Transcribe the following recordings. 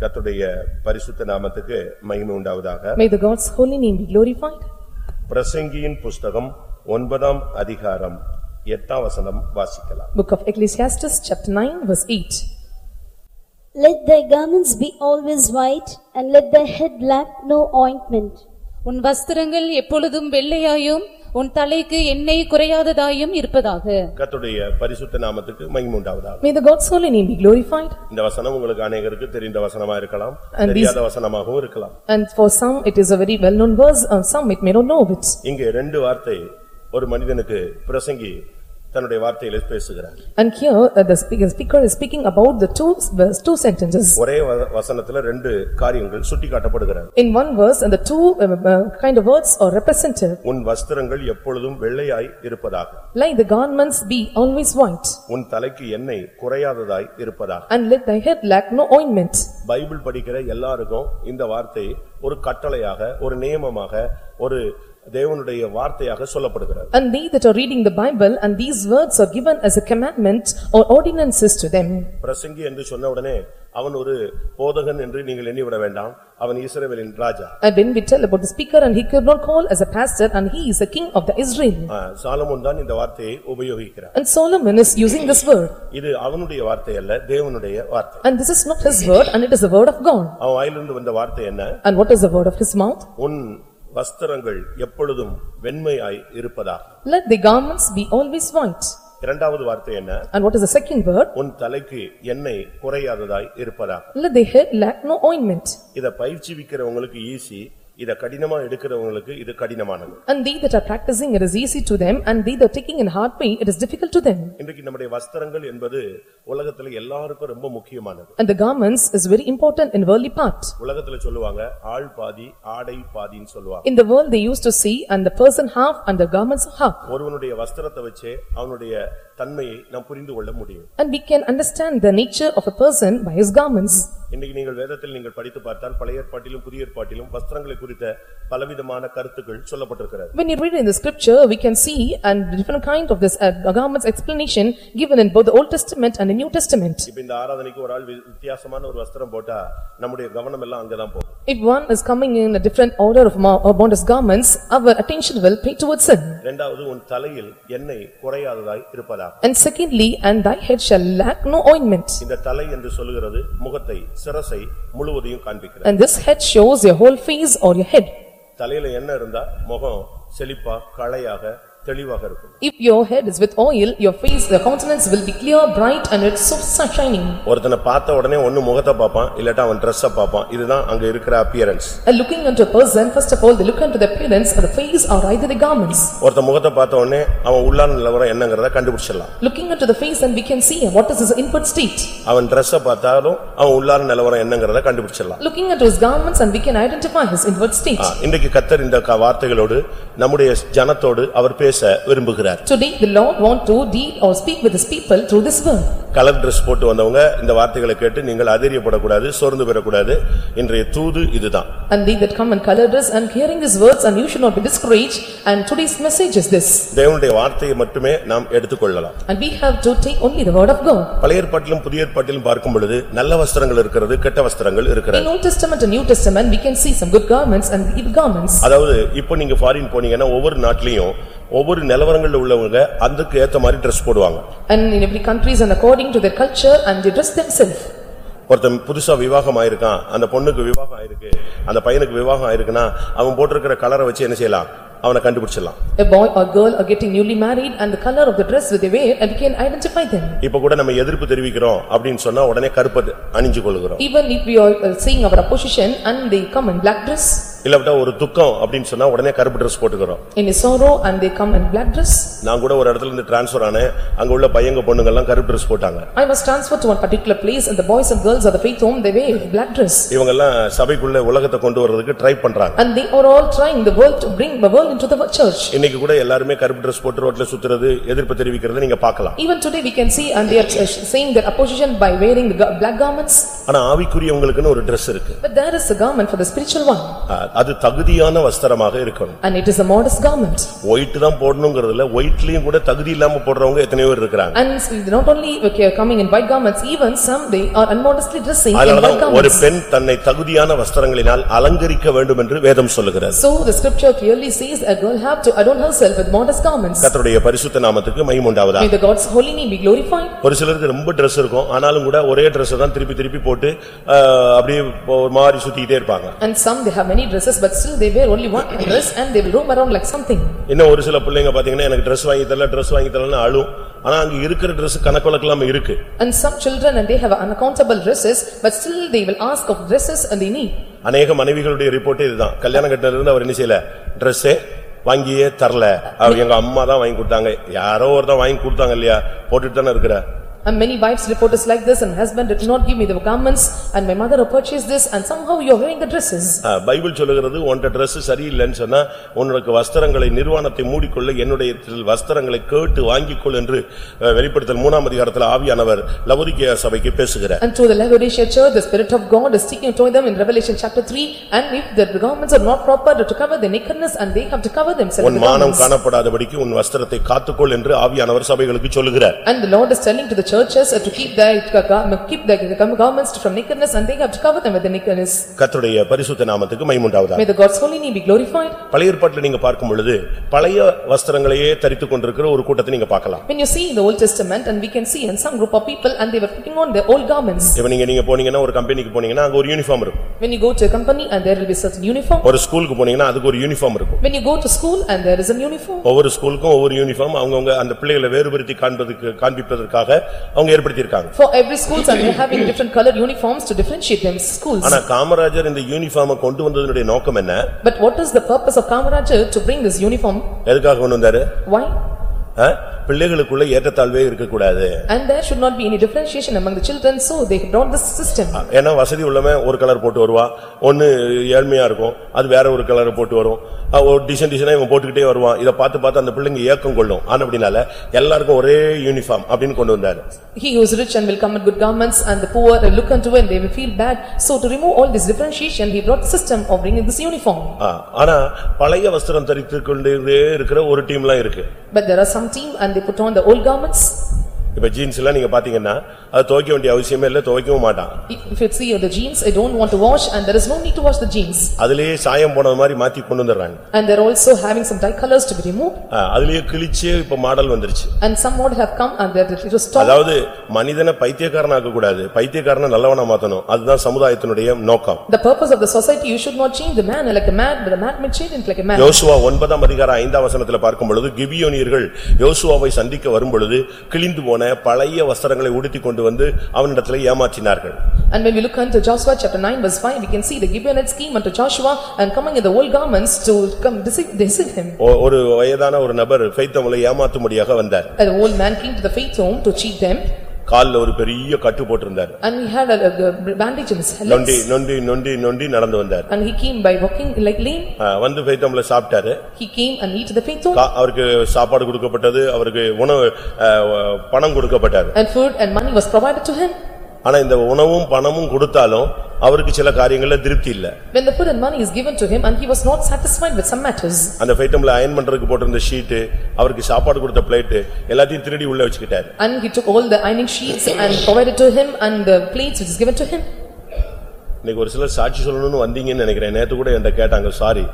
கர்த்தருடைய பரிசுத்த நாமத்துக்கு மகிமை உண்டாவதாக May the God's holy name be glorified. பிரசங்கியின் புஸ்தகம் ஒன்பதாம் அதிகாரம் எட்டாம் வசனம் வாசிக்கலாம் Book of Ecclesiastes, chapter 9, verse 8. Let thy garments be always white, and let thy head lack no ointment. உன் வஸ்திரங்கள் எப்பொழுதும் வெள்ளையாயும் உன் தலைக்கு எண்ணெய் குறையாததாயும் இருப்பதாக கர்த்தருடைய பரிசுத்த நாமத்துக்கு மகிமை உண்டாவதாக May the God's holy name be glorified. இந்த வசனம் உங்களுக்கு அநேகருக்கு தெரிந்த வசனமா இருக்கலாம் And these- தெரியாத வசனமாகவும் இருக்கலாம் And for some, it is a very well-known verse, and some it may not know of it. இங்கே ரெண்டு வார்த்தை ஒரு மனிதனுக்கு பிரசங்கி தன்னுடைய வார்த்தையில பேசுகிறார் And here, uh, the speaker speaker is speaking about the two, verse, two sentences. ஒரே வசனத்துல ரெண்டு காரியங்கள் சுட்டிக்காட்டப்படுகிறது In one verse, and the two uh, uh, kind of words are represented. உன் வஸ்திரங்கள் எப்பொழுதும் வெள்ளையாய் இருப்பதாக Like the garments be always white, உன் தலைக்கு எண்ணெய் குறையாததாய் இருப்பதாக and let thy head lack no ointment. Bible படிக்கிற எல்லாருக்கும் இந்த வார்த்தை ஒரு கட்டளையாக ஒரு நியமமாக ஒரு தேவனுடைய வார்த்தையாக சொல்லப்படுகிறது And they that are reading the Bible, and these words are given as a commandment or ordinances to them. பிரசங்கி என்று சொன்ன உடனே அவன் ஒரு போதகன் என்று நீங்கள் எண்ணிவிட வேண்டாம் அவன் இஸ்ரவேலின் ராஜா And when we tell about the speaker, and he could not call as a pastor, and he is a king of the Israel. Ah, Solomon தான் இந்த வார்த்தையை உபயோகிக்கிறார் And Solomon is using this word. இது அவனுடைய வார்த்தை அல்ல தேவனுடைய வார்த்தை And this is not his word, and it is the word of God. அவன் வாயிலிருந்து வந்த வார்த்தை என்ன And what is the word of his mouth? உன் வஸ்திரங்கள் எப்பொழுதும் வெண்மையாய் இருப்பதாக Let the garments be always white. இரண்டாவது வார்த்தை என்ன And what is the second word? உன் தலைக்கு எண்ணெய் குறையாததாய் இருப்பதாக Let the head lack no ointment. இத பயிற்சிவிக்கிறவங்களுக்கு ஈஸி இத கடினமா எடுக்கிறவங்களுக்கு இது கடினமானது And they that are practicing, it is easy to them, and they that are taking in hard way, it is difficult to them. இன்றைக்கு நம்முடைய வஸ்திரங்கள் என்பது உலகத்துல எல்லாருக்கும் ரொம்ப முக்கியமானது And the garments is very important in worldly part. உலகத்துல சொல்லுவாங்க ஆள் பாதி ஆடை பாதின்னு சொல்லுவாங்க In the world, they used to see, and the person half, and the garments are half. ஒருவனுடைய வஸ்திரத்தை வச்சே அவனுடைய தன்மையை நாம் புரிந்து கொள்ள முடியும் And we can understand the nature of a person by his garments. இன்னைக்கு நீங்கள் வேதத்தில் நீங்கள் படித்து பார்த்தால் பழைய ஏற்பாட்டிலும் புதிய ஏற்பாட்டிலும் வஸ்திரங்களை குறித்த பலவிதமான கருத்துக்கள் சொல்லப்பட்டிருக்கிறது When you read in the scripture, we can see and different kind of this uh, garments explanation given in both the Old Testament and the New Testament. இப்ப இந்த ஆராதனைக்கு ஒரு ஆள் வி- வித்தியாசமான ஒரு வஸ்திரம் போட்டா நம்முடைய கவனம் எல்லாம் அங்கதான் போகும் If one is coming in a different order of ma- or modest garments, our attention will pay towards it. இரண்டாவது உன் தலையில் எண்ணெய் குறையாததாய் இருப்பதாக And secondly, and thy head shall lack no ointment. இந்த தலை என்று சொல்லுகிறது முகத்தை சிரசை முழுவதையும் காண்பிக்கிறது And this head shows your whole face or your head. தலையில எண்ணெய் இருந்தா முகம் செழிப்பா களையாக தெளிவாக இருக்கும் If your head is with oil, your face, the countenance will be clear, bright and it's so shining. ஒருத்தனை பார்த்த உடனே ஒன்னு முகத்தை பார்ப்பான் இல்லாட்டா அவன் ட்ரெஸ்ஸ பார்ப்பான் இதுதான் அங்க இருக்கிற appearance And looking unto a person, first of all, they look unto the appearance of the face or either the garments. ஒருத்தன் முகத்தை பார்த்த உடனே அவன் உள்ளான நிலவரம் என்னங்கறத கண்டுபிடிச்சிடலாம் Looking unto the face and we can see what is his inward state. அவன் ட்ரெஸ்ஸ பார்த்தாலும் அவன் உள்ளான நிலவரம் என்னங்கறத கண்டுபிடிச்சிடலாம் Looking unto his garments and we can identify his inward state. ஆ, இன்றைக்கு கத்தர் இந்த க- வார்த்தைகளோடு நம்முடைய ஜனத்தோடு அவர் பேச விரும்புகிறார் Today, the Lord want to deal or speak with his people through this word. Colour Dress போட்டு வந்தவங்க இந்த வார்த்தைகளை கேட்டு நீங்கள் அதிரியப்படக்கூடாது சோர்ந்து பெறக்கூடாது இன்றைய தூது இதுதான் And they that come in color dress and hearing these words and you should not be discouraged and today's message is this. தேவனுடைய வார்த்தையை மட்டுமே நாம் எடுத்துக்கொள்ளலாம் And we have to take only the word of God. பழைய ஏற்பாட்டிலும் புதிய ஏற்பாட்டிலும் பார்க்கும் பொழுது நல்ல வஸ்திரங்கள் இருக்கிறது கெட்ட வஸ்திரங்கள் இருக்கிறது In Old Testament and New Testament, we can see some good garments and evil garments. அதாவது இப்போ நீங்க ஃபாரின் போனீங்கன்னா ஒவ்வொரு நாட்டிலையும் ஒவ்வொரு நிலவரங்கள்ல உள்ளவங்க அதுக்கு ஏத்த மாதிரி Dress போடுவாங்க And in every countries and according to their culture and they dress themselves. ஒருத்தன் புதுசா விவாகம் ஆயிருக்கான் அந்த பொண்ணுக்கு விவாகம் ஆயிருக்கு அந்த பையனுக்கு விவாகம் ஆயிருக்குன்னா அவன் போட்டிருக்கிற கலரை வச்சு என்ன செய்யலாம் அவனை கண்டுபிடிச்சிடலாம் A boy or girl are getting newly married and the color of the dress that they wear and we can identify them. இப்ப கூட நம்ம எதிர்ப்பு தெரிவிக்கிறோம் அப்படின்னு சொன்னா உடனே கருப்பை அணிஞ்சு கொள்கிறோம் Even if we are uh, saying our opposition and they come in black dress இல்லாவிட்டா ஒரு துக்கம் அப்படின்னு சொன்னா உடனே கருப்பு Dress போட்டுக்கிறோம் In a sorrow and they come in black dress. நான் கூட ஒரு இடத்துல இருந்து டிரான்ஸ்பர் ஆனேன் அங்க உள்ள பையங்க பொண்ணுங்க எல்லாம் கருப்பு Dress போட்டாங்க I was transferred to one particular place and the boys and girls of the faith home, they wear black dress. இவங்க எல்லாம் சபைக்குள்ள உலகத்தை கொண்டு வர்றதுக்கு ட்ரை பண்றாங்க And they are all trying the world to bring the world into the church. இன்னைக்கு கூட எல்லாருமே கருப்பு Dress போட்டு ரோட்ல சுத்துறது எதிர்ப்பு தெரிவிக்கிறது நீங்க பார்க்கலாம் Even today we can see and they are uh, saying their opposition by wearing the ga- black garments. ஆனா ஆவிக்குரியவங்களுக்குன்னு ஒரு Dress இருக்கு But there is a garment for the spiritual one அஹ் அது தகுதியான வஸ்திரமாக இருக்கணும் and it is a modest garment. White தான் போடணுங்கிறதுல ஒயிட்லயும் கூட தகுதி இல்லாம போடுறவங்க எத்தனையோ பேர் இருக்கிறாங்க And not only okay, coming in white garments, even some they are unmodestly dressing in white அதனாலதான் ஒரு garments. பெண் தன்னை தகுதியான வஸ்திரங்களினால் அலங்கரிக்க வேண்டும் என்று வேதம் சொல்லுகிறது So the scripture clearly says a girl have to adorn herself with modest garments. கர்த்தருடைய பரிசுத்த நாமத்துக்கு மகிமுண்டாவதா May the God's holy name be glorified. ஒரு சிலருக்கு ரொம்ப Dress இருக்கும் ஆனாலும் கூட ஒரே Dress தான் திருப்பி திருப்பி போட்டு அப்படியே ஒரு மாதிரி சுத்திக்கிட்டே இருப்பாங்க And some they have many dresses but still they wear only one dress and they will roam around like something. இன்னும் ஒரு சில பிள்ளைங்க பாத்தீங்கன்னா எனக்கு Dress வாங்கி தரல Dress வாங்கி தரலன்னு அழும். ஆனா அங்க இருக்கிற Dress கணக்கொலக்கெல்லாம் இருக்கு. And some children and they have unaccountable dresses but still they will ask of dresses and they need. அநேக மனைவிகளுடைய ரிப்போர்ட் இதுதான். கல்யாணம் கட்டினதுல இருந்து அவர் என்ன செய்யல? Dress-ஏ வாங்கியே தரல. அவர் எங்க அம்மா தான் வாங்கி கொடுத்தாங்க. யாரோ ஒருத்தன் வாங்கி கொடுத்தாங்க இல்லையா? போட்டுட்டு தானே இருக்கிற And many wives report us like this and husband did not give me the garments and my mother purchased this and somehow you are wearing the dresses. Ah, Bible சொல்லுகிறது உன்ட Dress சரியில்லைன்னு சொன்னா உன்னுடைய வஸ்திரங்களை நிர்வாணத்தை மூடிக்கொள்ள என்னுடைய வஸ்திரங்களை கேட்டு வாங்கிக்கொள் என்று அ, வெளிப்படுத்தல் மூணாம் அதிகாரத்தில் ஆவியானவர் லவோதிக்கேயா சபைக்கு பேசுகிறார் And to the Laodicea church, the spirit of God is speaking to them in Revelation chapter three. And if the garments are not proper to cover their nakedness and they have to cover themselves உன் with the மானம் garments. காணப்படாதபடிக்கு உன் வஸ்திரத்தை காத்துக்கொள் என்று ஆவியானவர் சபைகளுக்கு சொல்லுகிறார் And the Lord is telling to the churches to keep their, keep their garments from nakedness and they have to cover them with the nakedness. கர்த்தருடைய பரிசுத்த நாமத்துக்கு மைமுண்டாவதா May the God's holy name be glorified. பழைய ஏற்பாட்டில் நீங்க பார்க்கும் பொழுது பழைய வஸ்திரங்களையே தரித்துக் கொண்டிருக்கிற ஒரு கூட்டத்தை நீங்க பார்க்கலாம் When you see in the Old Testament and we can see in some group of people and they were putting on their old garments. இப்ப நீங்க நீங்க போனீங்கன்னா ஒரு கம்பெனிக்கு போனீங்கன்னா அங்க ஒரு யூனிஃபார்ம் இருக்கும் When you go to a company and there will be certain uniform. ஒரு ஸ்கூலுக்கு போனீங்கன்னா அதுக்கு ஒரு யூனிஃபார்ம் இருக்கும் When you go to school and there is a uniform. ஒவ்வொரு ஸ்கூலுக்கும் ஒவ்வொரு யூனிஃபார்ம் அவங்கவங்க அந்த பிள்ளைகளை வேறுபடுத்தி காண்பதற்கு காண்பிப்பதற்காக அவங்க ஏற்படுத்தியிருக்காங்க For every schools and they are having different colored uniforms to differentiate them schools. ஆனா காமராஜர் இந்த யூனிஃபார்மை கொண்டு வந்ததனுடைய நோக்கம் என்ன But what is the purpose of Kamaraj to bring this uniform? எதுக்காக கொண்டு வந்தாரு Why? பிள்ளைகளுக்குள்ள ஏற்றத்தாழ்வே இருக்கக்கூடாது And there should not be any differentiation among the children, so they brought this system. ஏன்னா வசதி உள்ளவன் ஒரு கலர் போட்டு வருவா ஒன்னு ஏழ்மையா இருக்கும் அது வேற ஒரு கலர் போட்டு வரும் ஒரு டிசைன் டிசைனா இவன் போட்டுக்கிட்டே வருவான் இத பார்த்து பார்த்து அந்த பிள்ளைங்க ஏக்கம் கொள்ளும் ஆனா அப்படினால எல்லாருக்கும் ஒரே யூனிஃபார்ம் அப்படின்னு கொண்டு வந்தாரு He who is rich and will come in good garments and the poor will look unto and they will feel bad. So to remove all this differentiation, he brought the system of bringing this uniform. ஆனா பழைய வஸ்திரம் தரித்துக் கொண்டே இருக்கிற ஒரு டீம்லாம் இருக்கு But there are some team and they put on the old garments. இப்ப jeans எல்லாம் நீங்க பாத்தீங்கன்னா அது துவைக்க வேண்டிய அவசியமே இல்ல துவைக்கவும் மாட்டான் If you see the jeans, I don't want to wash and there is no need to wash the jeans. அதுலயே சாயம் போனது மாதிரி மாத்தி கொண்டு வந்துடுறாங்க And they're also having some dye colors to be removed. ஆ, அதுலயே கிழிச்சு இப்ப மாடல் வந்துருச்சு And some more have come and they're it was stopped. அதாவது மனிதனை பைத்தியக்காரனாக்க கூடாது பைத்தியக்காரனை நல்லவனா மாத்தணும் அதுதான் சமுதாயத்தினுடைய நோக்கம் The purpose of the society, you should not change the man like a man, but a man may change it like a man. யோசுவா ஒன்பதாம் அதிகாரம் ஐந்தாம் வசனத்துல பார்க்கும் பொழுது கிபியோனியர்கள் யோசுவாவை சந்திக்க வரும் பொழுது கிழிந்து போன பழைய வஸ்திரங்களை உடுத்திக் கொண்டு வந்து அவனிடத்துல ஏமாற்றினார்கள் And when we look unto Joshua chapter nine verse five, we can see the Gibeonites came unto Joshua and coming in the old garments to come deceive deceive him. ஒ- ஒரு வயதான ஒரு நபர் ஃபெய்த்தவங்களை ஏமாத்தும்படியாக வந்தார் An old man came to the faith home to cheat them கால்ல ஒரு பெரிய கட்டு போட்டிருந்தார் and he had a a bandage in his நொண்டி legs. நொண்டி நொண்டி நொண்டி நடந்து வந்தார் And he came by walking like lame. வந்து ஃபெய்த்தவங்களை சாப்பிட்டாரு He came and eat the கா- அவருக்கு சாப்பாடு கொடுக்கப்பட்டது அவருக்கு உணவு பணம் கொடுக்கப்பட்டாரு and food and money was provided to him. ஆனா இந்த உணவும் பணமும் கொடுத்தாலும் அவருக்கு சில காரியங்கள்ல திருப்தி இல்ல When the food and money is given to him and he was not satisfied with some matters. அந்த ஃபைட்டம்ல அயன் பண்றதுக்கு போட்டிருந்த ஷீட்டு அவருக்கு சாப்பாடு கொடுத்த பிளேட் எல்லாத்தையும் திருடி உள்ள வச்சுக்கிட்டாரு And he took all the ironing sheets and provided to him and the plates which is given to him. இன்னைக்கு ஒரு சிலர் சாட்சி சொல்லணும்னு வந்தீங்கன்னு நினைக்கிறேன் நேத்து கூட என்கிட்ட கேட்டாங்க sorry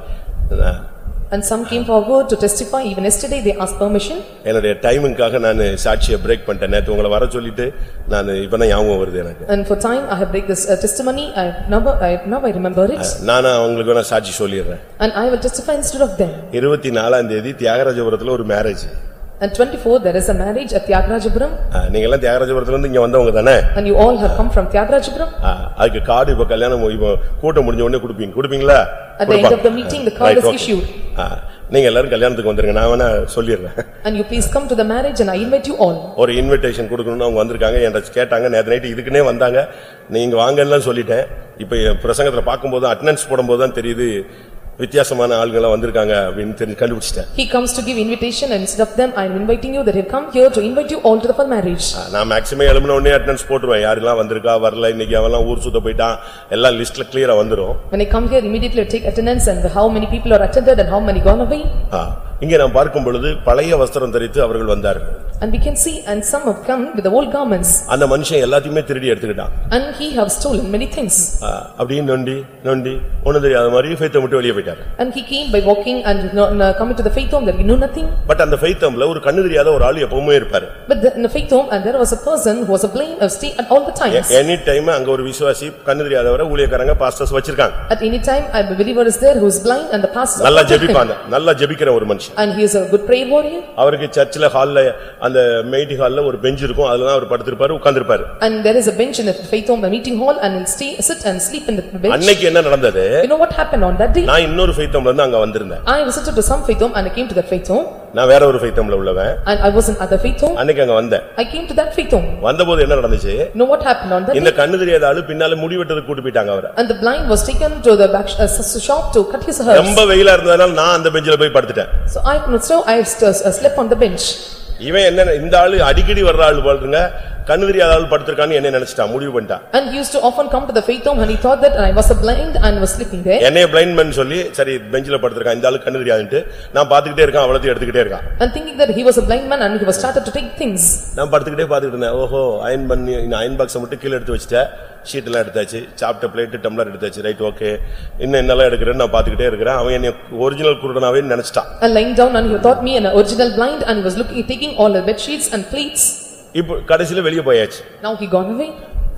And some came forward to testify, even yesterday they asked permission. என்னுடைய டைமுக்காக நான் சாட்சியை பிரேக் பண்ணிட்டேன் நேத்து உங்களை வர சொல்லிட்டு நான் இப்பதான் ஞாபகம் வருது எனக்கு And for time, I have break this uh, testimony, I now, I now I remember it. நானா அவங்களுக்கு வேணா சாட்சி சொல்லிடுறேன் And I will testify instead of them. இருபத்தி நாலாம் தேதி தியாகராஜபுரத்துல ஒரு marriage And twenty-four, there is a marriage at Tyagarajapuram. நீங்க எல்லாம் தியாகராஜபுரத்துல இருந்து இங்க வந்தவங்க தானே? And you all have come from Tyagarajapuram. அதுக்கு கார்டு இப்ப கல்யாணம் இப்ப கூட்டம் முடிஞ்ச உடனே கொடுப்பீங்க. கொடுப்பீங்களா? At the end of the meeting, the card is issued. நீங்க எல்லாரும் கல்யாணத்துக்கு வந்துருங்க. நான் வேணா சொல்லிடுறேன். And you please come to the marriage and I invite you all. ஒரு இன்விடேஷன் கொடுக்கணும்னு அவங்க வந்திருக்காங்க. என்கிட்ட கேட்டாங்க. நேத்து நைட்டு இதுக்குன்னே வந்தாங்க. நீங்க வாங்கன்னு சொல்லிட்டேன். இப்ப பிரசங்கத்துல பார்க்கும்போது அட்டெண்டன்ஸ் போடும்போது தான் தெரியுது. வித்தியாசமான ஆளுங்கெல்லாம் வந்திருக்காங்க அப்படின்னு தெரிஞ்சு கண்டுபிடிச்சிட்டேன் He comes to give invitation and instead of them, I am inviting you that have come here to invite you all to the for marriage. ஆ, நான் மேக்ஸிமம் எழுப்பின உடனே அட்டெண்டன்ஸ் போட்டுருவேன் யாரெல்லாம் வந்திருக்கா வரல இன்னைக்கு அவெல்லாம் ஊர் சுத்த போயிட்டான் எல்லாம் லிஸ்ட்ல கிளியரா வந்துரும் When I come here, immediately I take attendance and how many people are attended and how many gone away. ஆ, இங்கே நாம் பார்க்கும் பொழுது பழைய வஸ்திரம் தரித்து அவர்கள் வந்தார்கள் And we can see, and some have come with the old garments, அந்த மனுஷன் எல்லாத்தையுமே திருடி எடுத்துக்கிட்டான் and he have stolen many things. ஆ, அப்படியே நொண்டி நொண்டி ஒண்ணும் தெரியாத மாதிரி ஃபெய்த்தை விட்டு வெளியே போயிட்டார் And he came by walking and no- no- coming to the faith home that he knew nothing. But அந்த ஃபெய்த்தம்ல ஒரு கண்ணு தெரியாத ஒரு ஆள் எப்பவுமே இருப்பாரு But the- in the faith home, and there was a person who was a blind, uh, stay at all the times. Any time அங்க ஒரு விசுவாசி கண்ணு தெரியாதவரை ஊழியக்காரங்க பாஸ்டர்ஸ் வச்சிருக்காங்க At any time, a believer is there who is blind and the pastor. நல்லா appointed him. ஜெபிப்பாங்க நல்லா ஜெபிக்கிற ஒரு மனுஷன் And he is a good prayer warrior. அவருக்கு சர்ச்சில் ஹால்ல அந்த மெய்டி ஹால்ல ஒரு பெஞ்ச் இருக்கும் அதுல தான் அவர் படுத்திருப்பாரு உட்கார்ந்திருப்பாரு And there is a bench in the faith home, a meeting hall, and he'll stay, sit and sleep in the bench. அன்னைக்கு என்ன நடந்தது You know what happened on that day? நான் இன்னொரு ஃபெய்த்தம்ல இருந்து அங்க வந்திருந்தேன் I visited to some faith home and I came to that faith home, நான் வேற ஒரு ஃபெய்த்தம்ல உள்ளவன் and I was in other faith home. அன்னைக்கு அங்க வந்தேன் I came to that faith home. வந்தபோது என்ன நடந்துச்சு You know what happened on that இந்த day? கண்ணு தெரியாத ஆளு பின்னால முடி வெட்டதுக்கு கூட்டு போயிட்டாங்க அவரை And the blind was taken to the back uh, s- s- shop to cut his hair. ரொம்ப வெயிலா இருந்ததுனால நான் அந்த பெஞ்சில போய் படுத்துட்டேன் So I, so I st- uh, slept on the bench. இவன் என்ன இந்த ஆளு அடிக்கடி வர்ற ஆளு போல்றங்க கண்ணு தெரியாத ஆள் படுத்திருக்கான்னு என்ன நினைச்சிட்டான் முடிவு பண்ணிட்டான். And he used to often come to the faith home and he thought that I was a blind and was sleeping there. என்னைய பிளைண்ட் மேன் சொல்லி சரி பெஞ்சில படுத்திருக்கான் இந்த ஆளு கண்ணு தெரியாதுன்ட்டு நான் பாத்துக்கிட்டே இருக்கேன் அவ்வளத்தையும் எடுத்துக்கிட்டே இருக்கான். And thinking that he was a blind man and he was started to take things. நான் படுத்துக்கிட்டே பாத்துக்கிட்டு ஓஹோ அயன் பண்ணி இந்த அயன் பாக்ஸை மட்டும் கீழே எடுத்து வச்சிட்டேன். ஷீட் எல்லாம் எடுத்தாச்சு சாப்பிட்ட பிளேட் டம்ளர் எடுத்தாச்சு. Right okay. இன்னும் என்னெல்லாம் எடுக்கிறேன்னு நான் பாத்துக்கிட்டே இருக்கிறேன். அவன் என்னை ஒரிஜினல் குருடனாவே நினைச்சிட்டான். And lying down and he thought me an original blind and he was looking, taking all the bed sheets and plates. இப்போ கடைசியில வெளியே போயாச்சு. Now he gone away.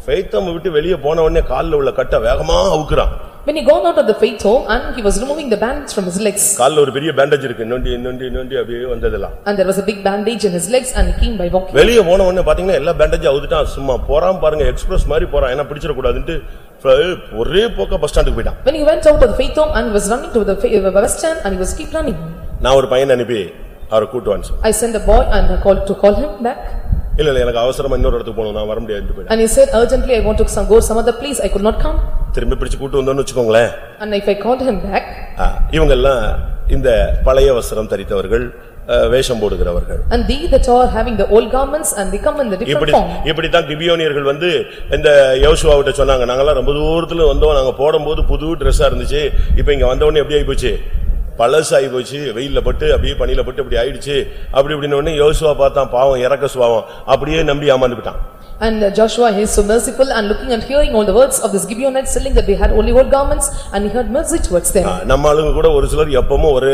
ஃபெய்த்தம் விட்டு வெளியே போன உடனே கால்ல உள்ள கட்டை வேகமா அவுக்குறான் When he gone out of the faith home and he was removing the bandage from his legs. கால்ல ஒரு பெரிய பேண்டேஜ் இருக்கு நொண்டி நொண்டி நொண்டி அப்படியே வந்ததெல்லாம் And there was a big bandage in his legs and he came by walking. வெளியே போன உடனே பாத்தீங்கன்னா எல்லா பேண்டேஜ் அவுத்துட்டான் சும்மா போறான் பாருங்க எக்ஸ்பிரஸ் மாதிரி போறான் ஏன்னா பிடிச்சிடக்கூடாதுன்ட்டு ஒரே போக்க பஸ் ஸ்டாண்டுக்கு போயிட்டான் When he went out of the faith home and he was running to the fa- uh, west end and he was keep running. நான் ஒரு பையன் அனுப்பி அவரை கூட்டுவான்னு சொன்னேன் I sent a boy and I called to call him back. இல்ல இல்ல எனக்கு அவசரமா இன்னொரு இடத்துக்கு போகணும். நான் வர முடியாதுன்னு போயிட்டேன் And he said urgently, I want to some- go some other place, I could not come. திரும்பி பிடிச்சு கூட்டு வந்தோம்னு வச்சுக்கோங்களேன். And if I called him back, ஆ, இவங்கெல்லாம் இந்த பழைய வஸ்திரம் தரித்தவர்கள் ஆ, வேஷம் போடுகிறவர்கள். and they that are having the old garments and they come in the different இப்படி form. இப்படித்தான் கிபியோனியர்கள் வந்து இந்த யோசுவாவிட்ட சொன்னாங்க. நாங்கெல்லாம் ரொம்ப தூரத்துல வந்தோம். நாங்க போடும்போது புது ட்ரெஸ்ஸா இருந்துச்சு. இப்ப இங்க வந்த உடனே எப்படி ஆயிப்போச்சு? பழசாகி போச்சு வெயிலில் பட்டு அப்படியே பனியில பட்டு அப்படி ஆயிடுச்சு. அப்படி இப்படின்னு உடனே யோசுவா பார்த்தான். பாவம் இறக்க சுவாவம் அப்படியே நம்பி ஏமாந்துட்டான் And Joshua, he is so merciful and looking and hearing all the words of this Gibeonites telling that they had only old garments and he had mercy towards them. நம்ம ஆளுங்க கூட ஒரு சிலர் எப்பவும் ஒரே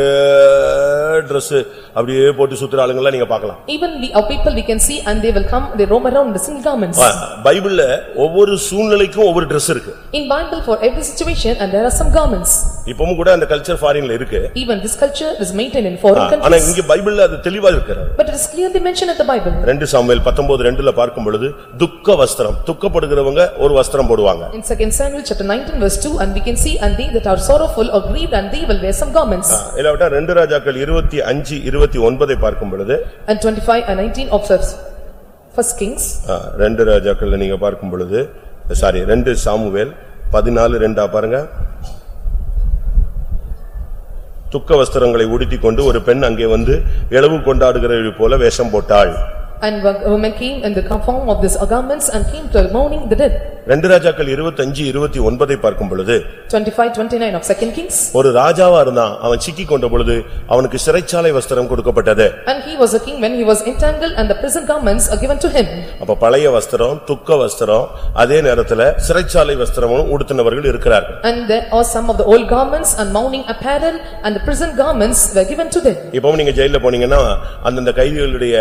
Dress அப்படியே போட்டு சுத்துற ஆளுங்கெல்லாம் நீங்க பார்க்கலாம் Even we, our people we can see and they will come, they roam around the single garments. பைபிள்ல ஒவ்வொரு சூழ்நிலைக்கும் ஒவ்வொரு Dress இருக்கு In Bible for every situation and there are some garments. இப்பவும் கூட அந்த கல்ச்சர் ஃபாரின்ல இருக்கு Even this culture is maintained in foreign ஆனா countries. இங்க பைபிள்ல அது தெளிவா இருக்கிறது But it is clearly mentioned in the Bible. ரெண்டு சாமுவேல் பத்தொன்பது ரெண்டுல பார்க்கும் பொழுது துக்க வஸ்திரம் துக்கப்படுகிறவங்க ஒரு வஸ்திரம் போடுவாங்க. In second Samuel chapter nineteen verse two and we can see and they that are sorrowful or grieved and they will wear some garments. இல்லாவிட்டா ரெண்டு ராஜாக்கள் இருபத்தி அஞ்சு இருபத்தி ஒன்பதை பார்க்கும் பொழுது And twenty-five and nineteen of the first kings. ஆ, ரெண்டு ராஜாக்கள்ல நீங்க பார்க்கும் பொழுது சாரி ரெண்டு சாமுவேல் பதினாலு ரெண்டா பாருங்க. துக்க வஸ்திரங்களை உடுத்திக் கொண்டு ஒரு பெண் அங்கே வந்து இளவு கொண்டாடுகிறவள் போல வேஷம் போட்டாள். And a woman came in the form of these garments and came to mourning the dead. ரெண்டு ராஜாக்கள் இருபத்தஞ்சு இருபத்தி ஒன்பதை பார்க்கும் பொழுது Twenty-five, twenty-nine of second kings. ஒரு ராஜாவா இருந்தான் அவன் சிக்கிக் கொண்ட பொழுது அவனுக்கு சிறைச்சாலை வஸ்திரம் கொடுக்கப்பட்டது And he was a king when he was entangled and the prison garments are given to him. அப்ப பழைய வஸ்திரம் துக்க வஸ்திரம் அதே நேரத்துல சிறைச்சாலை வஸ்திரமும் உடுத்தினவர்கள் இருக்கிறார்கள் And there are some of the old garments and mourning apparel and the prison garments were given to them. இப்பவும் நீங்க ஜெயில போனீங்கன்னா அந்தந்த கைதிகளுடைய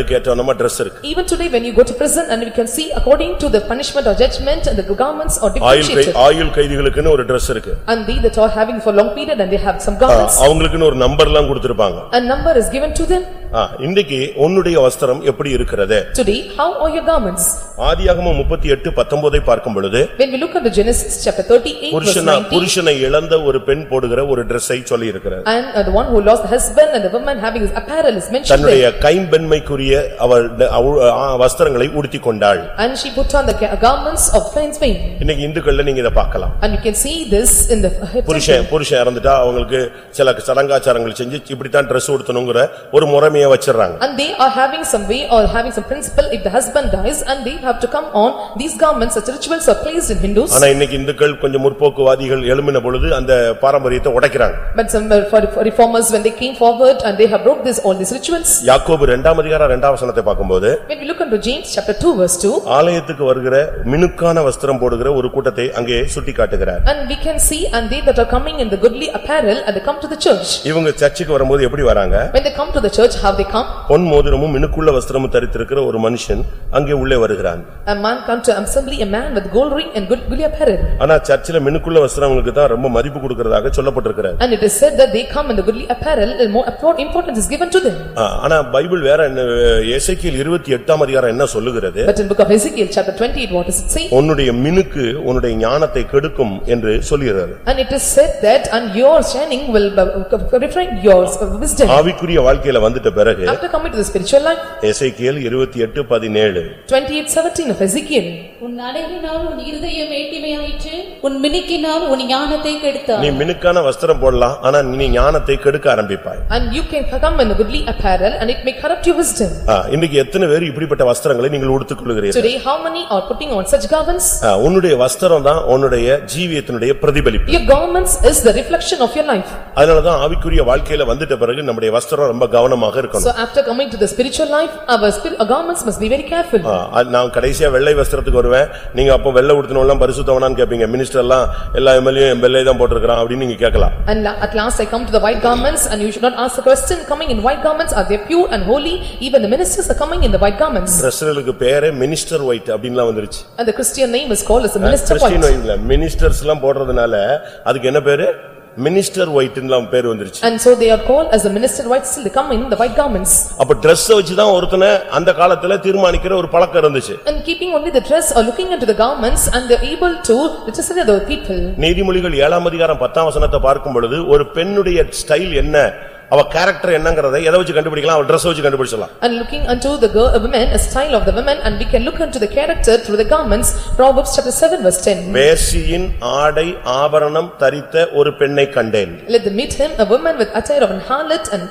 தண்டனைகளுக்கு ஏற்ற நம்ம Dress இருக்கு Even today when you go to prison and we can see according to the punishment or judgment and the garments are ஆயுள் கை differentiated. ஆயுள் கைதிகளுக்குன்னு ஒரு Dress இருக்கு And they that are having for long period and they have some ah, garments அவங்களுக்குன்னு ஒரு நம்பர்லாம் கொடுத்திருப்பாங்க and number is given to them ஆ, இன்றைக்கு உன்னுடைய வஸ்திரம் எப்படி இருக்கிறது Today, how are your garments? ஆதியாகமம் முப்பத்தி எட்டு பத்தொன்பதை பார்க்கும் பொழுது When we look into Genesis chapter thirty-eight verse புருஷனா nineteen, புருஷனை இழந்த ஒரு பெண் போடுகிற ஒரு ட்ரெஸ்ஸை சொல்லி இருக்கிறது and uh, the one who lost the husband and the woman having his apparel is mentioned தன்னுடைய. கைம்பெண்மைக்குரிய அவள் அவள், ஆ, வஸ்திரங்களை உடுத்திக் கொண்டாள் And she put on the ga- garments of fine Spain. இன்னைக்கு இந்துக்கள்ல நீங்க இதை பார்க்கலாம் And you can see this in the. புருஷன் புருஷன் இறந்துட்டா அவங்களுக்கு சில சடங்காச்சாரங்கள் செஞ்சு இப்படித்தான் Dress உடுத்தணுங்கிற ஒரு முறைமையை வச்சிடுறாங்க And they are having some way or having some principle if the husband dies and they have to come on these garments such rituals are placed in Hindus. ஆனா இன்னைக்கு இந்துக்கள் கொஞ்சம் முற்போக்குவாதிகள் எழும்பின பொழுது அந்த பாரம்பரியத்தை உடைக்கிறாங்க But some uh, for for reformers when they came forward and they have broke this all these rituals. யாக்கோபு இரண்டாம் அதிகாரம் இரண்டாம் வசனத்தை பார்க்கும்போது When we look into James chapter two verse two ஆலயத்துக்கு வருகிற மினுக்கான வஸ்திரம் போடுகிற ஒரு கூட்டத்தை அங்கே சுட்டி காட்டுகிறார் and we can see and they that are coming in the goodly apparel and they come to the church. இவங்க சர்ச்சுக்கு வரும்போது எப்படி வராங்க When they come to the church, how they come? பொன் மோதிரமும் மினுக்குள்ள வஸ்திரமும் தரித்திருக்கிற ஒரு மனுஷன் அங்கே உள்ளே வருகிறான் A man come to assembly, a man with gold ring and good goodly apparel. ஆனா சர்ச்சில மினுக்குள்ள வஸ்திரங்களுக்கு தான் ரொம்ப மதிப்பு கொடுக்கறதாக சொல்லப்பட்டிருக்கிறார் And it is said that they come in the goodly apparel and more importance is given to them. ஆ, ஆனா Bible வேற என்ன எசேக்கியேல் இருபத்தி எட்டாம் அதிகாரம் என்ன சொல்லுகிறது But in book of Ezekiel, chapter twenty-eight, what does it say? உன்னுடைய மினுக்கு உன்னுடைய ஞானத்தை கெடுக்கும் என்று சொல்லுகிறது And it is said that and your shining will uh, refrain yours of wisdom. ஆவிக்குரிய வாழ்க்கையில வந்துட்ட பிறகு After coming to the spiritual life, எசேக்கியேல் இருபத்தி எட்டு பதினேழு twenty-eight seventeen of Ezekiel. உன் அழகினால் உன் இருதயம் மேட்டிமையாயிற்று உன் மினுக்கினால் உன் ஞானத்தை கெடுத்தாய் நீ மினுக்கான வஸ்திரம் போடலாம் ஆனா நீ ஞானத்தை கெடுக்க ஆரம்பிப்பாய் And you can come in a goodly apparel and it may corrupt your wisdom. இன்னைக்கு எத்தனை பேர் இப்படிப்பட்ட வஸ்திரங்களை நீங்கள் உடுத்துக் கொள்கிறீர்கள் Today, how many are putting on such garments? உன்னுடைய வஸ்திரம் தான் உன்னுடைய ஜீவியத்தினுடைய பிரதிபலிப்பு Your garments is the reflection of your life. அதனாலதான் ஆவிக்குரிய வாழ்க்கையில வந்துட்ட பிறகு நம்முடைய வஸ்திரம் ரொம்ப கவனமாக So இருக்கணும் after coming to the spiritual life, our spirit, our garments must be very careful. ஆ, அது நான் கடைசியா வெள்ளை வஸ்திரத்துக்கு வருவேன் நீங்க அப்போ வெள்ளை உடுத்தினவெல்லாம் பரிசுத்தவனான்னு கேப்பீங்க மினிஸ்டர் எல்லாம் எல்லா எம்எல்ஏ வெள்ளை தான் போட்டிருக்கிறான் அப்படின்னு நீங்க கேட்கலாம் And la- at last I come to the white garments and you should not ask the question, coming in white garments, are they pure and holy? Even the ministers are coming in the white garments. பிரசிடலுக்கு பேரே minister white அப்படின்லாம் வந்துருச்சு And the Christian name is called as the minister white. ஒயிட்ல ministers எல்லாம் போடுறதுனால அதுக்கு என்ன பேரு minister ஒயிட்லாம் பேர் வந்துருச்சு And so they are called as the minister white, still they come in the white garments. அப்ப Dress வச்சுதான் ஒருத்தனை அந்த காலத்துல தீர்மானிக்கிற ஒரு பழக்கம் இருந்துச்சு And keeping only the dress or looking into the garments and they're able to legislate the people. நீதிமொழிகள் ஏழாம் அதிகாரம் பத்தாம் வசனத்தை பார்க்கும் பொழுது ஒரு பெண்ணுடைய ஸ்டைல் என்ன அவ கேரக்டர் என்னங்கறதை எதை வச்சு கண்டுபிடிக்கலாம் அவ Dress வச்சு கண்டுபிடிச்சலாம் And looking unto the girl, a woman, a style of the woman, and we can look into the character through the garments. Proverbs chapter seven verse ten. வேசியின் ஆடை ஆபரணம் தரித்த ஒரு பெண்ணை கண்டேன் Let them meet him, a woman with attire of an harlot and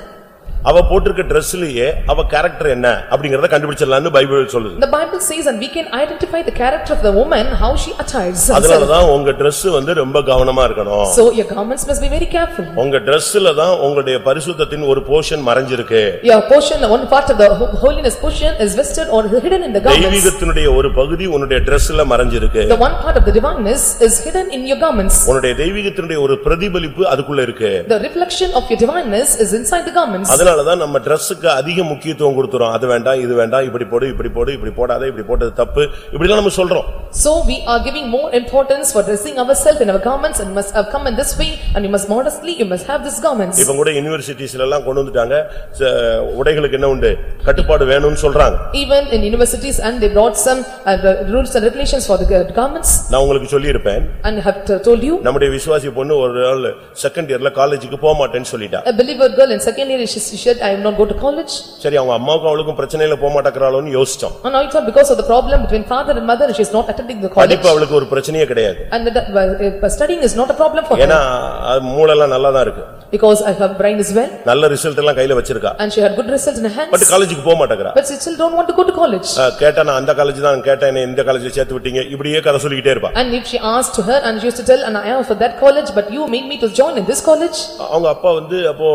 அவ போட்டிருக்க Dressலயே அவ character என்ன அப்படிங்கறத கண்டுபிடிச்சிடலாம்னு பைபிள் சொல்லுது the Bible says and we can identify the character of the woman, how she attires herself. அதனாலதான் உங்க Dress வந்து ரொம்ப கவனமா இருக்கணும் So your garments must be very careful. உங்க Dressல தான் உங்களுடைய பரிசுத்தத்தின் ஒரு போர்ஷன் மறைஞ்சிருக்கு Your portion, one part of the ho- holiness portion is vested or hidden in the garments. தெய்வீகத்தினுடைய ஒரு பகுதி உன்னுடைய Dressல மறைஞ்சிருக்கு The one part of the divineness is hidden in your garments. உன்னுடைய தெய்வீகத்தினுடைய ஒரு பிரதிபலிப்பு அதுக்குள்ள இருக்கு The reflection of your divineness is inside the garments. அதனாலதான் நம்ம Dressக்கு அதிக முக்கியத்துவம் கொடுத்துறோம் அது வேண்டாம் இது வேண்டாம் இப்படி போடு இப்படி போடு இப்படி போடாத இப்படி போட்டது தப்பு இப்படிலாம் நம்ம சொல்றோம் So we are giving more importance for dressing ourselves in our garments and must have come in this way and you must modestly, you must have these garments. இப்ப கூட யூனிவர்சிட்டிஸ்ல எல்லாம் கொண்டு வந்துட்டாங்க ச- உடைகளுக்கு என்ன உண்டு கட்டுப்பாடு வேணும்னு சொல்றாங்க Even in universities and they brought some uh, the rules and regulations for the gar- garments நான் உங்களுக்கு சொல்லியிருப்பேன் and have t- told you. நம்முடைய விசுவாசி பொண்ணு ஒரு நாள் செகண்ட் இயர்ல காலேஜுக்கு போக மாட்டேன்னு சொல்லிட்டா A believer girl in second year, she she said, "I will not go to college." சரி அவங்க அம்மாவுக்கும் அவளுக்கும் பிரச்சனையில போக மாட்டேங்கிறாளோன்னு யோசிச்சோம் And I thought because of the problem between father and mother, she is not attending the college. படிப்பு அவளுக்கு ஒரு பிரச்சனையே கிடையாது And that, uh, studying is not a problem for ஏன்னா her அது மூளெல்லாம் நல்லா தான் இருக்கு because uh, her brain is well நல்ல ரிசல்ட் எல்லாம் கையில வச்சிருக்கா and she had good results in her but hands. காலேஜுக்கு போக மாட்டேங்கிறா But she still don't want to go to college. அஹ், கேட்டா நான் அந்த காலேஜ் தான் கேட்டேன் என்னை இந்த காலேஜ்ல சேர்த்து விட்டீங்க இப்படியே கதை சொல்லிக்கிட்டே இருப்பா And if she asked to her and she used to tell, and I am for that college, but you made me to join in this college. அவங்க அப்பா வந்து அப்போ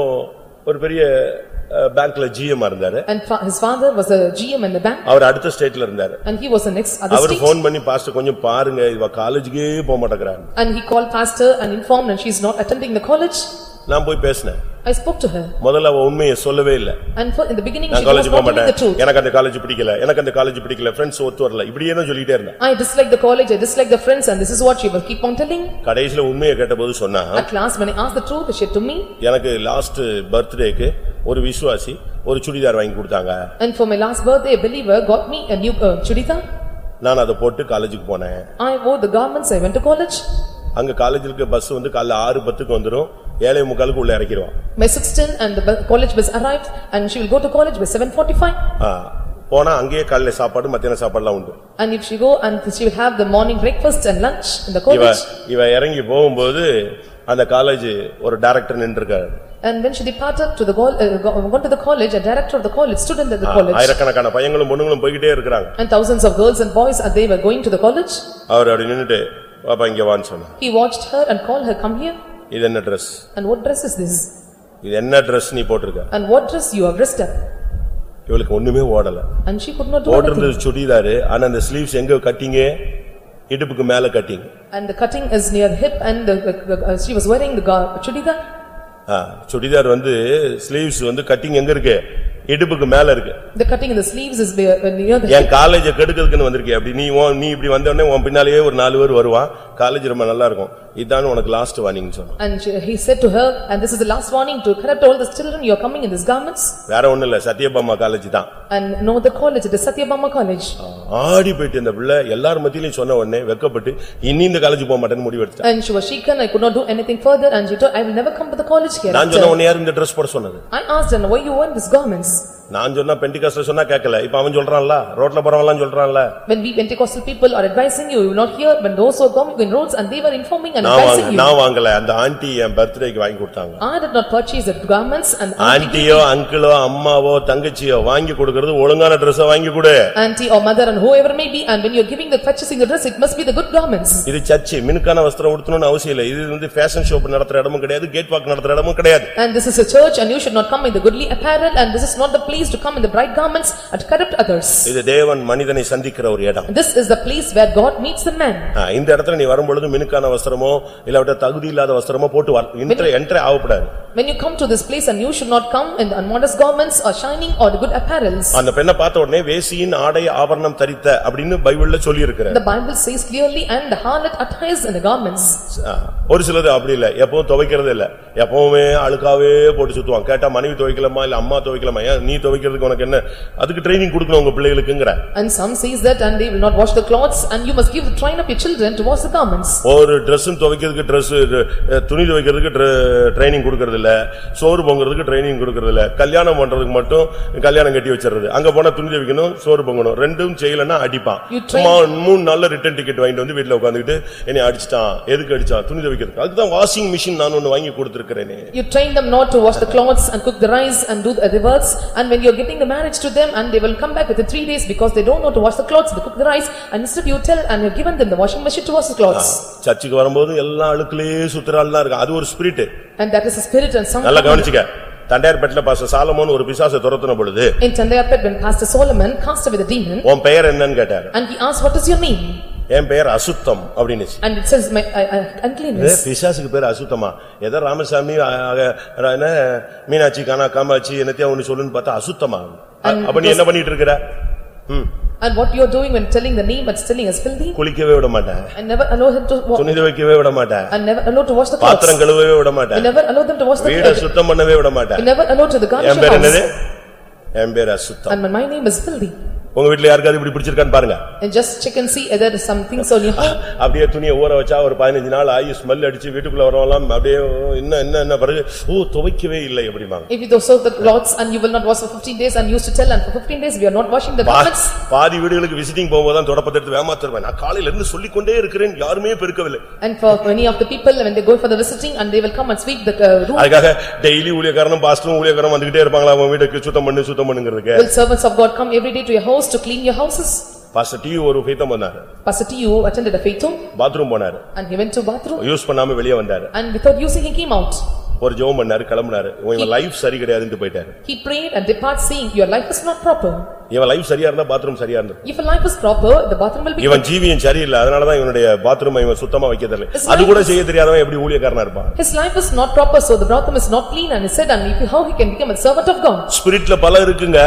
ஒரு பெரிய அஹ், பேங்க்ல ஜிஎம் இருந்தாரு And fa- his father was a GM in the bank அவர் அடுத்த ஸ்டேட்ல இருந்தாரு and he was the next other our state. Phone பண்ணி பாஸ்டர் கொஞ்சம் பாருங்க இவ காலேஜுக்கே போக மாட்டேங்கிறான் And he called pastor and informed and she is not attending the college. நான் போய் பேசினேன் I spoke to her முதல்ல அவ உண்மையை சொல்லவே இல்ல and for- in the beginning she நான் was காலேஜ் போக not telling the மாட்டேன். எனக்கு அந்த காலேஜ் பிடிக்கல எனக்கு அந்த காலேஜ் பிடிக்கல ஃப்ரெண்ட்ஸ் ஒத்து வரல இப்படியே தான் சொல்லிட்டே இருந்தேன் I dislike the college, I dislike the friends and this is what she will keep on telling. கடைசில உண்மையை கேட்டபோது சொன்னா At last, when I asked the truth, she said to me, எனக்கு லாஸ்ட் பர்த்டேக்கு ஒரு விசுவாசி ஒரு சுடிதார் வாங்கி கொடுத்தாங்க And for my last birthday, a believer got me a new uh, chudita. நான் அதை போட்டு காலேஜுக்கு போனேன் I wore the garments, I went to college. அங்க காலேஜுக்கு பஸ் வந்து காலைல ஆறு பத்துக்கு வந்துரும் ஏழை முக்காலுக்கு உள்ள இறக்கிடுவான் By sixteen and the bu- college bus arrived and she will go to college by seven forty-five. ஆ, போனா அங்கேயே காலையில சாப்பாடு மத்தியான சாப்பாடுலாம் உண்டு And if she go and she will have the morning breakfast and lunch in the இவ college. இவ இறங்கி போகும்போது அந்த காலேஜ் ஒரு டைரக்டர் நின்றுருக்காரு And when she departed to the, col- uh, go- gone to the college, a director of the college, student at the college. ஆயிரக்கணக்கான பையங்களும் பொண்ணுங்களும் போய்கிட்டே இருக்கிறாங்க And thousands of girls and boys, and they were going to the college. அவர் அப்படி நின்னுட்டு பாப்பா இங்க வான்னு சொன்னார் He watched her and called her, come here. இது என்ன dress And what dress is this? இது என்ன ட்ரெஸ் நீ போட்டிருக்க And what dress you have dressed up? இவளுக்கு ஒண்ணுமே ஓடல And she could not do anything. போட்டிருந்தது சுடிதாரு ஆனா அந்த ஸ்லீவ்ஸ் எங்க கட்டிங்க இடுப்புக்கு மேல cutting And the cutting is near hip and the- the- the- uh, she was wearing the gar- chudidar. Churidar வந்து ஸ்லீவ்ஸ் வந்து கட்டிங் எங்க இருக்கு இடுப்புக்கு மேல இருக்கு. The cutting in the sleeves is where- uh, near the. என் காலேஜ கெடுக்கிறதுக்குன்னு வந்திருக்கே அப்படி நீ உன்- நீ இப்படி வந்த உடனே உன் பின்னாலேயே ஒரு நாலு பேர் வருவான். காலேஜ் ரொம்ப நல்லா இருக்கும். இதான் உனக்கு லாஸ்ட் வார்னிங் சொன்னான் And she- he said to her, and this is the last warning to correct all the children, you are coming in these garments. வேற ஒண்ணும் இல்ல சத்யபாமா காலேஜ் தான் And know the college, it is Satyabama College. ஆடி போயிட்டு இந்த பிள்ளை எல்லார் மத்தியிலும் சொன்ன உடனே வெக்கப்பட்டு இனி இந்த காலேஜ் போக மாட்டேன்னு முடிவு எடுத்துட்டா And she was shaken, I could not do anything further, and she told, I will never come to the college here. நான் சொன்ன உடனே யார் இந்த ட்ரெஸ் போட சொன்னது I asked her, why you wear these garments? நான் சொன்னா பெண்டிகாஸ்ல சொன்னா கேட்கல இப்ப அவன் சொல்றான்ல ரோட்ல போறவன்லாம் சொல்றான்ல When we Pentecostal people are advising you, you will not hear, when those who are coming in roads and they were informing and நான் advising வாங்க you. நான் வாங்கல அந்த ஆன்ட்டி என் பர்த்டேக்கு வாங்கி கொடுத்தாங்க I did not purchase the garments and auntie ஆன்ட்டியோ அங்கிளோ அம்மாவோ தங்கச்சியோ வாங்கி கொடுக்கறது ஒழுங்கான Dress வாங்கி கொடு auntie or mother and whoever may be, and when you are giving the purchasing the dress, it must be the good garments. இது church மினுக்கான வஸ்திரம் உடுத்தணும்னு அவசியம் இல்லை இது வந்து ஃபேஷன் ஷோப் நடத்துற இடமும் கிடையாது கேட் வாக் நடத்துற இடமும் கிடையாது And this is a church and you should not come in the goodly apparel and this is not the place to come in the bright garments and corrupt others. இது தேவன் மனிதனை சந்திக்கிற ஒரு இடம் This is the place where God meets the man. ஆ, இந்த இடத்துல நீ வரும்பொழுது மினுக்கான வஸ்திரமோ இல்லாவிட்ட தகுதி இல்லாத வஸ்திரமோ போட்டு என்ட்ரே என்ட்ரே ஆகக்கூடாது When you come to this place and you should not come in the unmodest garments or shining or the good apparels. அந்த பெண்ணை பார்த்த உடனே வேசியின் ஆடை ஆபரணம் தரித்த அப்படின்னு பைபிள்ல சொல்லி The Bible says clearly and the harlot attires in the garments. ஒரு சிலது அப்படி இல்ல எப்பவும் துவைக்கிறது இல்ல எப்பவுமே அழுக்காவே போட்டு சுத்துவான் கேட்டா மனைவி துவைக்கலாமா இல்ல அம்மா துவைக்கலாமா ஏன் நீ துவைக்கிறதுக்கு உனக்கு என்ன அதுக்கு ட்ரைனிங் கொடுக்கணும் உங்க பிள்ளைகளுக்குங்கிற And some says that and they will not wash the clothes and you must give, train up your children to wash the garments. ஒரு Dressம் துவைக்கிறதுக்கு Dress துணி துவைக்கிறதுக்கு ட்ரைனிங் கொடுக்கறது இல்ல சோறு பொங்குறதுக்கு ட்ரைனிங் கொடுக்கறது இல்ல கல்யாணம் பண்றதுக்கு மட்டும் கல்யாணம் கட்டி வச்சிருது அங்க போனா துணி துவைக்கணும் சோறு பொங்கணும் ரெண்டும் செய்யலன்னா அடிப்பான் மூணு நாள்ல ரிட்டர்ன் டிக்கெட் வாங்கிட்டு வந்து வீட்டுல உட்காந்துக்கிட்டு என்னை அடிச்சிட்டான் எதுக்கு அடிச்சான் துணி துவைக்கிறதுக்கு அதுக்குதான் வாஷிங் மிஷின் நான் ஒண்ணு வாங்கி கொடுத்திருக்கிறேனே You train them not to wash the clothes and cook the rice and do the reverse. And when you are getting the marriage to them and they will come back within three days because they don't know to wash the clothes, they cook the rice. And instead you tell and you have given them the washing machine to wash the clothes. சர்ச்சுக்கு வரும்போது எல்லா அழுக்குலயே சுத்துறாள் தான் இருக்கு? அது ஒரு spirit And that is a spirit and some. நல்லா கவனிச்சுக்க. தண்டையார்பேட்டில பாச Solomon ஒரு பிசாசை துரத்துன பொழுது In Tandayapet when Pastor Solomon cast away the demon உன் பெயர் என்னன்னு கேட்டாரு. and he asked, what is your name? என் பெயர் அசுத்தம் அப்படின்னுச்சு. And it says, my A, uncleanness. பிசாசுக்கு பேர் அசுத்தமா? ஏதோ ராமசாமி அ, அ, என்ன மீனாட்சி காணா காமாட்சி என்னத்தையா ஒண்ணு சொல்லுன்னு பார்த்தா அசுத்தமா? அ- அப்ப நீ என்ன பண்ணிட்டு இருக்கிற? ம், And what you are doing when telling the name but telling as filthy? குளிக்கவே விட மாட்டேன் And never allow him to walk துணி துவைக்கவே விட மாட்டேன் and never allow to wash the பாத்திரம் clothes. கழுவவே விட You மாட்டேன் never allow them to wash the வீட clothes. சுத்தம் பண்ணவே விட You மாட்டேன் never allow to the garnish N your பேர் என்னது house. என் பேர் அசுத்தம் And my name is filthy. உங்க வீட்டுல யாருக்காவது இப்படி பிடிச்சிருக்கான்னு பாருங்க And just check and see is some things on your home. அப்படியே துணியை ஊற வச்சா ஒரு பதினஞ்சு நாள் ஆகி ஸ்மெல் அடிச்சு வீட்டுக்குள்ள வரவெல்லாம் அப்படியே என்ன என்ன என்ன பிறகு ஓ துவைக்கவே இல்லை அப்படிம்பாங்க If you soak the clothes and you will not wash for fifteen days and used to tell and for fifteen days we are not washing the garments. பாதி வீடுகளுக்கு விசிட்டிங் போகும்போது தான் தொடப்பத்தை எடுத்து வேமாத்திருவேன் நான் காலையில இருந்து சொல்லிக்கொண்டே இருக்கிறேன் யாருமே பெருக்கவில்லை And for many of the people when they go for the visiting and they will come and sweep the uh, room. அதுக்காக டெய்லி ஊழியக்காரனும் பாஸ்டரும் ஊழியக்காரன் வந்துகிட்டே இருப்பாங்களா அவன் வீட்டுக்கு சுத்தம் பண்ணு சுத்தம் பண்ணுங்கிறதுக்கு Will servants of God come every day to your house to clean your houses? Pastor TV ஒரு ஃபீத்தம் வந்தாரு Pastor T.U. attended a faith home bathroom போனாரு and he went to bathroom use பண்ணாம வெளியே வந்தாரு and without using he came out. ஒரு ஜெபம் பண்ணாரு கிளம்புனாரு இவன் லைஃப் சரி கிடையாதுன்னு போயிட்டாரு He prayed and departed saying, "Your life is not proper. இவன் லைஃப் சரியா இருந்தா பாத்ரூம் சரியா இருந்தது If your life is proper, the bathroom will be இவன் ஜீவியம் சரியில்லை அதனாலதான் இவனுடைய பாத்ரூம் இவன் சுத்தமா வைக்க தெரியல His அது life கூட செய்ய தெரியாதவன் எப்படி ஊழியக்காரனா இருப்பான் His life is not proper, so the bathroom is not clean and he said, and if how he can become a servant of God? ஸ்பிரிட்ல பலம் இருக்குங்க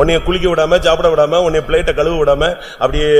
உன்னைய குளிக்க விடாம சாப்பிட விடாம உன்னைய பிளேட்டை கழுவ விடாம அப்படியே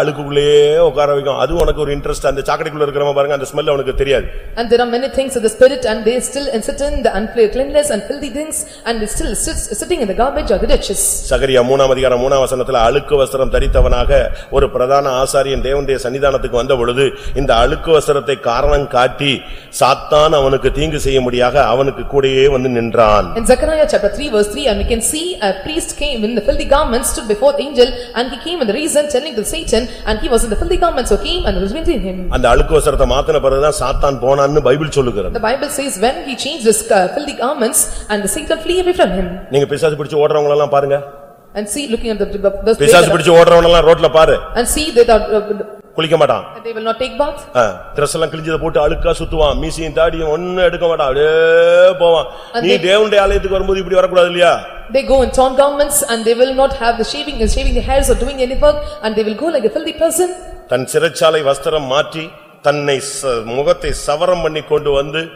அழுக்குள்ளேயே உட்கார வைக்கும். அது உனக்கு ஒரு இன்ட்ரெஸ்ட் அந்த சாக்கடைக்குள்ள இருக்கிறவங்க பாருங்க அந்த ஸ்மெல் உனக்கு தெரியாது. And there are many things of the spirit and they still sit in the uncleanness and filthy things and they still sit sitting in the garbage or the ditches. சகரியா மூணாம் அதிகாரம் மூணாம் வசனத்துல அழுக்கு வஸ்திரம் தரித்தவனாக ஒரு பிரதான ஆசாரியன் தேவனுடைய சன்னிதானத்துக்கு வந்த பொழுது இந்த அழுக்கு வஸ்திரத்தை காரணம் காட்டி சாத்தான் அவனுக்கு தீங்கு செய்ய முடியாக அவனுக்கு கூடயே வந்து நின்றான். In Zechariah chapter 3 verse 3 and we can see a priest came in the filthy garments stood before the angel and he came in the reason telling to Satan and he was in the filthy garments so came and was within him. அந்த அழுக்கு வஸ்திரத்தை மாத்தின பிறகுதான் சாத்தான் போனான்னு Bible சொல்லுகிறது The Bible says when he changed his uh, filthy garments and the Satan flee away from him. நீங்க பிசாசு பிடிச்சு ஓடுறவங்க எல்லாம் பாருங்க And see looking at the the பிசாசு பிடிச்சு ஓடுறவங்க எல்லாம் ரோட்ல பாரு and see that uh, குளிக்க மாட்டான். They will not take bath. Dress எல்லாம் கிழிஞ்சதை போட்டு அழுக்கா சுத்துவான். மீசியும் தாடியும் ஒண்ணும் எடுக்க மாட்டான். அப்படியே போவான். நீ தேவனுடைய ஆலயத்துக்கு வரும்போது இப்படி வரக்கூடாது இல்லையா? They go in torn garments and they will not have the shaving and shaving the hairs or doing any work and they will go like a filthy person. தன் சிறைச்சாலை வஸ்திரம் மாற்றி தன்னை ச- முகத்தை சவரம் பண்ணி கொண்டு வந்து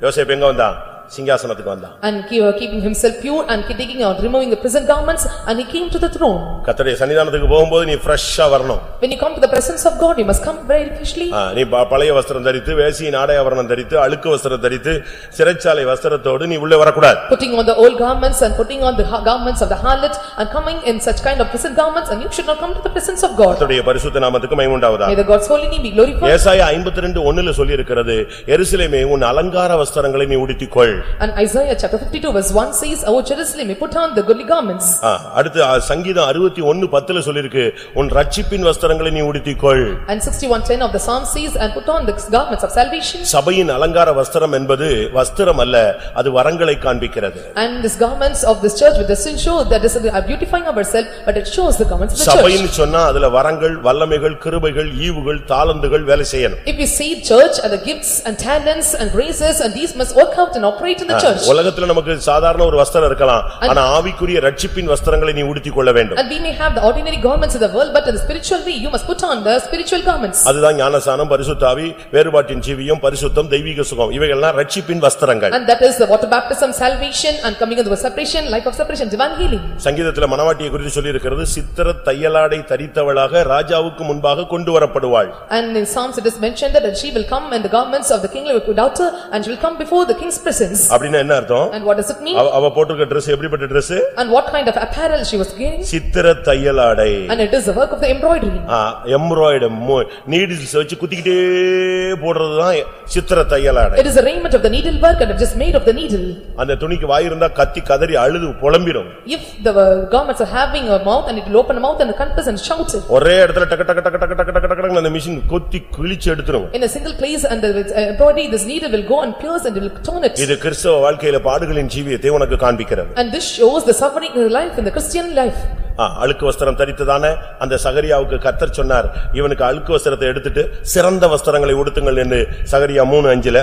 யோசேப்பு எங்க வந்தான்? சிங்காசனத்துக்கு வந்தான் And he was keeping himself pure and taking out, removing the prison garments and he came to the throne. கர்த்தருடைய சன்னிதானத்துக்கு போகும்போது நீ ஃப்ரெஷ்ஷா வரணும் When you come to the presence of God, you must come very freshly. ஆ, நீ ப- பழைய வஸ்திரம் தரித்து வேசியின் ஆடை ஆபரணம் தரித்து அழுக்கு வஸ்திரம் தரித்து சிறைச்சாலை வஸ்திரத்தோடு நீ உள்ளே வரக்கூடாது Putting on the old garments and putting on the ha- garments of the harlot and coming in such kind of prison garments and you should not come to the presence of God. கர்த்தருடைய பரிசுத்த நாமத்துக்கு மைமுண்டாவதா May the God's holy name be glorified. ஏசாயா ஐம்பத்தி ரெண்டு ஒண்ணுல சொல்லியிருக்கிறது எருசலேமே உன் அலங்கார வஸ்திரங்களை நீ உடுத்திக்கொள் And Isaiah chapter fifty-two verse one says, "O Jerusalem, you put on the goodly garments." ஆ, அடுத்து ஆ, சங்கீதம் அறுபத்தி ஒன்னு பத்துல சொல்லிருக்கு உன் ரட்சிப்பின் வஸ்திரங்களை நீ உடுத்திக்கொள் And sixty-one ten of the psalm says, "And put on the garments of salvation." சபையின் அலங்கார வஸ்திரம் என்பது வஸ்திரம் அல்ல அது வரங்களை காண்பிக்கிறது And this garments of this church with the sin show that is uh, beautifying ourselves, but it shows the garments of the church. சபைன்னு சொன்னா அதுல வரங்கள் வல்லமைகள் கிருபைகள் ஈவுகள் தாளந்துகள் வேலை செய்யணும் If we say church and the gifts and talents and graces and these must work out and operate in the church. உலகத்துல நமக்கு சாதாரண ஒரு வஸ்திரம் இருக்கலாம் ஆனா ஆவிக்குரிய ரட்சிப்பின் வஸ்திரங்களை நீ உடுத்திக் கொள்ள வேண்டும் And we may have the ordinary garments of the world, but in the spiritual way, you must put on the spiritual garments. அதுதான் ஞானசானம் பரிசுத்தாவி வேறுபாட்டின் ஜீவியம் பரிசுத்தம் தெய்வீக சுகம் இவைகள்லாம் ரட்சிப்பின் வஸ்திரங்கள் And that is the water baptism, salvation and coming into the separation, life of separation, divine healing. சங்கீதத்துல மனவாட்டியை குறித்து சொல்லியிருக்கிறது சித்திர தையலாடை தரித்தவளாக ராஜாவுக்கு முன்பாக கொண்டு வரப்படுவாள் And in Psalms it is mentioned that she will come in the garments of the kingly daughter and she will come before the king's presence. அப்படின்னு என்ன அர்த்தம் And what does it mean? அவ- போட்டிருக்க Dress எப்படிப்பட்ட Dress And what kind of apparel she was wearing? சித்திர தையலாடை And it is the work of the embroidery. எம்ப்ராய்டு needles வச்சு குத்திக்கிட்டே போடுறதுதான் சித்திர தையலாடை It is a raiment of the needlework and it is made of the needle. அந்த துணிக்கு வாய் இருந்தா கத்தி கதறி அழுது புலம்பிடும் If the uh, garments are having a mouth and it will open a mouth and confess and shout it. ஒரே இடத்துல டக்கு டக்கு டக்கு டக்கு டக்கு டக்கு டக்குன்னு அந்த மிஷின் கொத்தி கிழிச்சு எடுத்துரும் In a single place and the uh, embroidery, this needle will go and pierce and it will turn it. இது கிறிஸ்தவ வாழ்க்கையில பாடுகளின் ஜீவியத்தை உனக்கு காண்பிக்கிறது And this shows the suffering in the life, in the Christian life. அழுக்கு வஸ்திரம் தரித்ததான அந்த சகரியாவுக்கு கர்த்தர் சொன்னார் இவனுக்கு அழுக்கு வஸ்திரத்தை எடுத்துட்டு சிறந்த வஸ்திரங்களை உடுத்துங்கள் என்று சகரியா மூணு அஞ்சுல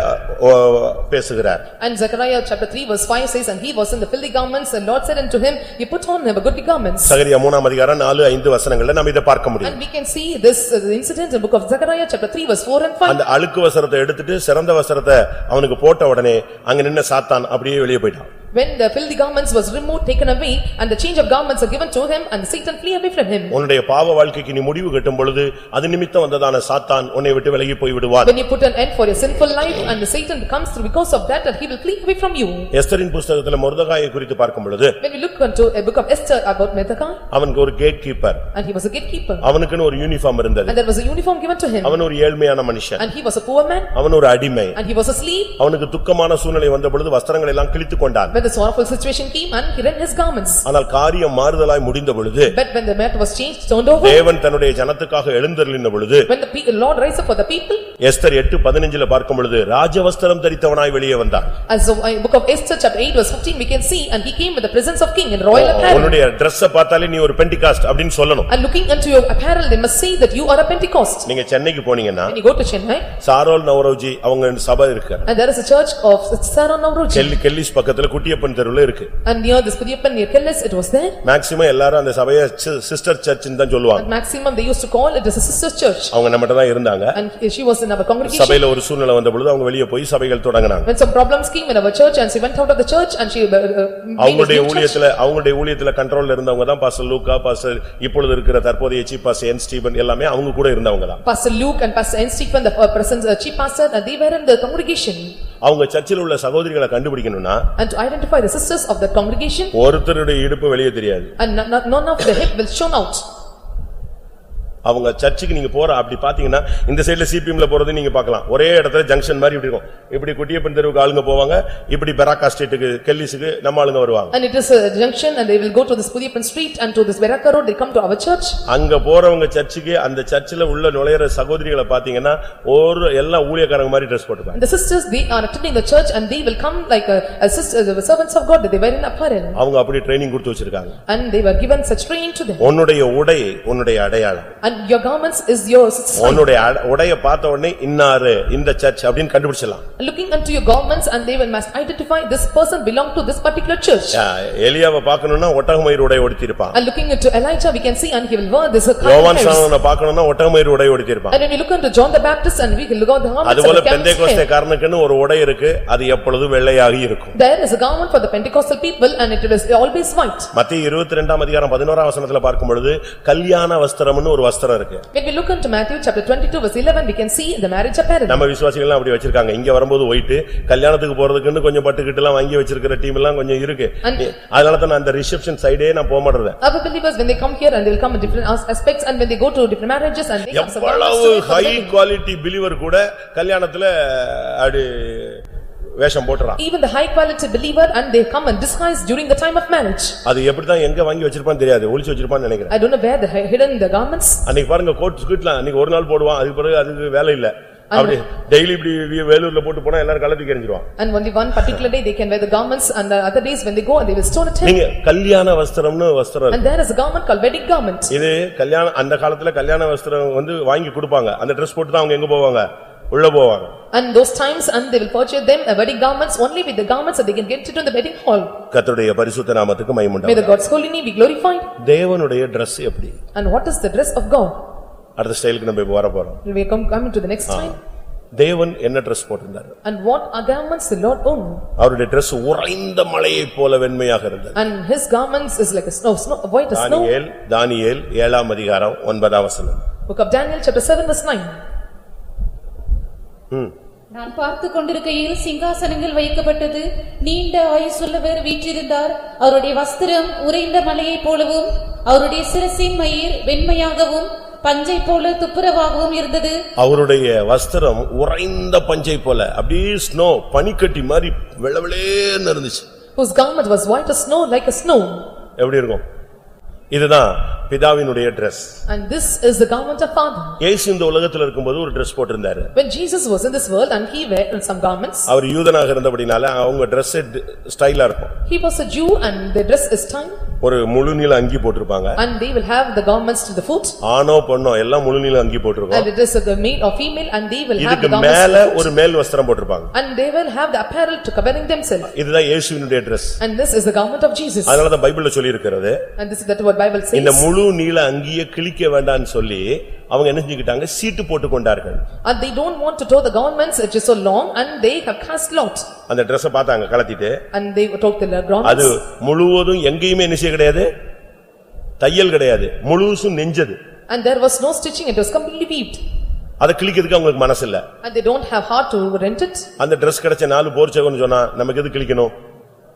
பேசுகிறார் And Zechariah chapter 3 verse 5 says, "And he was in the filthy garments, and Lord said unto him, You put on a goodly garments." சகரியா மூணாம் அதிகாரம் நாலு ஐந்து வசனங்கள்ல நம்ம இதை பார்க்க முடியும் And we can see this uh, incident in book of Zechariah chapter 3 verse 4 and 5. அந்த அழுக்கு வஸ்திரத்தை எடுத்துட்டு சிறந்த வஸ்திரத்தை அவனுக்கு போட்ட உடனே அங்க நின்ன சாத்தான் அப்படியே வெளியே போயிட்டான் When the filthy garments was removed, taken away, and the change of garments are given to him, and Satan flee away from him. உன்னுடைய பாவ வாழ்க்கைக்கு நீ முடிவு கட்டும் பொழுது அது நிமித்தம் வந்ததான சாத்தான் உன்னை விட்டு விலகி போய் விடுவான் When you put an end for your sinful life, and the Satan comes through because of that, and he will flee away from you. எஸ்தரின் புஸ்தகத்துல முருதகாயை குறித்து பார்க்கும் பொழுது When we look into a book of Esther about Mordecai, அவனுக்கு ஒரு gate keeper and he was a gatekeeper, அவனுக்குன்னு ஒரு uniform இருந்தது and there was a uniform given to him, அவன் ஒரு ஏழ்மையான மனுஷன் and he was a poor man, அவன் ஒரு அடிமை and he was a slave. அவனுக்கு துக்கமான சூழ்நிலை வந்த பொழுது வஸ்திரங்களை எல்லாம் கிழித்துக் கொண்டான் When the sorrowful situation came, and he rent his garments. ஆனால் காரியம் மாறுதலாய் முடிந்த பொழுது But when the matter was changed, turned over, தேவன் தன்னுடைய ஜனத்துக்காக எழுந்தருளின பொழுது when the pe- Lord rise up for the people, Esther எட்டு பதினஞ்சுல பார்க்கும் பொழுது ராஜவஸ்திரம் தரித்தவனாய் வெளியே வந்தான் as the uh, book of Esther chapter 8 verse 15 we can see, and he came with the presence of king in royal apparel. உன்னுடைய Dress பார்த்தாலே நீ ஒரு பெண்டிகாஸ்ட் அப்படின்னு சொல்லணும் And looking unto your apparel, they must say that you are a Pentecost. நீங்க சென்னைக்கு போனீங்கன்னா When you go to Chennai, சாரோல் Naoroji அவங்க சபை இருக்கு and there is a church of Sarah Navroji. Kelly Kelly's பக்கத்துல குட்டிய புதியப்பன் தெருவுல இருக்கு And near this Pudiyappan, near Kellis, it was there. Maximum எல்லாரும் அந்த சபையை சிஸ்டர் சர்ச்னு தான் சொல்லுவாங்க At maximum, they used to call it as a sister's church. அவங்க நம்மகிட்ட தான் இருந்தாங்க And she was in our congregation. சபையில ஒரு சூழ்நிலை வந்த பொழுது அவங்க வெளியே போய் சபைகள் தொடங்கினாங்க When some problems came in our church and she went out of the church and she uh, uh, அவங்களுடைய. ஊழியத்துல அவங்களுடைய ஊழியத்துல கண்ட்ரோல்ல இருந்தவங்க தான் பாஸ்டர் லூக்கா பாஸ்டர் இப்பொழுது இருக்கிற தற்போதைய சீப் பாஸ்டர் என் ஸ்டீபன் எல்லாமே அவங்க கூட இருந்தவங்க தான் Pastor Luke and Pastor N. Stephen, the uh, present uh, chief pastor, and they were in the congregation. அவங்க சர்ச்சில் உள்ள சகோதரிகளை கண்டுபிடிக்கணும்னா And to identify the sisters of the congregation ஒருத்தருடைய இடுப்பு வெளியே தெரியாது and no- no- none of the hip will shown out. அவங்க சர்ச்சுக்கு நீங்க போற அப்படி பாத்தீங்கன்னா இந்த சைடுல சிபிஎம்ல போறது நீங்க பார்க்கலாம் ஒரே இடத்துல ஜங்ஷன் மாதிரி இப்படி இருக்கும் இப்படி குட்டியப்பன் தெருவுக்கு ஆளுங்க போவாங்க இப்படி பெராக்கா ஸ்ட்ரீட்டுக்கு கெல்லிஸுக்கு நம்ம ஆளுங்க வருவாங்க And it is a junction and they will go to this Pudiyappan street and to this Veraka road, they come to our church. அங்க போறவங்க சர்ச்சுக்கு அந்த சர்ச்சில் உள்ள நுழையிற சகோதரிகளை பாத்தீங்கன்னா ஒரு எல்லாம் ஊழியக்காரங்க மாதிரி ட்ரெஸ் போட்டுப்பாங்க And the sisters, they are attending the church and they will come like a a sister, the servants of God, that they in apparel. அவங்க அப்படி ட்ரைனிங் கொடுத்து வச்சிருக்காங்க And they were given such training to them. உன்னுடைய உடை உன்னுடைய அடையாளம் And your garments is your sign. உன்னுடைய அட- உடைய பார்த்த உடனே இன்னாரு இந்த சர்ச் அப்படின்னு கண்டுபிடிச்சலாம் Looking unto your garments and they will must identify this person belong to this particular church. எலியாவை பார்க்கணும்னா ஒட்டகமயிர் உடை உடுத்திருப்பான் And looking into Elijah, we can see and he will wear this. uh, யோவான் hairs. சாணனை பார்க்கணும்னா ஒட்டகமயிர் உடை உடுத்திருப்பான் And when we look into John the Baptist and we can look at the garments அதுபோல of the camel's பெந்தைக்கோஸ்தே hair. காரனுக்குன்னு ஒரு உடை இருக்கு அது எப்பொழுதும் வெள்ளையாகி இருக்கும் There is a garment for the Pentecostal people and it is always white. மத்திய இருபத்தி ரெண்டாம் அதிகாரம் பதினோராம் வசனத்துல பார்க்கும் பொழுது கல்யாண வஸ்திரம்னு ஒரு வஸ்திரம் இருக்கு When we look into Matthew chapter twenty-two verse eleven, we can see the marriage apparel. நம்ம விசுவாசிகள் அப்படி வச்சிருக்காங்க இங்க வரும்போது ஒயிட்டு கல்யாணத்துக்கு போறதுக்குன்னு கொஞ்சம் பட்டுக்கிட்டு எல்லாம் வாங்கி வச்சிருக்கிற டீம் எல்லாம் கொஞ்சம் இருக்கு And- அதனால தான் நான் அந்த ரிசப்ஷன் சைடே நான் போக மாட்டேன் Our believers, when they come here and they will come in different as- aspects and when they go to different marriages and they have some garments எவ்வளவு to wear for the high wedding. Quality believer கூட கல்யாணத்துல அப்படி வேஷம் போட்டுறான் Even the high quality believer and they come and disguise during the time of marriage. அது எப்படிதான் எங்க வாங்கி வச்சிருப்பான்னு தெரியாது ஒளிச்சு வச்சிருப்பான்னு நினைக்கிறேன் I don't know where have hidden the garments. அன்னைக்கு பாருங்க கோட் ஸ்கூட்லாம் அன்னைக்கு ஒரு நாள் போடுவான் அதுக்கு பிறகு அதுக்கு வேலை இல்ல அப்படி டெய்லி இப்படி வேலூர்ல போட்டு போனா எல்லாரும் கலத்தி எறிஞ்சிருவான் And only one particular day they can wear the garments and the other days when they go and they will stone it. நீங்க கல்யாண வஸ்திரம்னு வஸ்திரம். And there is a garment called wedding garment. இது கல்யாணம் அந்த காலத்துல கல்யாண வஸ்திரம் வந்து வாங்கி கொடுப்பாங்க அந்த Dress போட்டு தான் அவங்க எங்க போவாங்க உள்ள போவாங்க And those times and they will purchase them a wedding garments only with the garments that they can get it in the wedding hall. கர்த்தருடைய பரிசுத்த நாமத்துக்கு May the மைமுண்டாம் God's holy name be glorified. தேவனுடைய Dress எப்படி And what is the dress of God? அடுத்த ஸ்டைலுக்கு நம்ம இப்ப வர போறோம் We come coming to the next time. தேவன் என்ன Dress போட்டிருந்தாரு And what are garments the Lord own? அவருடைய Dress உறைந்த மலையைப் போல வெண்மையாக இருந்தது And his garments is like a snow, snow, white as snow. தானியேல் தானியேல் ஏழாம் அதிகாரம் ஒன்பதாம் வசனம் Book of Daniel, chapter seven, verse nine. நான் பார்த்து கொண்டிருக்கையில் சிங்காசனங்கள் வைக்கப்பட்டது. நீண்ட ஆயுசுள்ளவர் வீற்றிருந்தார். அவருடைய வஸ்திரம் உறைந்த மலையைப் போலவும் அவருடைய சிரசின் மயிர் வெண்மையாகவும் பஞ்சை போல துப்புரவாகவும் இருந்தது. அவருடைய வஸ்திரம் உறைந்த பஞ்சை போல அப்படியே ஸ்னோ பனிக்கட்டி மாதிரி வெள்ளவெளேன்னு இருந்துச்சு. Whose garment was white as snow, like a snow. எப்படி இருக்கும்? இதுதான் பிதாவினுடைய Dress And this is the garment of father. இயேசு இந்த உலகத்துல இருக்கும்போது ஒரு Dress போட்டிருந்தாரு When Jesus was in this world and he wear some garments, அவர் யூதனாக இருந்தபடினால அவங்க Dress ஸ்டைலா இருக்கும் he was a Jew and their dress is time ஒரு முழு நீள அங்கி போட்டிருப்பாங்க and they will have the garments to the foot ஆணோ பொண்ணோ எல்லாம் முழு நீள அங்கி போட்டிருக்கோம் and it is a male or female and they will have இதுக்கு the garments to மேல the ஒரு மேல் வஸ்திரம் போட்டிருப்பாங்க and they will have the apparel to covering themselves. இதுதான் இயேசுவினுடைய Dress And this is the garment of Jesus. அதனாலதான் பைபிள்ல சொல்லி இருக்கிறது And this is that what Bible இந்த says. முழு நீள அங்கியை கிழிக்க வேண்டாம்னு சொல்லி அவங்க என்ன செஞ்சுக்கிட்டாங்க சீட்டு போட்டு கொண்டார்கள் And they don't want to throw the garments which is so long and they have cast lot. அந்த Dress-அ பார்த்தாங்க கலத்திட்டு And they took the அது garments முழுவதும் எங்கேயுமே என்ன செய்ய கிடையாது தையல் கிடையாது முழுசும் நெஞ்சது and there was no stitching, it was completely weaved. அதை கிழிக்கிறதுக்கு அவங்களுக்கு மனசு இல்ல And they don't have heart to rent it. அந்த Dress கிடைச்ச நாலு போர்ச்சவன்னு சொன்னா நமக்கு எது கிழிக்கணும்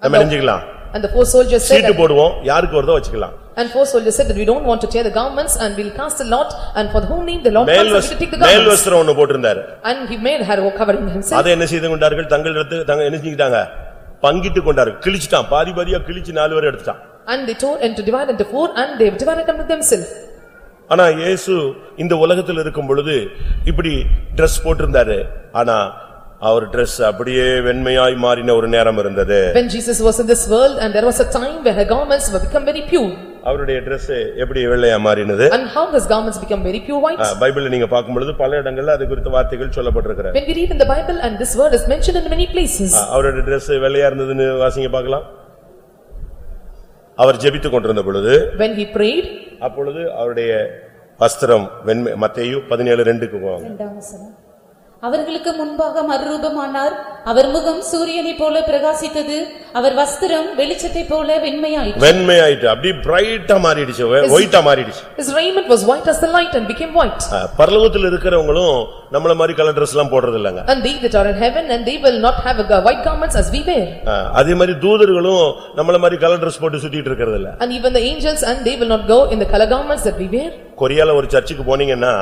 நம்ம நெஞ்சுக்கலாம் And the four soldiers said seat that போடுவோம் யாருக்கு வருதோ வச்சுக்கலாம் And four soldiers said that we don't want to tear the garments and we'll cast a lot and for whom name the Lord மேல் comes and we will take the மேல் garments. வஸ்திரம் ஒண்ணு போட்டிருந்தாரு And he made her covering himself அதை என்ன செய்து கொண்டார்கள் தங்கள் எடுத்து தங்க என்ன செஞ்சுக்கிட்டாங்க பங்கிட்டு கொண்டாரு கிழிச்சிட்டான் பாதி பாதியா கிழிச்சு நாலு பேர் எடுத்துட்டான் and they tore into divide into four and they divided among themselves. ஆனா இயேசு இந்த உலகத்தில் இருக்கும் பொழுது இப்படி Dress போட்டிருந்தாரு ஆனா அவர் Dress அப்படியே வெண்மையாய் மாறின ஒரு நேரம் இருந்தது When Jesus was in this world and there was a time when her garments were become very pure. அவருடைய Dress எப்படி வெள்ளையா மாறினது And how his garments become very pure white? பைபிள்ல நீங்க பார்க்கும் பொழுது பல இடங்கள்ல அது குறித்த வார்த்தைகள் சொல்லப்பட்டிருக்கிறது When we read in the Bible and this word is mentioned in many places. அவருடைய Dress வெள்ளையா இருந்ததுன்னு வாசிங்க பார்க்கலாம் அவர் ஜெபித்துக் கொண்டிருந்த பொழுது When he prayed, அப்பொழுது அவருடைய வஸ்திரம் வெண்மை மத்தேயு பதினேழு ரெண்டுக்கு போவாங்க. அவர்களுக்கு முன்பாக மறுரூபமானார். அவர் முகம் சூரியனைப் போல பிரகாசித்தது. அவர் வஸ்திரம் வெளிச்சத்தைப் போல வெண்மையாயிற்று. வெண்மையாயிட்டு அப்படி பிரைட்டா மாறிடுச்சு. ஒயிட்டா மாறிடுச்சு. his raiment was white as the light and became white. ஆ, பரலோகத்தில் இருக்கிறவங்களும் நம்மள மாதிரி கலர் Dress எல்லாம் போடுறது இல்லங்க And they that are in heaven and they will not have a white garments as we wear. அதே மாதிரி தூதர்களும் நம்மள மாதிரி கலர் Dress போட்டு சுத்திட்டு இருக்கிறது இல்ல And even the angels and they will not go in the color garments that we wear. கொரியால ஒரு சர்ச்சுக்கு போனீங்கன்னா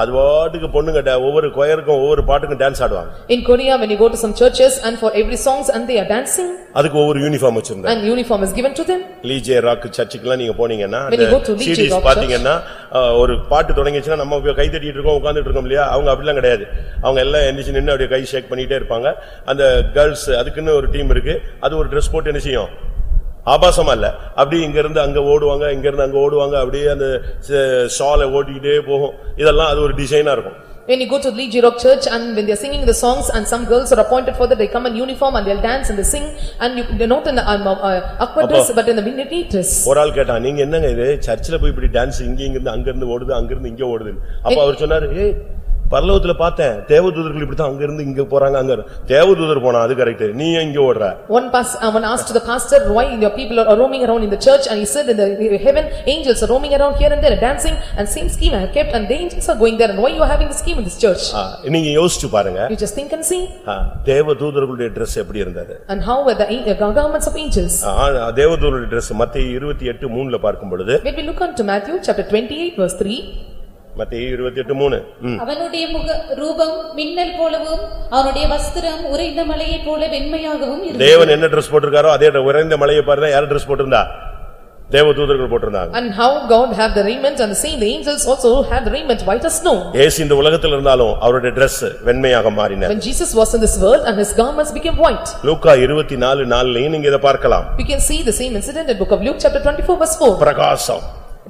அது பாட்டுக்கு பொண்ணுங்க ஒவ்வொரு கொயருக்கும் ஒவ்வொரு பாட்டுக்கும் டான்ஸ் ஆடுவாங்க In Korea, when you go to some churches and for every songs and they are dancing அதுக்கு ஒவ்வொரு யூனிஃபார்ம் வச்சிருந்தாங்க and uniform is given to them. Lee J rock சர்ச்சுக்குலாம் நீங்க போனீங்கன்னா When you go to Lee J. CDs பாத்தீங்கன்னா அஹ், ஒரு பாட்டு தொடங்கிச்சுன்னா நம்ம போய் கை தட்டிட்டு இருக்கோம் உட்கார்ந்துட்டு இருக்கோம் இல்லையா அவங்க அப்படிலாம் கிடையாது. அவங்க எல்லாம் எந்திரிச்சு நின்னு அப்படியே கை ஷேக் பண்ணிட்டே இருப்பாங்க. அந்த கேர்ள்ஸ் அதுக்குன்னு ஒரு டீம் இருக்கு. அது ஒரு Dress போட்டு என்ன செய்யும்? ஆபாசமா இல்ல. அப்படி இங்க இருந்து அங்க ஓடுவாங்க இங்க இருந்து அங்க ஓடுவாங்க. அப்படியே அந்த ஷாலை ஓட்டிக்கிட்டே போகும். இதெல்லாம் அது ஒரு டிசைனா இருக்கும். When you go to Lee J. Rock Church and when they are singing the songs and some girls are appointed for that, they come in uniform and they'll dance and they sing. And you, they're not in the um, uh, awkward dress but in the neat dress. ஒரு ஆள் கேட்டான் நீங்க என்னங்க இது? சர்ச்சில் போய் இப்படி dance இங்க இங்க இருந்து அங்க இருந்து ஓடுது அங்க இருந்து இங்க ஓடுது அப்ப அவர் சொன்னாரு ஏய் பரலோகத்துல பார்த்தேன் தேவதூதர்கள் இப்படித்தான் அங்க இருந்து இங்க போறாங்க அங்க இருந்து." தேவதூதர் போனா அது கரெக்ட் நீ இங்க ஓடுற One pas, uh, one asked the pastor, why your people are roaming around in the church and he said in the heaven, angels are roaming around here and there dancing and same scheme I have kept and the angels are going there and why you are having the scheme in this church? ஆ, நீங்க யோசிச்சு பாருங்க You just think and see ah, தேவதூதர்களுடைய Dress எப்படி இருந்தது and how were the an- uh, garments of angels? Ah, தேவதூதர்களுடைய Dress மத்தேயு இருபத்தி எட்டு மூணுல பார்க்கும் பொழுது When we look unto Matthew chapter twenty-eight verse three, மத்தேயு இருபத்தி எட்டு மூணு ம். அவனுடைய முக ரூபம் மின்னல் போலவும் அவனுடைய வஸ்திரம் உறைந்த மலையைப் போல வெண்மையாகவும் இருந்தது தேவன் என்ன Dress போட்டிருக்காரோ அதே உறைந்த மலையை பாருங்க யார் Dress போட்டிருந்தா தேவதூதர்கள் போட்டிருந்தாங்க and how God have the raiment and the same the angels also have the raiment white as snow. ஏசு இந்த உலகத்தில் இருந்தாலும் அவருடைய Dress வெண்மையாக மாறினார் When Jesus was in this world and his garments became white. லூக்கா இருபத்தி நாலு நாலுலயும் நீங்க இதை பார்க்கலாம் We can see the same incident in book of Luke chapter twenty-four verse four. பிரகாசம்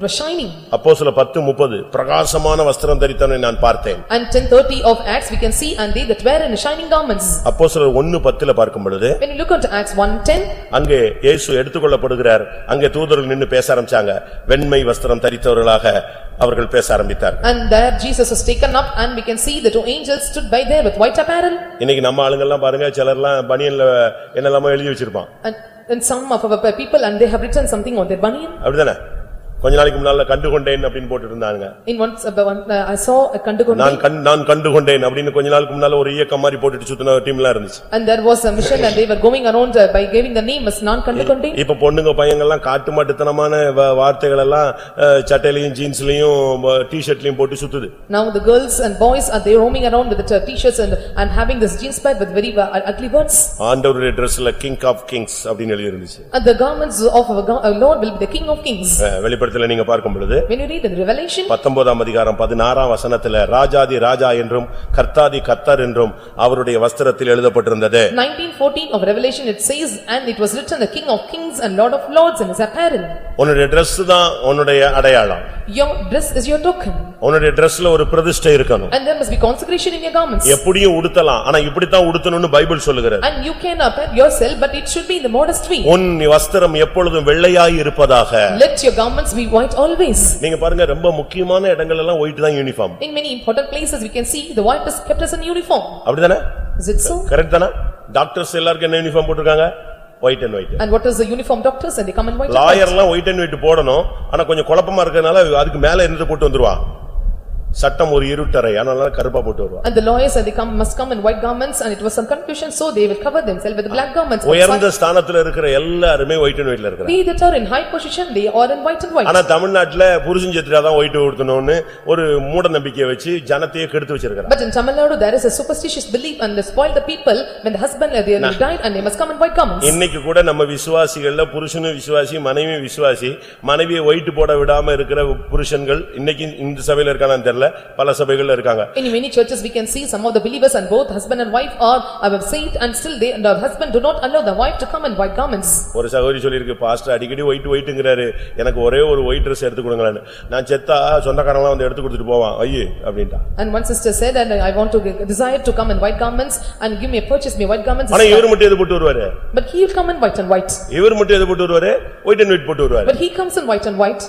shining. அப்போஸ்தல பத்து முப்பது பிரகாசமான வஸ்திரம் தரித்தவனை நான் பார்த்தேன் And ten thirty of Acts we can see and they that wear in shining garments. அப்போஸ்தலர் ஒன்னு பத்துல பார்க்கும் பொழுது When you look unto Acts one ten, அங்கே இயேசு எடுத்துக்கொள்ளப்படுகிறார் அங்கே தூதர்கள் நின்னு பேச ஆரம்பிச்சாங்க வெண்மை வஸ்திரம் தரித்தவர்களாக அவர்கள் பேச ஆரம்பித்தார்கள் and there Jesus was taken up and we can see the two angels stood by there with white apparel. இன்னைக்கு நம்ம ஆளுங்கெல்லாம் பாருங்க சிலர்லாம் பனியன்ல என்னெல்லாமோ எழுதி வச்சிருப்பான் and some of our people and they have written something on their banian. அப்படிதானே கொஞ்ச நாளைக்கு முன்னால கண்டு கொண்டேன் அப்படின்னு போட்டு இருந்தாங்க In once, uh, one, uh, I saw a kandukundi நான் கண் நான் கண்டு கொண்டேன் அப்படின்னு கொஞ்ச நாளுக்கு முன்னால ஒரு இயக்கம் மாதிரி போட்டுட்டு சுத்தின டீம்லாம் இருந்துச்சு and there was a mission and they were going around uh, by giving the name as non-kandukundi. இப்ப பொண்ணுங்க பையங்கள்லாம் காட்டு மாட்டுத்தனமான வ- வார்த்தைகள் எல்லாம் அஹ், சட்டையிலயும் ஜீன்ஸ்லயும் டி-ஷர்ட்லயும் போட்டு சுத்துது Now the girls and boys are they roaming around with the t-shirts and and having this jeans pant with very uh, ugly words. ஆண்டவருடைய Dressல king of Kings அப்படின்னு எழுதி இருந்துச்சு And the garments of our go- our Lord will be the king of kings. வெளிப்படத்துல நீங்க பார்க்கும் பொழுது When you read in Revelation, பத்தொன்பதாம் அதிகாரம் பதினாறாம் வசனத்துல ராஜாதி ராஜா என்றும் கர்த்தாதி கர்த்தர் என்றும் அவருடைய வஸ்திரத்தில் எழுதப்பட்டிருந்தது nineteen fourteen of Revelation it says, "And it was written, the king of kings and lord of lords in his apparel." உன்னுடைய Dress தான் உன்னுடைய அடையாளம் Your dress is your token உன்னுடைய Dressல ஒரு பிரதிஷ்டை இருக்கணும் and there must be consecration in your garments. எப்படியும் உடுத்தலாம் ஆனா இப்படித்தான் உடுத்தணும்னு பைபிள் சொல்லுகிறது And you can appear yourself, but it should be in the modest way. உன் வஸ்திரம் எப்பொழுதும் வெள்ளையாய் இருப்பதாக Let your garments be white always. நீங்க பாருங்க ரொம்ப முக்கியமான இடங்கள் எல்லாம் ஒயிட் தான் uniform In many important places, we can see the white is kept as an uniform. அப்படிதானே Is it so? கரெக்ட் தானே டாக்டர்ஸ் எல்லாருக்கும் என்ன யூனிஃபார்ம் போட்டிருக்காங்க white and white And what is the uniform doctors and they come in white and white. Lawyer எல்லாம் white and white போடணும் ஆனா கொஞ்சம் குழப்பமா இருக்கறனால அதுக்கு மேல என்னது போட்டு வந்துருவா சட்டம் ஒரு இருட்டறை அதனால கருப்பா போட்டு வருவா And the lawyers and they come, must come in white garments and it was some confusion, so they will cover themselves with black garments. But உயர்ந்த ஸ்தானத்துல இருக்கிற எல்லாருமே ஒயிட் அண்ட் ஒயிட்ல இருக்கிறாங்க We that are in high position, they are in white and white. ஆனா தமிழ்நாட்டுல புருஷன் செத்துட்டாதான் white உடுத்தணும்னு ஒரு மூட நம்பிக்கையை வச்சு ஜனத்தையே கெடுத்து வச்சிருக்காங்க But in Tamil Nadu, there is a superstitious belief and they spoil the people when the husband, uh, they died and they must come in white garments. இன்னைக்கு கூட நம்ம விசுவாசிகள்ல புருஷனும் விசுவாசி மனைவி விசுவாசி மனைவியை ஒயிட் போட விடாம இருக்கிற புருஷன்கள் இன்னைக்கு இந்த சபையில இருக்கானு தெரியல சபைகள்ல பல சபைகள்ல இருக்காங்க In many churches, we can see some of the believers and both husband and wife are are saved and still they and the husband do not allow the wife to come in white garments. ஒரு சகோதரி சொல்லிருக்கு pastor அடிக்கடி white ஒயிட்டுங்கிறாரு எனக்கு ஒரே ஒரு white dress எடுத்து கொடுங்களேன்னு நான் செத்தா சொந்தக்காரங்களாம் வந்து எடுத்து கொடுத்துட்டு போவான் ஐயே அப்படின்ட்டா And one sister said, and I want to desire to come in white garments and give me a purchase me white garments. ஆனா இவர் மட்டும் எது போட்டு வருவாரு But he will come in white and white. இவர் மட்டும் எது போட்டு வருவாரு ஒயிட் அண்ட் ஒயிட் போட்டு வருவாரு But he comes in white and white.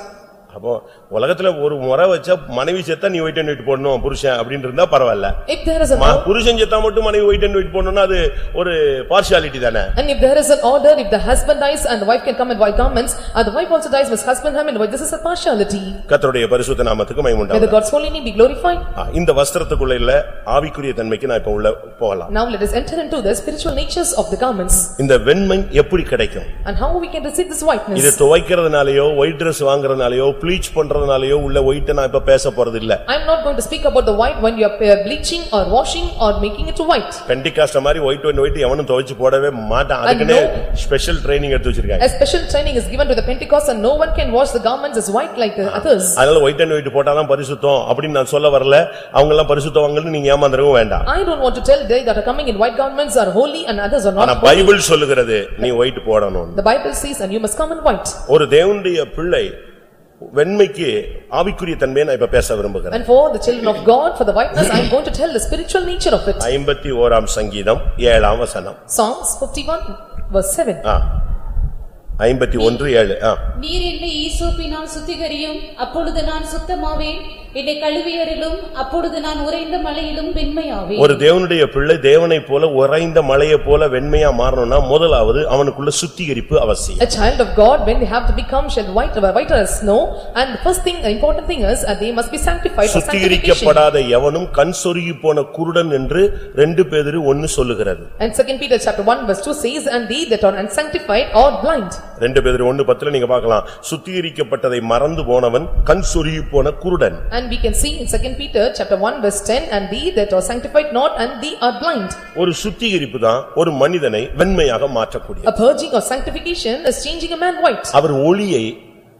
அப்போ உலகத்துல ஒரு முறை வச்சா மனைவி செத்தா நீ ஒயிட் அண்ட் ஒயிட் போடணும் புருஷன் அப்படின்னு இருந்தா பரவாயில்ல புருஷன் செத்தா மட்டும் மனைவி ஒயிட் அண்ட் ஒயிட் போடணும்னா அது ஒரு பார்ஷியாலிட்டி தானே and if there is an order, if the husband dies and the wife can come in white garments, and the wife also dies, must husband come in white, this is a partiality. கர்த்தருடைய பரிசுத்த நாமத்துக்கு May the God's holy name be glorified. இந்த வஸ்திரத்துக்குள்ள இல்ல ஆவிக்குரிய தன்மைக்கு நான் இப்ப உள்ள போகலாம் Now let us enter into the spiritual natures of the garments இந்த வெண்மை எப்படி கிடைக்கும் and how we can receive this இது whiteness. துவைக்கிறதுனாலயோ ஒயிட் Dress வாங்குறதுனாலயோ ப்ளீச் பண்றதுனாலயோ உள்ள ஒயிட்ட நான் இப்ப பேச போறது இல்ல I am not going to speak about the white when you are uh, bleaching or washing or making it white. பெண்டிகாஸ்ட மாதிரி ஒயிட் அண்ட் ஒயிட் எவனும் துவைச்சு போடவே மாட்டான் அதுக்குன்னு ஸ்பெஷல் ட்ரைனிங் எடுத்து வச்சிருக்காங்க A special training is given to the Pentecost and no one can wash the garments as white like the others. அதனால white and white போட்டாதான் பரிசுத்தம் அப்படின்னு நான் சொல்ல வரல அவங்க எல்லாம் பரிசுத்தவங்கன்னு நீங்க ஏமாந்துடவும் வேண்டாம் I don't want to tell they that are coming in white garments are holy and others are ஆனா not holy. பைபிள் சொல்லுகிறது நீ ஒயிட் போடணும் The Bible says and you must come in white. ஒரு தேவனுடைய பிள்ளை வெண்மைக்கு ஆவிக்குரிய தன்மையை நான் இப்ப பேச விரும்புகிறேன் And for the children of God, for the whiteness, I am going to tell the spiritual nature of it. ஐம்பத்தி ஓராம் சங்கீதம் ஏழாம் வசனம் Psalms fifty-one verse seven. ஆ. ஐம்பத்தி ஒன்று ஏழு ஆ. நீர் என்னை ஈசோப்பினால் சுத்திகரியும் அப்பொழுது நான் சுத்தமாவேன் என்னை கழுவியரிலும் அப்பொழுது நான் உறைந்த மலையிலும் வெண்மையாவேன் ஒரு தேவனுடைய பிள்ளை தேவனைப் போல உறைந்த மலையைப் போல வெண்மையா மாறணும்னா முதலாவது அவனுக்குள்ள சுத்திகரிப்பு அவசியம் A child of God, when they have to become shall white, whiter as snow, and the first thing, important thing is, that they must be sanctified. சுத்திகரிக்கப்படாத எவனும் கண் சொருகி போன குருடன் என்று ரெண்டு பேதிரு ஒன்னு சொல்லுகிறது And second Peter chapter one verse two says, "And they that are unsanctified are blind." ரெண்டு பேதிரு ஒன்னு பத்துல நீங்க பார்க்கலாம் சுத்திகரிக்கப்பட்டதை மறந்து போனவன் கண் சொருகி போன குருடன் And we can see in second Peter chapter one verse ten, "And they that are sanctified not, and they are blind." ஒரு சுத்திகரிப்பு தான் ஒரு மனிதனை வெண்மையாக மாற்றக்கூடிய A purging or sanctification is changing a man white. அவர் ஒளியை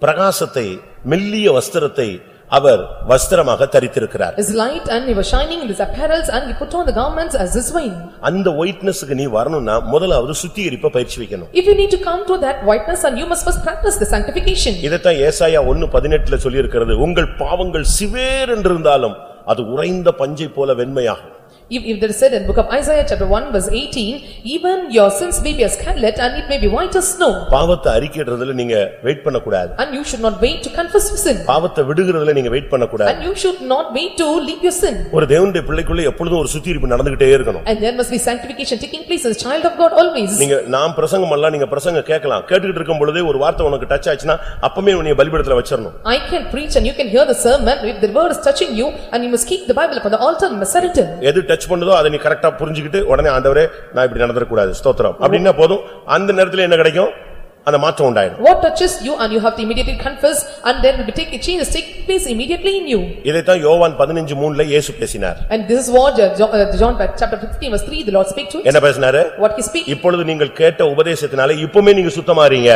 பிரகாசத்தை மெல்லிய வஸ்திரத்தை அவர் வஸ்திரமாக தரித்திருக்கிறார் His light and he was shining in his apparels and he put on the garments as his wine. அந்த ஒயிட்னஸ்க்கு நீ வரணும்னா முதலாவது சுத்திகரிப்ப பயிற்சி வைக்கணும் If you need to come to that whiteness and you must first practice the sanctification. இதத்தான் ஏசாயா ஒன்னு பதினெட்டுல சொல்லியிருக்கிறது உங்கள் பாவங்கள் சிவேர் என்றிருந்தாலும் அது உறைந்த பஞ்சை போல வெண்மையாகும் If if there is said in book of Isaiah chapter one verse eighteen, even your sins may be as scarlet and it may be white as snow. பாவத்தை அறிக்கையிடுறதுல நீங்க வெயிட் பண்ணக்கூடாது And you should not wait to confess your sin. பாவத்தை விடுகிறதுல நீங்க wait பண்ணக்கூடாது And you should not wait to leave your sin. ஒரு தேவனுடைய பிள்ளைக்குள்ள எப்பொழுதும் ஒரு சுத்திகரிப்பு நடந்துகிட்டே இருக்கணும் And there must be sanctification taking place as a child of God always. நீங்க நான் பிரசங்கம் எல்லாம் நீங்க பிரசங்கம் கேட்கலாம் கேட்டுக்கிட்டு இருக்கும் பொழுதே ஒரு வார்த்தை உனக்கு டச் ஆச்சுன்னா அப்பமே உன்னை பலிபீடத்துல வச்சிரணும் I can preach and you can hear the sermon, if the word is touching you and you must keep the Bible upon the altar and must surrender. எது டச் பண்ணுதோ அதை நீ கரெக்டா புரிஞ்சுக்கிட்டு உடனே ஆண்டவரே நான் இப்படி நடந்துடக்கூடாது. ஸ்தோத்திரம். அப்படின்னா போதும். அந்த நேரத்துல என்ன கிடைக்கும்? அந்த மாற்றம் உண்டாயிடும் What touches you and you have to immediately confess and then will take, changes take place immediately in you. இதைத்தான் யோவான் பதினஞ்சு மூணுல இயேசு பேசினார் And this is what uh, Jo- uh, John chapter fifteen verse three, the Lord speak to. என்ன பேசினாரு What he speak இப்பொழுது நீங்கள் கேட்ட உபதேசத்தினால இப்பவுமே நீங்க சுத்தமாறீங்க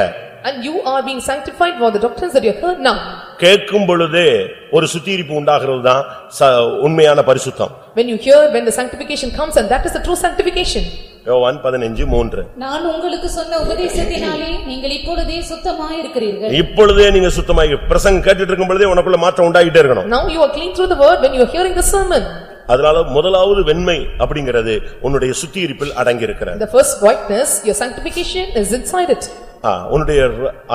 and you are being sanctified for the doctrines that you heard now. கேட்கும் பொழுதே ஒரு சுத்திகரிப்பு உண்டாகிறது தான் உண்மையான பரிசுத்தம் When you hear, when the sanctification comes and that is the true sanctification. யோவான் பதினஞ்சு மூன்று. நான் உங்களுக்கு சொன்ன உபதேசத்தினாலே நீங்கள் இப்பொழுதே சுத்தமாயிருக்கிறீர்கள். இப்பொழுதே நீங்க சுத்தமாகி பிரசங்கம் கேட்டுட்டு இருக்கும் பொழுதே உனக்குள்ள மாற்றம் உண்டாகிட்டே இருக்கணும். Now you are clean through the word when you are hearing the sermon. அதனால முதலாவது வெண்மை அப்படிங்கிறது உன்னுடைய சுத்திகரிப்பில் அடங்கி இருக்கிறது The first whiteness, your sanctification is inside it. உன்னுடைய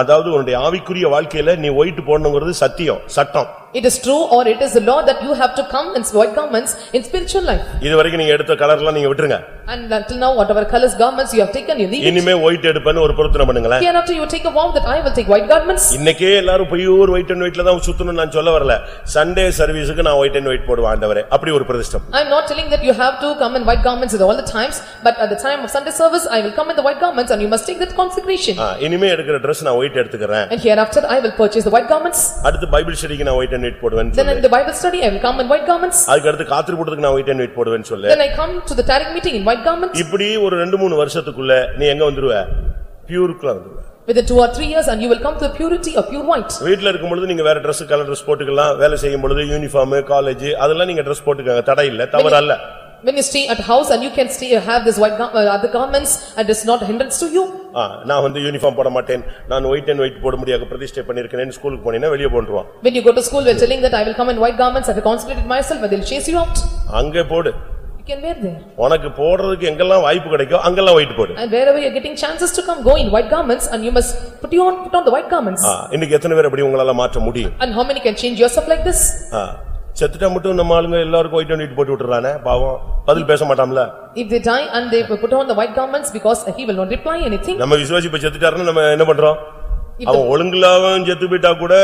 அதாவது உன்னுடைய ஆவிக்குரிய வாழ்க்கையில நீ ஒயிட் போடணுங்கிறது சத்தியம் சட்டம். It is true or it is the law that you have to come in white garments in spiritual life. இதுவரைக்கும் நீங்க எடுத்த கலர்லாம் நீங்க விட்டுருங்க And until now, whatever colors garments you have taken, you leave it. இனிமே white எடுப்பேன்னு ஒரு பொருத்தனை பண்ணுங்களேன் Hereafter you take a vow that I will take white garments. இன்னைக்கே எல்லாரும் பியூர் ஒயிட் அண்ட் ஒயிட்ல தான் சுத்தணும் நான் சொல்ல வரல சண்டே சர்வீஸுக்கு நான் ஒயிட் அண்ட் ஒயிட் போடுவேன் ஆண்டவரே அப்படி ஒரு பிரதிஷ்டம் I am not telling that you have to come in white garments at all the times, but at the time of Sunday service, I will come in the white garments and you must take that consecration. ஆ, இனிமே எடுக்கிற Dress நான் white எடுத்துக்கிறேன் And hereafter, I will purchase the white garments. அடுத்து Bible ஸ்டடிக்கு நான் white and white போடுவேன் Then in the Bible study, I will come in white garments. அதுக்கு அடுத்து காத்திரு கூட்டத்துக்கு நான் ஒயிட் அண்ட் ஒயிட் போடுவேன்னு சொல்லு Then I come to the tiring meeting in white garments. இப்படி ஒரு ரெண்டு மூணு வருஷத்துக்குள்ள நீ எங்க வந்துருவ பியூருக்குள்ள வந்துருவ Within two or three years and you will come to the purity of pure white. வீட்ல இருக்கும் பொழுது நீங்க வேற Dress கலர் Dress போட்டுக்கலாம் வேலை செய்யும் பொழுது யூனிஃபார்ம் காலேஜ் அதெல்லாம் நீங்க Dress போட்டுக்கங்க தடை இல்ல தவறு அல்ல When you stay at house and you can stay, have this white gar- uh, other garments and it's not a hindrance to you. ஆ, நான் வந்து யூனிஃபார்ம் போட மாட்டேன் நான் ஒயிட் அண்ட் ஒயிட் போட முடியாது பிரதிஷ்டை பண்ணிருக்கேன் ஸ்கூலுக்கு போனீங்கன்னா வெளியே போட்டுருவான் When you go to school, we're telling that I will come in white garments, I have consecrated myself, but they'll chase you out. அங்கே போடு You can wear there. உனக்கு போடுறதுக்கு எங்கெல்லாம் வாய்ப்பு கிடைக்கும் அங்கெல்லாம் ஒயிட் போடு And wherever you're getting chances to come, go in white garments and you must put you on, put on the white garments. ஆ, இன்னைக்கு எத்தனை பேர் அப்படி உங்களால மாற்ற முடியும் And how many can change yourself like this? ஆ, செத்துட்டா மட்டும் நம்ம ஆளுங்க எல்லாருக்கும் ஒயிட் அண்ட் போட்டு விட்டுறானே? பாவம். பதில் பேச மாட்டாம்ல If they die and they put on the white garments because he will not reply anything. நம்ம விசுவாசி இப்ப செத்துட்டாருன்னா நம்ம என்ன பண்றோம்? அவன் ஒழுங்குலாவும் செத்து போயிட்டா கூட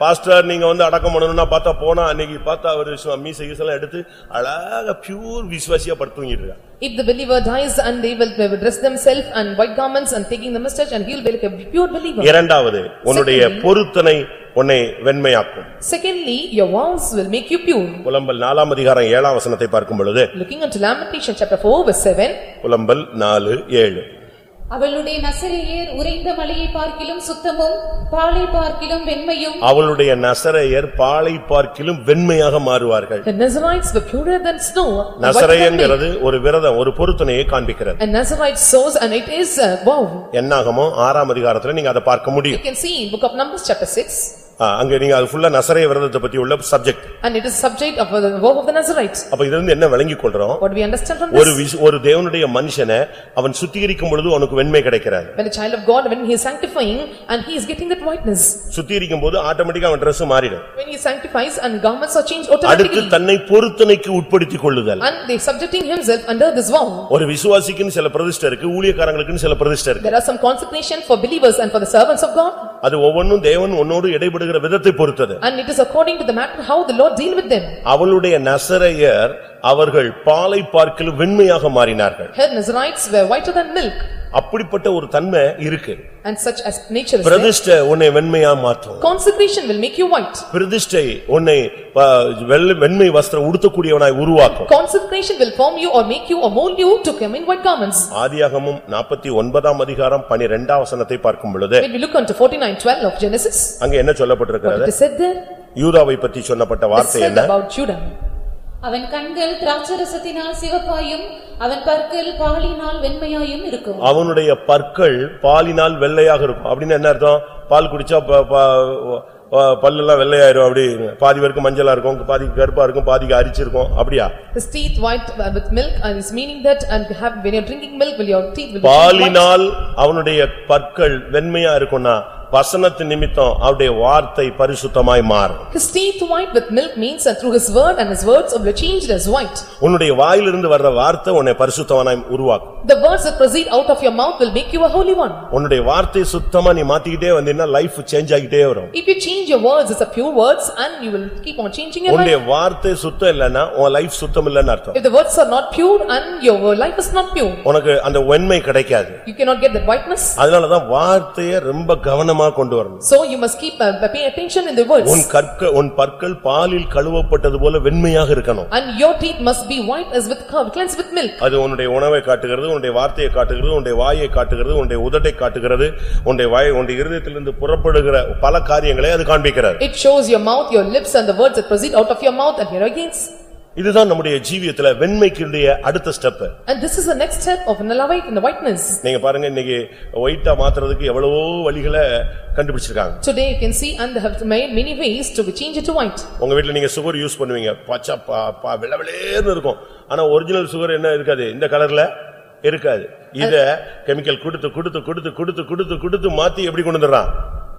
பாஸ்டர் நீங்க வந்து அடக்கம் பண்ணணும்னா பார்த்தா போனா அன்னைக்கு பார்த்தா அவரு மீச கீசெல்லாம் எடுத்து அழகா பியூர் விசுவாசியா படுத்துங்கிட்டு இருக்கான் If the believer dies and they will dress themselves and white garments and taking the mustache and he will be like a pure believer. இரண்டாவது உன்னுடைய பொருத்தனை உன்னை வெண்மையாக்கும். Secondly, your vows will make you pure. புலம்பல் நாலாம் அதிகாரம் ஏழாம் வசனத்தை பார்க்கும் பொழுது Looking unto Lamentation chapter 4 verse 7, புலம்பல் நாலு ஏழு. அவளுடைய நசரேயர் உறைந்த மலையை பார்க்கிலும் சுத்தமும் பாலை பார்க்கிலும் வெண்மையும். அவளுடைய நசரையர் பாலை பார்க்கிலும் வெண்மையாக மாறுவார்கள். The Nazarites were purer than snow. and ஒரு விரதம் ஒரு பொருத்தனையை காண்பிக்கிறது. And Nazarite sows and it is uh, a vow. என்னாகமோ? ஆறாம் அதிகாரத்துல நீங்க அதை பார்க்க முடியும். You can see in book of Numbers chapter 6, அங்க நீங்க அது ஃபுல்லா நசரைய விரதத்தை பத்தி உள்ள subject And it is subject of the vow of the Nazarites. அப்ப இதுல இருந்து என்ன விளங்கிக் கொள்றோம் What we understand from ஒரு this? விஷ- ஒரு தேவனுடைய மனுஷனை அவன் சுத்திகரிக்கும் பொழுது அவனுக்கு வெண்மை கிடைக்கிறாரு When a child of God, when he is sanctifying and he is getting that whiteness. சுத்திகரிக்கும் போது ஆட்டோமேட்டிக்கா அவன் Dress மாறிடும் When he sanctifies and garments are changed அடுத்து automatically. தன்னை பொருத்தனைக்கு உட்படுத்திக் கொள்ளுதல் And they subjecting himself under this vow. ஒரு விசுவாசிக்குன்னு சில பிரதிஷ்டை இருக்கு ஊழியக்காரங்களுக்குன்னு சில பிரதிஷ்டை இருக்கு There are some consecration for believers and for the servants of God. அது ஒவ்வொன்றும் தேவன் உன்னோடு இடைபடுகிற விதத்தை பொறுத்தது And it is according to the matter how the Lord deal with them. அவளுடைய நசரையர் அவர்கள் பாலை பார்க்கிலும் வெண்மையாக மாறினார்கள் Her Nazarites were whiter than milk. அப்படிப்பட்ட ஒரு தன்மை இருக்கு And such as nature is. பிரதிஷ்டை உன்னை வெண்மையா மாற்றும் Consecration will make you white. பிரதிஷ்டை உன்னை வெண்மை வஸ்திரம் உடுத்தக்கூடியவனாய் உருவாக்கும் Consecration will form you or make you or mold you to come in white garments. ஆதியாகமும் நாற்பத்தி ஒன்பதாம் அதிகாரம் பனிரெண்டாம் வசனத்தை பார்க்கும் பொழுது When we look unto forty-nine twelve of Genesis, அங்க என்ன சொல்லப்பட்டிருக்கிறது it is said there? யூதாவை பற்றி is வார்த்தை said என்ன about Judah. அவன் கண்கள் திராட்சரசத்தினால் சிவப்பாயும் அவன் பற்கள் பாலினால் வெண்மையாயும் இருக்கும். அவனுடைய பற்கள் பாலினால் வெள்ளையாக இருக்கும். அப்படின்னு என்ன அர்த்தம்? பால் குடிச்சா பல்லெல்லாம் வெள்ளையாயிரும். அப்படி பாதி பேருக்கு மஞ்சளா இருக்கும் பாதி கருப்பா இருக்கும் பாதிக்கு அரிச்சிருக்கும். அப்படியா? His teeth white uh, with milk and is meaning that and have when you're drinking milk will your teeth will. பாலினால் அவனுடைய பற்கள் வெண்மையா இருக்கும்னா வசனத்து நிமித்தம் அவருடைய வார்த்தை பரிசுத்தமாய் மாறும் His teeth white with milk means that through his word and his words will be changed as white. உன்னுடைய வாயிலிருந்து வர்ற வார்த்தை உன்னை பரிசுத்தவனாய் உருவாக்கும் The words that proceed out of your mouth will make you a holy one. உன்னுடைய வார்த்தை சுத்தமா நீ மாத்திக்கிட்டே வந்தீங்கன்னா லைஃப் சேஞ்ச் ஆகிட்டே வரும் If you change your words, it's a pure words and you will keep on changing your உன்னுடைய life. வார்த்தை சுத்தம் இல்லைன்னா உன் லைஃப் சுத்தம் இல்லைன்னு அர்த்தம் If the words are not pure and your life is not pure, உனக்கு அந்த வெண்மை கிடைக்காது you cannot get that whiteness. அதனாலதான் வார்த்தையை ரொம்ப கவனமா கொண்டு வரணும் So you must keep, uh, pay attention in the words. உன் கற்க உன் பற்கள் பாலில் கழுவப்பட்டது போல வெண்மையாக இருக்கணும் And your teeth must be white as with, cleansed with milk. அது உன்னுடைய உணவை காட்டுகிறது உன்னுடைய வார்த்தையை காட்டுகிறது உன்னுடைய வாயை காட்டுகிறது உன்னுடைய உதட்டை காட்டுகிறது உன்னுடைய வாய் உன்னுடைய இருதயத்திலிருந்து புறப்படுகிற பல காரியங்களை அது காண்பிக்கிறது It shows your mouth, your lips and the words that proceed out of your mouth and here against. இதுதான் நம்முடைய ஜீவியத்துல வெண்மைக்குடைய அடுத்த step And this is the next step of white in the whiteness. நீங்க பாருங்க இன்னைக்கு ஒயிட்டா மாத்துறதுக்கு எவ்வளவோ வழிகளை கண்டுபிடிச்சிருக்காங்க. Today you can see and have made many ways to change it to white. உங்க வீட்ல நீங்க சுகர் யூஸ் பண்ணுவீங்க. பச்சை வெள்ளை வெளேர்னு இருக்கும். ஆனா ஒரிஜினல் சுகர் என்ன இருக்காது? இந்த கலர்ல இருக்காது. இத கெமிக்கல் கொடுத்து கொடுத்து கொடுத்து கொடுத்து கொடுத்து கொடுத்து மாத்தி எப்படி கொண்டு வந்துடுறான்?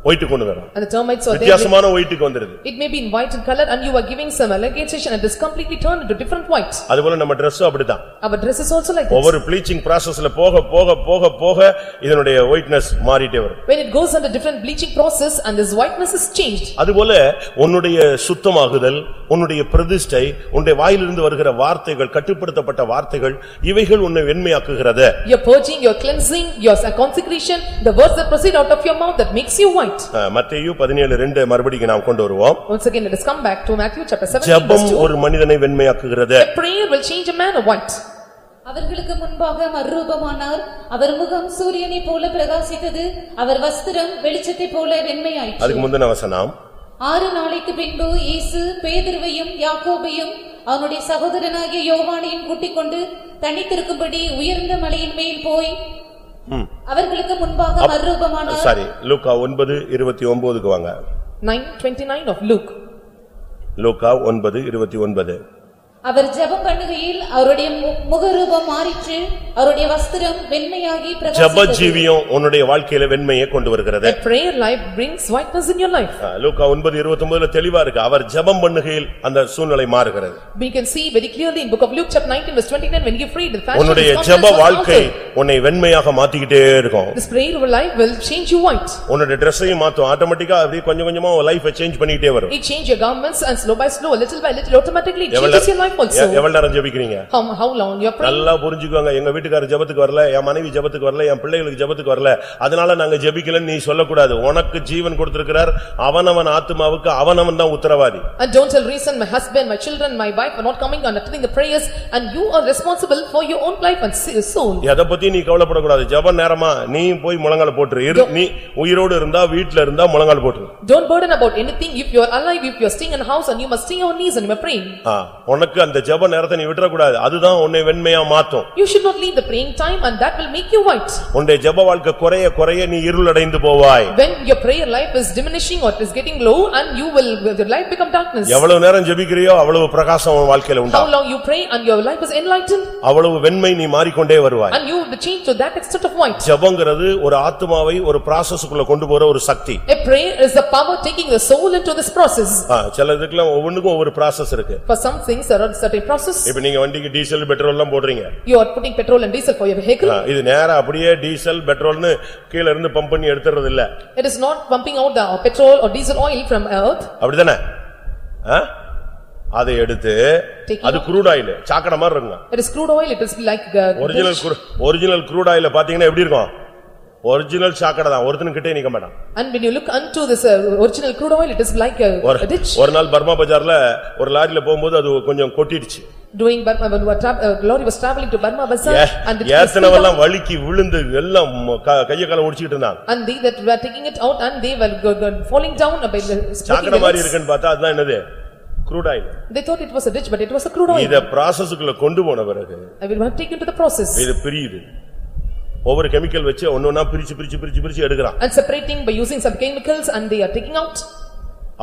ஒயிட் கொண்டு வந்துடுறான் And the termites are there. வித்தியாசமான ஒயிட்டுக்கு வந்துருது It may be in white in color and you are giving some allegation and it is completely turned into different white. அதுபோல நம்ம Dress-உம் அப்படிதான் Our dress is also like this. ஒவ்வொரு bleaching processல போக போக போக போக இதனுடைய ஒயிட்னஸ் மாறிட்டே வரும் When it goes under different bleaching process and this whiteness is changed. அதுபோல உன்னுடைய சுத்தமாகுதல் உன்னுடைய பிரதிஷ்டை உன்னுடைய வாயிலிருந்து வருகிற வார்த்தைகள் கட்டுப்படுத்தப்பட்ட வார்த்தைகள் இவைகள் உன்னை வெண்மையாக்குகிறது Your purging, your cleansing, your consecration, the words that proceed out of your mouth that makes you white. அஹ், மத்தேயு பதினேழு ரெண்டு மறுபடியும் நாம் கொண்டு வருவோம் Once again, let us come back to Matthew chapter seventeen ஜெபம் verse two. ஒரு மனிதனை வெண்மையாக்குகிறது Prayer will change a man white. அவர்களுக்கு முன்பாக மறுரூபமானார் அவர் முகம் சூரியனைப் போல பிரகாசித்தது அவர் வஸ்திரம் வெளிச்சத்தைப் போல வெண்மையாயிற்று அதுக்கு முந்தின வசனம் ஆறு நாளைக்கு பின்பு இயேசு பேதுருவையும் யாக்கோபையும் அவனுடைய சகோதரனாகிய யோவானையும் கூட்டிக் கொண்டு தனித்திருக்கும்படி உயர்ந்த மலையின் மேல் போய். அவர்களுக்கு முன்பாக மறுரூபமானார் சாரி லூக்கா ஒன்பது இருபத்தி ஒன்பதுக்கு வாங்க. Nine twenty-nine of Luke. லூக்கா ஒன்பது இருபத்தி ஒன்பது. அவர் ஜெபம் பண்ணுகையில் அவருடைய முகரூபம் மாறிற்று அவருடைய வஸ்திரம் வெண்மையாகி ஜப ஜீவியம் உன்னுடைய வாழ்க்கையில வெண்மையை கொண்டு வருகிறது A prayer life brings whiteness in your life. லூக்கா ஒன்பது இருபத்தி ஒன்பதுல தெளிவா இருக்கு அவர் ஜெபம் பண்ணுகையில் அந்த சூழ்நிலை மாறுகிறது We can see very clearly in book of Luke chapter nineteen verse twenty-nine, when you pray, the fashion உன்னுடைய ஜெப வாழ்க்கை. உன்னை வெண்மையாக மாத்திக்கிட்டே இருக்கும் This prayer of life will change you white. உன்னுடைய ட்ரெஸ்ஸையும் மாத்தும் ஆட்டோமேட்டிக்கா அப்படியே கொஞ்சம் கொஞ்சமா லைஃப் சேஞ்ச் பண்ணிக்கிட்டே வரும் It change your garments and slow by slow, little by little, automatically changes your life also. எ- எவ்வளவு நேரம் ஜெபிக்கிறீங்க How, how long you are praying? நல்லா புரிஞ்சுக்குவாங்க எங்க வீட்டுக்காரர் ஜெபத்துக்கு வரல என் மனைவி ஜெபத்துக்கு வரல என் பிள்ளைகளுக்கு ஜெபத்துக்கு வரல அதனால நாங்க ஜெபிக்கலன்னு நீ சொல்லக்கூடாது உனக்கு ஜீவன் கொடுத்திருக்கிறார் அவனவன் ஆத்துமாவுக்கு அவனவன் தான் உத்தரவாதி And don't tell reason, my husband, my children, my wife are not coming and attending the prayers and you are responsible for your own life and se- soul. எதை பத்தி நீ கவலைப்படக்கூடாது ஜெப நேரமா நீ போய் முழங்கால் போட்டுரு இரு- நீ உயிரோடு இருந்தா வீட்டுல இருந்தா முழங்கால் போட்டுரு Don't burden about anything, if you are alive, if you are staying in a house and you must stay on your knees and you are praying. ஆ, உனக்கு அந்த ஜெப நேரத்தை நீ விட்டுறக்கூடாது அதுதான் உன்னை வெண்மையா மாத்தும் You should not leave the praying time and that will make you white. உன்னுடைய ஜெப வாழ்க்கை குறைய குறைய நீ இருளடைந்து போவாய் When your prayer life is diminishing or it is getting low and you will, your life become darkness. எவ்வளவு நேரம் ஜெபிக்கிறியோ அவ்வளவு பிரகாசம் உன் வாழ்க்கையில உண்டா How long you pray and your life is enlightened அவ்வளவு வெண்மை நீ மாறிக்கொண்டே வருவாய் and you will change to that extent of white. ஜெபங்கிறது ஒரு ஆத்துமாவை ஒரு ப்ராசஸ்க்குள்ள கொண்டு போற ஒரு சக்தி A prayer is the power taking the soul into this process. ஆ, சில இதுக்கெல்லாம் ஒவ்வொன்றுக்கும் ஒவ்வொரு ப்ராசஸ் இருக்கு For some things there are certain process. இப்ப நீங்க வண்டிக்கு டீசல் பெட்ரோல் எல்லாம் போடுறீங்க You are putting petrol and diesel for your vehicle. இது நேரா அப்படியே டீசல் பெட்ரோல்னு கீழ இருந்து பம்ப் பண்ணி எடுத்துறது இல்ல It is not pumping out the petrol or diesel oil from earth. அப்படிதானே? அதை எடுத்து அது குரூட் ஆயில் சாக்கடை மாதிரி இருக்கும் It is crude oil, it is like uh, original original crude ஆயில பாத்தீங்கன்னா எப்படி இருக்கும் ஒரிஜினல் சாக்கடை தான் ஒருத்தனும் கிட்டே நிக்க மாட்டான் And when you look unto this uh, original crude oil, it is like a a ditch. ஒரு நாள் பர்மா பஜார்ல ஒரு லாரியில போகும்போது அது கொஞ்சம் கொட்டிடுச்சு Doing Burma, when tra- uh, lorry was traveling to Burma Bazaar A- and spilled ஏத்தனவெல்லாம். வழுக்கி விழுந்து எல்லாம் கைய கால ஒடிச்சிட்டு இருந்தாங்க And they that were taking it out and they were falling down by the சாக்கடை மாதிரி. இருக்குன்னு பார்த்தா அதுதான் என்னது crude oil They thought it was a ditch, but it was a crude oil. இத ப்ராசஸ்க்குள்ள கொண்டு போன பிறகு I will have taken to the process இது பிரியுது ஒவ்வொரு கெமிக்கல் வச்சு ஒன்னொன்னா பிரிச்சு பிரிச்சு பிரிச்சு பிரிச்சு எடுக்கிறான் and separating by using some chemicals and they are taking out.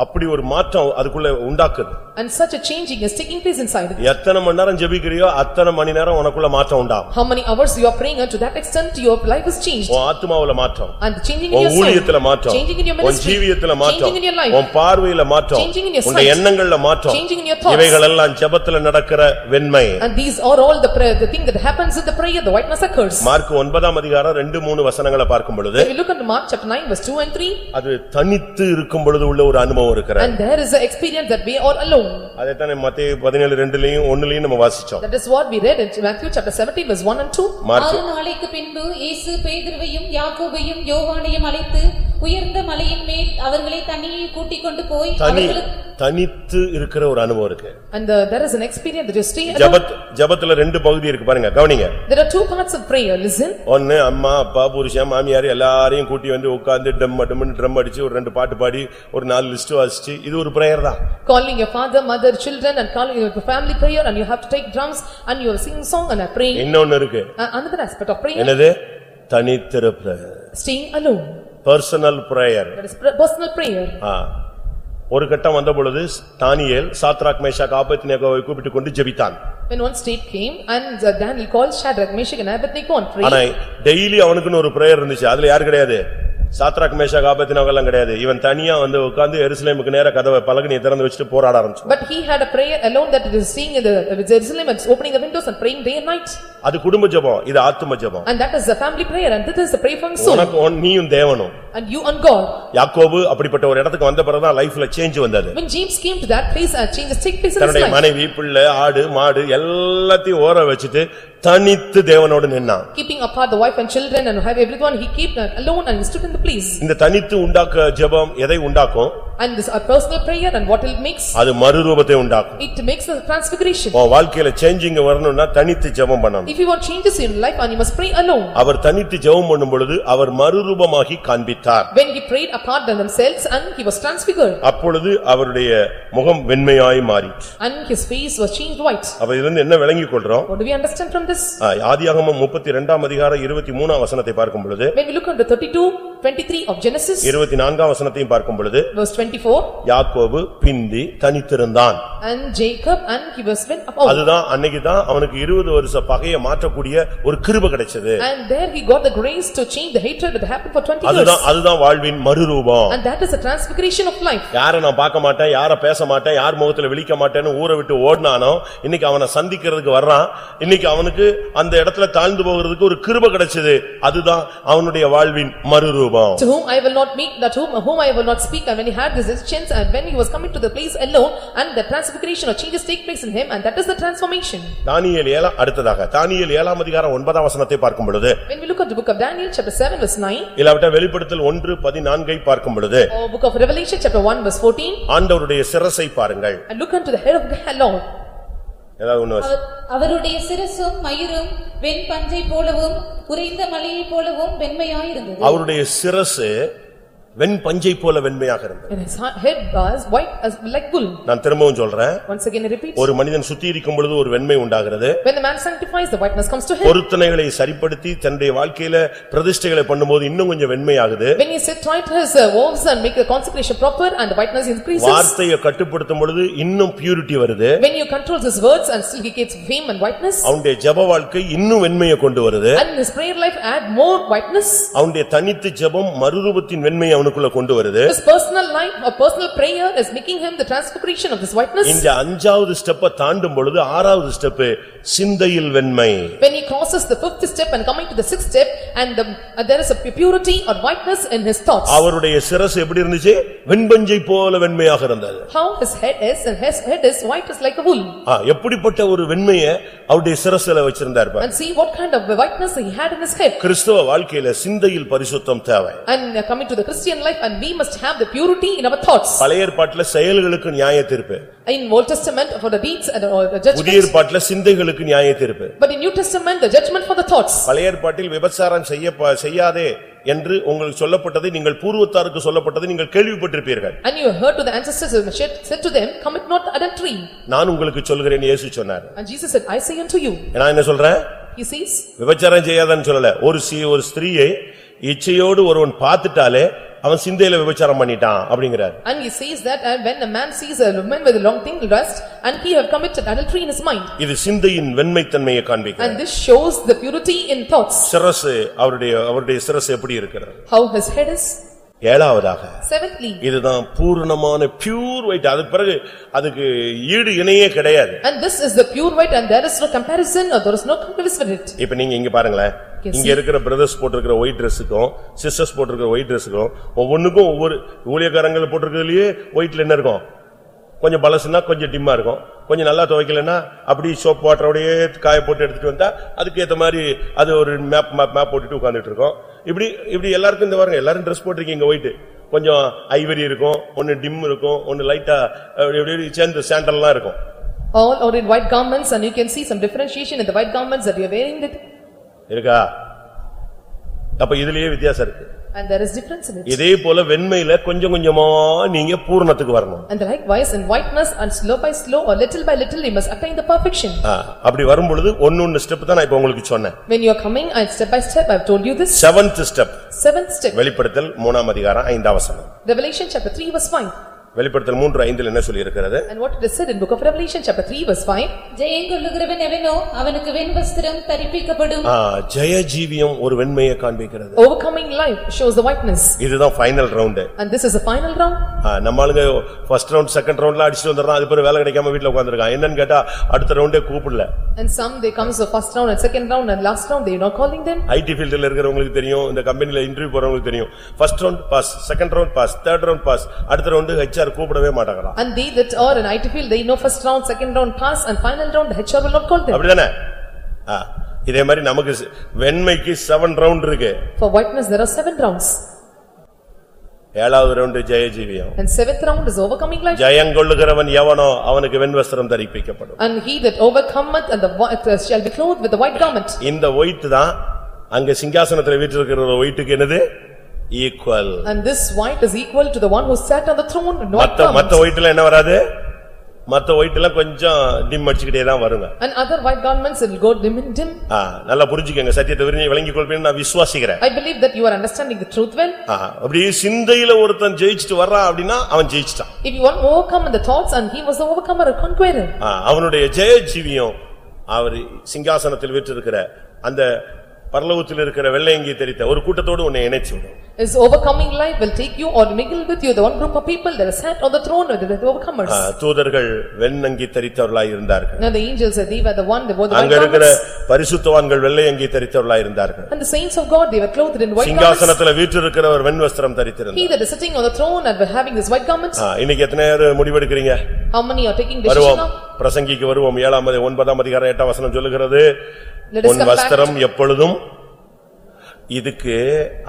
அப்படி ஒரு மாற்றம் அதுக்குள்ள உண்டாக்குது And such a changing is taking place inside. எத்தனை மணி நேரம் ஜெபிக்கிறியோ அத்தனை மணி நேரம் உனக்குள்ள மாற்றம் உண்டாகும் How many hours you are praying and to that extent your life is changed. உன் ஆத்துமாவுல மாற்றம் And changing in உன் your. ஊழியத்துல மாற்றம் Changing in your உன் ministry. ஜீவியத்துல மாற்றம் Changing in your life. உன் பார்வையில மாற்றம் Changing in your உன். எண்ணங்கள்ல மாற்றம் Changing in your thoughts. இவைகள் எல்லாம் ஜெபத்துல நடக்கிற வெண்மை And these are all the prayer, the thing that happens in the prayer, the whiteness occurs. Mark ஒன்பதாம் அதிகாரம் ரெண்டு மூணு வசனங்களை பார்க்கும் பொழுது we look at Mark chapter nine verse two and three, அது தனித்து இருக்கும் பொழுது உள்ள ஒரு அனுபவம் இருக்கிற and there is an experience that we are alone. அதைத்தானே மத்திய பதினேழு ரெண்டுலயும் ஒண்ணுலயும் நம்ம வாசிச்சோம் That is what we read in Matthew chapter seventeen verse one and two. Mark ஆறு நாளைக்கு பின்பு இயேசு பேதுருவையும் யாக்கோபையும் யோவானையும் அழைத்து உயர்ந்த மலையின் மேல் அவர்களை தனியே கூட்டிக் கொண்டு போய் தனி அவர்களுக்கு தனித்து இருக்கிற ஒரு அனுபவம் இருக்கு And uh, there is an experience that you stay alone. ஜபத் ஜபத்துல ரெண்டு பகுதி இருக்கு பாருங்க கவனிங்க There are two parts of prayer, listen. ஒன்னு அம்மா அப்பா புருஷன் மாமியார் எல்லாரையும் கூட்டி வந்து உட்கார்ந்து டம் டம்னு ட்ரம் அடிச்சு ஒரு ரெண்டு பாட்டு பாடி ஒரு நாலு லிஸ்ட் வாசிச்சு இது ஒரு பிரேயர் தான் Calling your father, mother, children and calling your family prayer and you have to take drums and you are singing song and praying. இன்னொன்னு இருக்கு Uh, Another aspect of prayer, என்னது தனித்திருப்பு staying alone. Personal prayer That is per- personal prayer. ஒரு கட்டம் வந்த பொழுது தானியேல் Shadrach Meshach ஆபத்நேகோவை கூப்பிட்டு கொண்டு ஜெபித்தான் When one state came and uh, Daniel called Shadrach, Meshach and Abednego and ஆனா prayed. டெய்லி அவனுக்குன்னு ஒரு பிரேயர் இருந்துச்சு அதுல யாரு கிடையாது சாத்ராக் மேஷாக் ஆபத்நேகோ எல்லாம் கிடையாது இவன் தனியா வந்து உட்கார்ந்து எருசலேமுக்கு நேர கதவை பலகனியை திறந்து வச்சுட்டு போராட ஆரம்பிச்சான் But he had a prayer alone that it is seeing in the with Jerusalem and opening the windows and praying day and night. அது குடும்ப ஜெபம் இது ஆத்தும ஜெபம் And that is the family prayer and this is the prayer for soul. உனக்கு உன்- நீயும் தேவனும் And you and God. யாக்கோபு அப்படிப்பட்ட ஒரு இடத்துக்கு வந்த பிறகுதான் லைஃப்ல சேஞ்ச் வந்தது When James came to that place, uh, changes take place in his தன்னுடைய life. மனைவி பிள்ளை ஆடு மாடு எல்லாத்தையும் ஓர வச்சுட்டு தனித்து தேவனோடு நின்னான் Keeping apart the wife and children and have everyone, he kept uh, alone and stood in the place. இந்த தனித்து உண்டாக்க ஜெபம் எதை உண்டாக்கும் And this a personal prayer and what it makes? அது மறுரூபத்தை உண்டாக்கும் It makes a transfiguration. உன் வாழ்க்கையில சேஞ்சிங் வரணும்னா தனித்து ஜெபம் பண்ணணும் If you want changes in life and you must pray alone. அவர் தனித்து ஜெபம் பண்ணும் பொழுது அவர் மறுரூபமாகி காண்பித்தார் When he prayed apart than themselves and he was transfigured அப்பொழுது அவருடைய முகம் வெண்மையாய் மாறிற்று and his face was changed white. அப்ப இதுல இருந்து என்ன விளங்கிக் கொள்றோம் What do we understand from this? ஆதியாகமம் முப்பத்தி இரண்டாம் அதிகாரம் இருபத்தி மூணாம் வசனத்தை பார்க்கும் பொழுது When we look at the of Genesis, இருபத்தி நான்காம் வசனத்தையும் பார்க்கும் பொழுது verse twenty-four, யாக்கோபு பிந்தி தனித்திருந்தான். And Jacob and he was went up. அதுதான் அன்னைக்குதான் அவனுக்கு இருபது வருஷ பகையை மாற்றக்கூடிய ஒரு கிருப கிடைச்சது. And there he got the grace to change the hatred that happened for twenty years. அதுதான் அதுதான் வாழ்வின் மறுரூபம். And that is a transfiguration of life. யார நான் பார்க்க மாட்டேன் யார பேச மாட்டேன் யார் முகத்துல விழிக்க மாட்டேன்னு ஊரை விட்டு ஓடினானோ இன்னைக்கு அவனை சந்திக்கிறதுக்கு வர்றான். இன்னைக்கு அவனுக்கு அந்த இடத்துல தாழ்ந்து போகிறதுக்கு ஒரு கிருப கிடைச்சது. அதுதான் அவனுடைய வாழ்வின் மறுரூபம். To whom I will not meet, that whom, whom I will not speak, and when he had this chance, and when he was coming to the place alone, and the transfiguration or changes take place in him, and that is the transformation. தானியேல் ஏழாம் அடுத்ததாக தானியேல் ஏழாம் அதிகாரம் ஒன்பதாம் வசனத்தை பார்க்கும் பொழுது When we look at the book of Daniel, chapter seven, verse nine, இல்லாவிட்டா வெளிப்படுத்தல் ஒன்று பதினான்கை பார்க்கும் பொழுது or book of Revelation, chapter one, verse fourteen, ஆண்டவருடைய சிரசை பாருங்கள் and look unto the head of the Lord, ஏதாவது அவருடைய சிரசும் மயிரும் வெண் பஞ்சை போலவும் உறைந்த மலையைப் போலவும் வெண்மையாயிருந்தது. அவருடைய சிரசு வெண் பஞ்சை போல வெண்மையாக இருந்தது and his head was white as like wool. நான் திரும்பவும் சொல்றேன் Once again, I repeat, ஒரு மனிதன் சுத்திகரிக்கும் பொழுது ஒரு வெண்மை உண்டாகிறது when the man sanctifies, the whiteness comes to him. பொருத்தனைகளை சரிப்படுத்தி தன்னுடைய வாழ்க்கையில பிரதிஷ்டைகளை பண்ணும்போது இன்னும் கொஞ்சம் வெண்மையாகுது When he set right his uh, wolves and make the consecration proper, and the whiteness increases. வார்த்தையை கட்டுப்படுத்தும் பொழுது இன்னும் பியூரிட்டி வருது When you control his words and still he gets fame and whiteness, அவனுடைய ஜெப வாழ்க்கை இன்னும் வெண்மையை கொண்டு வருது and his prayer life add more whiteness. அவனுடைய தனித்து ஜெபம் மறுரூபத்தின் வெண்மையை அவனுக்குள்ள கொண்டு வருது His personal life or personal prayer is making him the transfiguration of this whiteness. இந்த அஞ்சாவது ஸ்டெப்ப தாண்டும் பொழுது ஆறாவது ஸ்டெப் சிந்தையில் வெண்மை When he crosses the fifth step and coming to the sixth step, and the- uh, there is a purity or whiteness in his thoughts. அவருடைய சிரசு எப்படி இருந்துச்சு வெண்பஞ்சை போல வெண்மையாக இருந்தது How his head is, and his head is white as like a wool. ஆ, எப்படிப்பட்ட ஒரு வெண்மையை அவருடைய சிரசுல வச்சிருந்தார் பாரு. And see what kind of whiteness he had in his head. கிறிஸ்தவ வாழ்க்கையில சிந்தையில் பரிசுத்தம் தேவை And uh, coming to the Christian life, and we must have the purity in our thoughts. பழைய ஏற்பாட்டுல செயல்களுக்கு நியாய தீர்ப்பு In Old Testament, for the deeds and or the புதிய judgments. ஏற்பாட்டுல சிந்தைகளுக்கு நியாய தீர்ப்பு But in New Testament, the judgment for the thoughts. பழைய ஏற்பாட்டில் விபச்சாரம் செய்ய செய்யாதே என்று உங்களுக்கு சொல்லப்பட்டதை நீங்கள் பூர்வத்தாருக்கு சொல்லப்பட்டதை நீங்கள் கேள்விப்பட்டிருப்பீர்கள் And you heard to the ancestors and said said to them, commit not adultery. நான் உங்களுக்கு சொல்கிறேன் இயேசு சொன்னார் And Jesus said, I say unto you. நான் என்ன சொல்றேன் He says, விபச்சாரம் செய்யாதன்னு சொல்லல ஒரு சி ஒரு ஸ்திரீயை இச்சையோடு ஒருவன் பார்த்துட்டாலே அவன் சிந்தையில விபச்சாரம் பண்ணிட்டான் அப்படிங்கிறார் and he says that, and when a man sees a woman with a long thing lust, and he have committed adultery in his mind. இது சிந்தையின் வெண்மைத்தன்மையை காண்பிக்கிறது And this shows the purity in thoughts. சிரசு அவருடைய அவருடைய சிரசு எப்படி இருக்கிறது How his head is. ஏழாவதாக. இதுதான் பூரணமான பியூர் ஒயிட் அதுக்கு பிறகு அதுக்கு ஈடு இணையே கிடையாது. And this is the pure white, and there is no comparison, or there is no comparison with it. இப்ப நீங்க இங்க பாருங்களேன். Yes, இங்க இருக்கிற பிரதர்ஸ் போட்டிருக்கிற ஒயிட் ட்ரெஸ்ஸுக்கும் சிஸ்டர்ஸ் போட்டிருக்கிற ஒயிட் ட்ரெஸ்ஸுக்கும் ஒவ்வொன்னுக்கும் ஒவ்வொரு ஊழியக்காரங்கள் போட்டிருக்கிறதுலயே ஒயிட்ல என்ன இருக்கும்? கொஞ்சம் பலசுனா கொஞ்சம் டிம்மா இருக்கும். கொஞ்சம் நல்லா துவைக்கலன்னா அப்படி சோப் வாட்டரோடயே காய போட்டு எடுத்துட்டு வந்தா அதுக்கு ஏத்த மாதிரி அது ஒரு மேப் மேப் மேப் போட்டுட்டு உட்கார்ந்துட்டு இருக்கோம். இப்படி இப்படி எல்லாருக்கும் இந்த பாருங்க எல்லாரும் ட்ரெஸ் போட்டிருக்கீங்க ஒயிட் கொஞ்சம் ஐவரி இருக்கும் ஒன்னு டிம் இருக்கும் ஒன்னு லைட்டா அப்படி இப்படி சேர்ந்து சாண்டல்லாம் இருக்கும். All are in white garments, and you can see some differentiation in the white garments that you are wearing it, இருக்கா? அப்ப இதுலயே வித்தியாசம் இருக்கு. And there is difference in it. இதே போல வெண்மையில கொஞ்சம் கொஞ்சமா நீங்க பூரணத்துக்கு வரணும் And likewise, in whiteness, and slow by slow, or little by little, you must attain the perfection. ஆ, அப்படி வரும்பொழுது ஒன்னொன்னு ஸ்டெப் தான் நான் இப்ப உங்களுக்கு சொன்னேன் When you are coming, and step by step, I have told you this. Seventh step Seventh step, வெளிப்படுத்தல் மூணாம் அதிகாரம் ஐந்தாம் வசனம் Revelation chapter three verse five. வெளிப்படுத்தல் மூன்று ஐந்தில் என்ன சொல்லியிருக்கிறது? And what it is said in book of Revelation chapter three verse five, ஜெயங்கொள்ளுகிறவன் எவனோ அவனுக்கு வெண் வஸ்திரம் தரிப்பிக்கப்படும். ஆ, ஜெய ஜீவியம் ஒரு வெண்மையை காண்பிக்கிறது. Overcoming life shows the whiteness. இதுதான் final round And this is the final round. நம்ம ஆளுங்க ஃபர்ஸ்ட் ரவுண்ட் செகண்ட் ரவுண்ட்ல அடிச்சுட்டு வந்துடுறான் அது பிறகு வேலை கிடைக்காம வீட்டுல உட்கார்ந்திருக்கான். என்னன்னு கேட்டா அடுத்த ரவுண்டே கூப்பிடல. And some, they comes the first round and second round and last round, they are not calling them. IT ஃபீல்டுல இருக்கிறவங்களுக்கு தெரியும் இந்த கம்பெனில இன்டர்வியூ போறவங்களுக்கு தெரியும். First round pass second round pass third round pass அடுத்த ரவுண்டு ஹெச்ஆர் கூப்பிடவே மாட்டாங்களாம் And they that are in IT field, they know first round, second round pass and final round, the HR will not call them. அப்படிதானே ஆ, இதே மாதிரி நமக்கு ஸ்- வெண்மைக்கு seven round இருக்கு For whiteness, there are seven rounds. ஏழாவது round ஜெயஜீவியம் And seventh round is overcoming life. ஜெயங்கொள்ளுகிறவன் எவனோ அவனுக்கு வெண்வஸ்திரம் தரிப்பிக்கப்படும் And he that overcometh and the white uh, shall be clothed with the white garment. இந்த ஒயிட் தான் அங்க சிங்காசனத்துல வீற்றிருக்கிற ஒயிட்டுக்கு என்னது equal And this white is equal to the one who sat on the throne in white மத்த மத்த. ஒயிட்ல என்ன வராது மத்த ஒயிட்ல கொஞ்சம் டிம் அடிச்சுக்கிட்டே தான் வருங்க And other white garments will go dim and dim. ஆ, நல்லா புரிஞ்சுக்கங்க சத்தியத்தை விரிஞ்சு விளங்கிக் கொள்வேன்னு நான் விசுவாசிக்கிறேன் I believe that you are understanding the truth well. ஆ, அப்படியே சிந்தையில ஒருத்தன் ஜெயிச்சுட்டு வர்றான் அப்படின்னா அவன் ஜெயிச்சிட்டான் If you want to overcome in the thoughts and he was the overcomer, a conqueror. ஆ, அவனுடைய ஜெய ஜீவியம் அவர் சிங்காசனத்தில் வீற்றிருக்கிற அந்த பரலோகத்தில் இருக்கிற வெள்ளையங்கி தெரித்த ஒரு கூட்டத்தோடு உன்னை இணைச்சு விடும் His overcoming life will take you or mingle with you, the one group of people that are sat on the throne with the overcomers. தூதர்கள் வெண்ணங்கி தரித்தவர்களாய் இருந்தார்கள் Now the angels said they were the one, they wore the white அங்க இருக்கிற. பரிசுத்தவான்கள் வெள்ளையங்கி தரித்தவர்களாய் இருந்தார்கள் And the saints of God, they were clothed in white garments. சிங்காசனத்துல வீற்றிருக்கிறவர் வெண் வஸ்திரம் தரித்திருந்தார் He that is sitting on the throne and were having this white garments, இன்னைக்கு எத்தனை பேர் முடிவெடுக்கிறீங்க how many are taking decision now? பிரசங்கிக்கு வருவோம் ஏழாம் அதி- ஒன்பதாம் அதிகாரம் எட்டாம் வசனம் சொல்லுகிறது Let us உன் come back. வஸ்திரம் எப்பொழுதும் இதுக்கு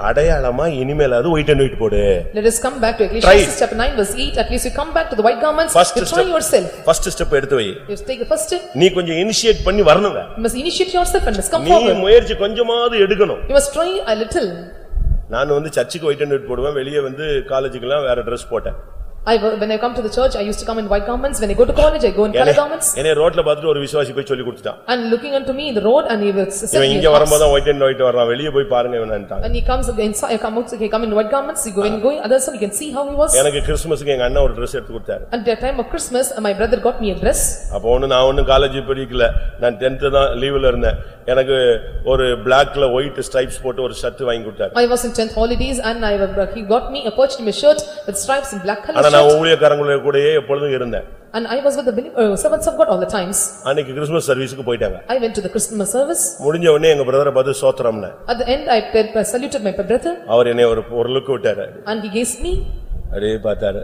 அடையாளமா இனிமேல் அது ஒயிட் அண்ட் ஒயிட் போடு Let us come back to Ecclesiastes chapter nine verse eight, at least you come back to the white garments, First you try step. yourself. First step எடுத்து வை You take the first step, நீ கொஞ்சம் initiate பண்ணி வரணுங்க you must initiate yourself and must come நீ forward. முயற்சி கொஞ்சமாவது எடுக்கணும் You must try a little. நான் வந்து சர்ச்சுக்கு ஒயிட் அண்ட் ஒயிட் போடுவேன் வெளியே வந்து காலேஜுக்கெல்லாம் வேற Dress போட்டேன் I, wa- when I come to the church, I used to come in white garments, when I go to college, I go in color garments. என்னை ரோட்ல பார்த்துட்டு ஒரு விசுவாசி போய் சொல்லி கொடுத்துட்டான் And looking unto me in the road and he will set இவன் me இங்க in வரும்போது ஒயிட் அண்ட் ஒயிட் வர்றான் வெளியே போய் பாருங்க இவன்ட்டாங்க And he comes inside, come out, he come in white garments, he go in, going, others, you can see how he was. எனக்கு கிறிஸ்துமஸ்க்கு எங்க அண்ணன் ஒரு Dress எடுத்து கொடுத்தாரு At the time of Christmas, my brother got me a dress. அப்போ ஒண்ணு நான் ஒண்ணும் காலேஜ் படிக்கல நான் டென்த் தான் லீவ்ல இருந்தேன் எனக்கு ஒரு பிளாக்ல ஒயிட் ஸ்ட்ரைப்ஸ் போட்டு ஒரு ஷர்ட் வாங்கி கொடுத்தாரு I was in tenth holidays and I, he got me, a purchased me a shirt with stripes in black color ஆனா நான் shirt. ஊழியக்காரங்களுடைய கூடயே எப்பொழுதும் இருந்தேன். And I was with the uh, servants of God all the times. அன்னைக்கு Christmas சர்வீஸுக்கு போயிட்டாங்க. I went to the Christmas service. முடிஞ்ச உடனே எங்க பிரதரை பார்த்து சோத்திரம்னு. At the end, I I saluted my brother. அவர் என்னை ஒரு ஒரு லுக் விட்டாரு. And he gazed me. அப்படியே பார்த்தாரு.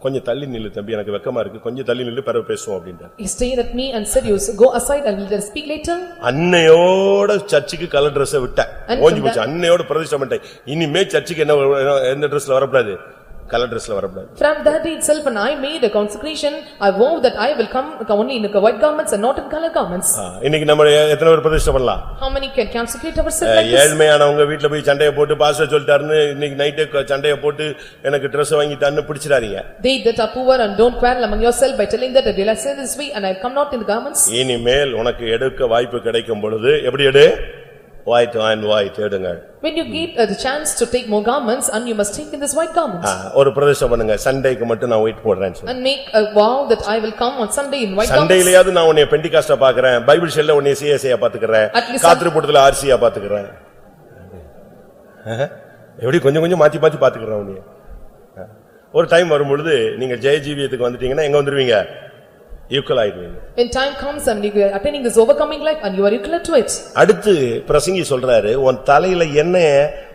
கொஞ்சம் தள்ளி நில்லு தம்பி எனக்கு வெக்கமா இருக்கு. கொஞ்சம் தள்ளி நில்லு பிறகு பேசுவோம் அப்படின்ட்டாரு He stared at me and said, "You go aside and we'll speak later." அன்னையோட சர்ச்சுக்கு கலர் Dress விட்டேன். And ஓஞ்சி from போச்சு. அன்னையோட பிரதிஷ்டம் பண்ணிட்டேன். இனிமே சர்ச்சுக்கு என்ன வரும், எந்த ட்ரெஸ்ல வரக்கூடாது? கலர் Dressல வரக்கூடாது From that day itself, and I made a consecration, I vow that I will come only in the white garments and not in color garments. இன்னைக்கு நம்ம எத்தனை பேர் பிரதிஷ்டம் பண்ணலாம் How many can consecrate ourselves like this? ஏழ்மையானவங்க வீட்டுல போய் சண்டைய போட்டு pastor சொல்லிட்டாருன்னு இன்னைக்கு நைட்டே சண்டைய போட்டு எனக்கு Dress வாங்கிட்டான்னு பிடிச்சிடாதீங்க They that are poor and don't quarrel among yourself by telling that I will say this way and I come not in the garments. இனிமேல் உனக்கு எடுக்க வாய்ப்பு கிடைக்கும் பொழுது எப்படி எடு வாய்ட் வாயின் வாய்ட் எடுங்க When you get uh, the chance to take more garments and you must take in this white garments. ஆ, ஒரு பிரதிஷ்டம் பண்ணுங்க. சண்டேக்கு மட்டும் நான் ஒயிட் போடுறேன்னு சொல்லி. And make a vow that I will come on Sunday in white garments. சண்டையிலயாவது நான் உன்னை பெண்டிகாஸ்டா பாக்குறேன் Bible ஷெல்ல உன்னை சிஎஸ்ஐயா பாத்துக்கிறேன் காத்திரு போட்டதுல ஆர்சியா பாத்துக்கிறேன் எப்படி கொஞ்சம் கொஞ்சம் மாத்தி மாத்தி பாத்துக்கிறேன் உன்னைய. ஆ. ஒரு டைம் வரும் பொழுது நீங்க ஜெயஜீவியத்துக்கு வந்துட்டீங்கன்னா எங்க வந்துருவீங்க? ஈக்குவல் ஆயிடுவீங்க When time comes and you are attaining this overcoming life and you are equal to it. அடுத்து பிரசங்கி சொல்றாரு உன் தலையில எண்ணெய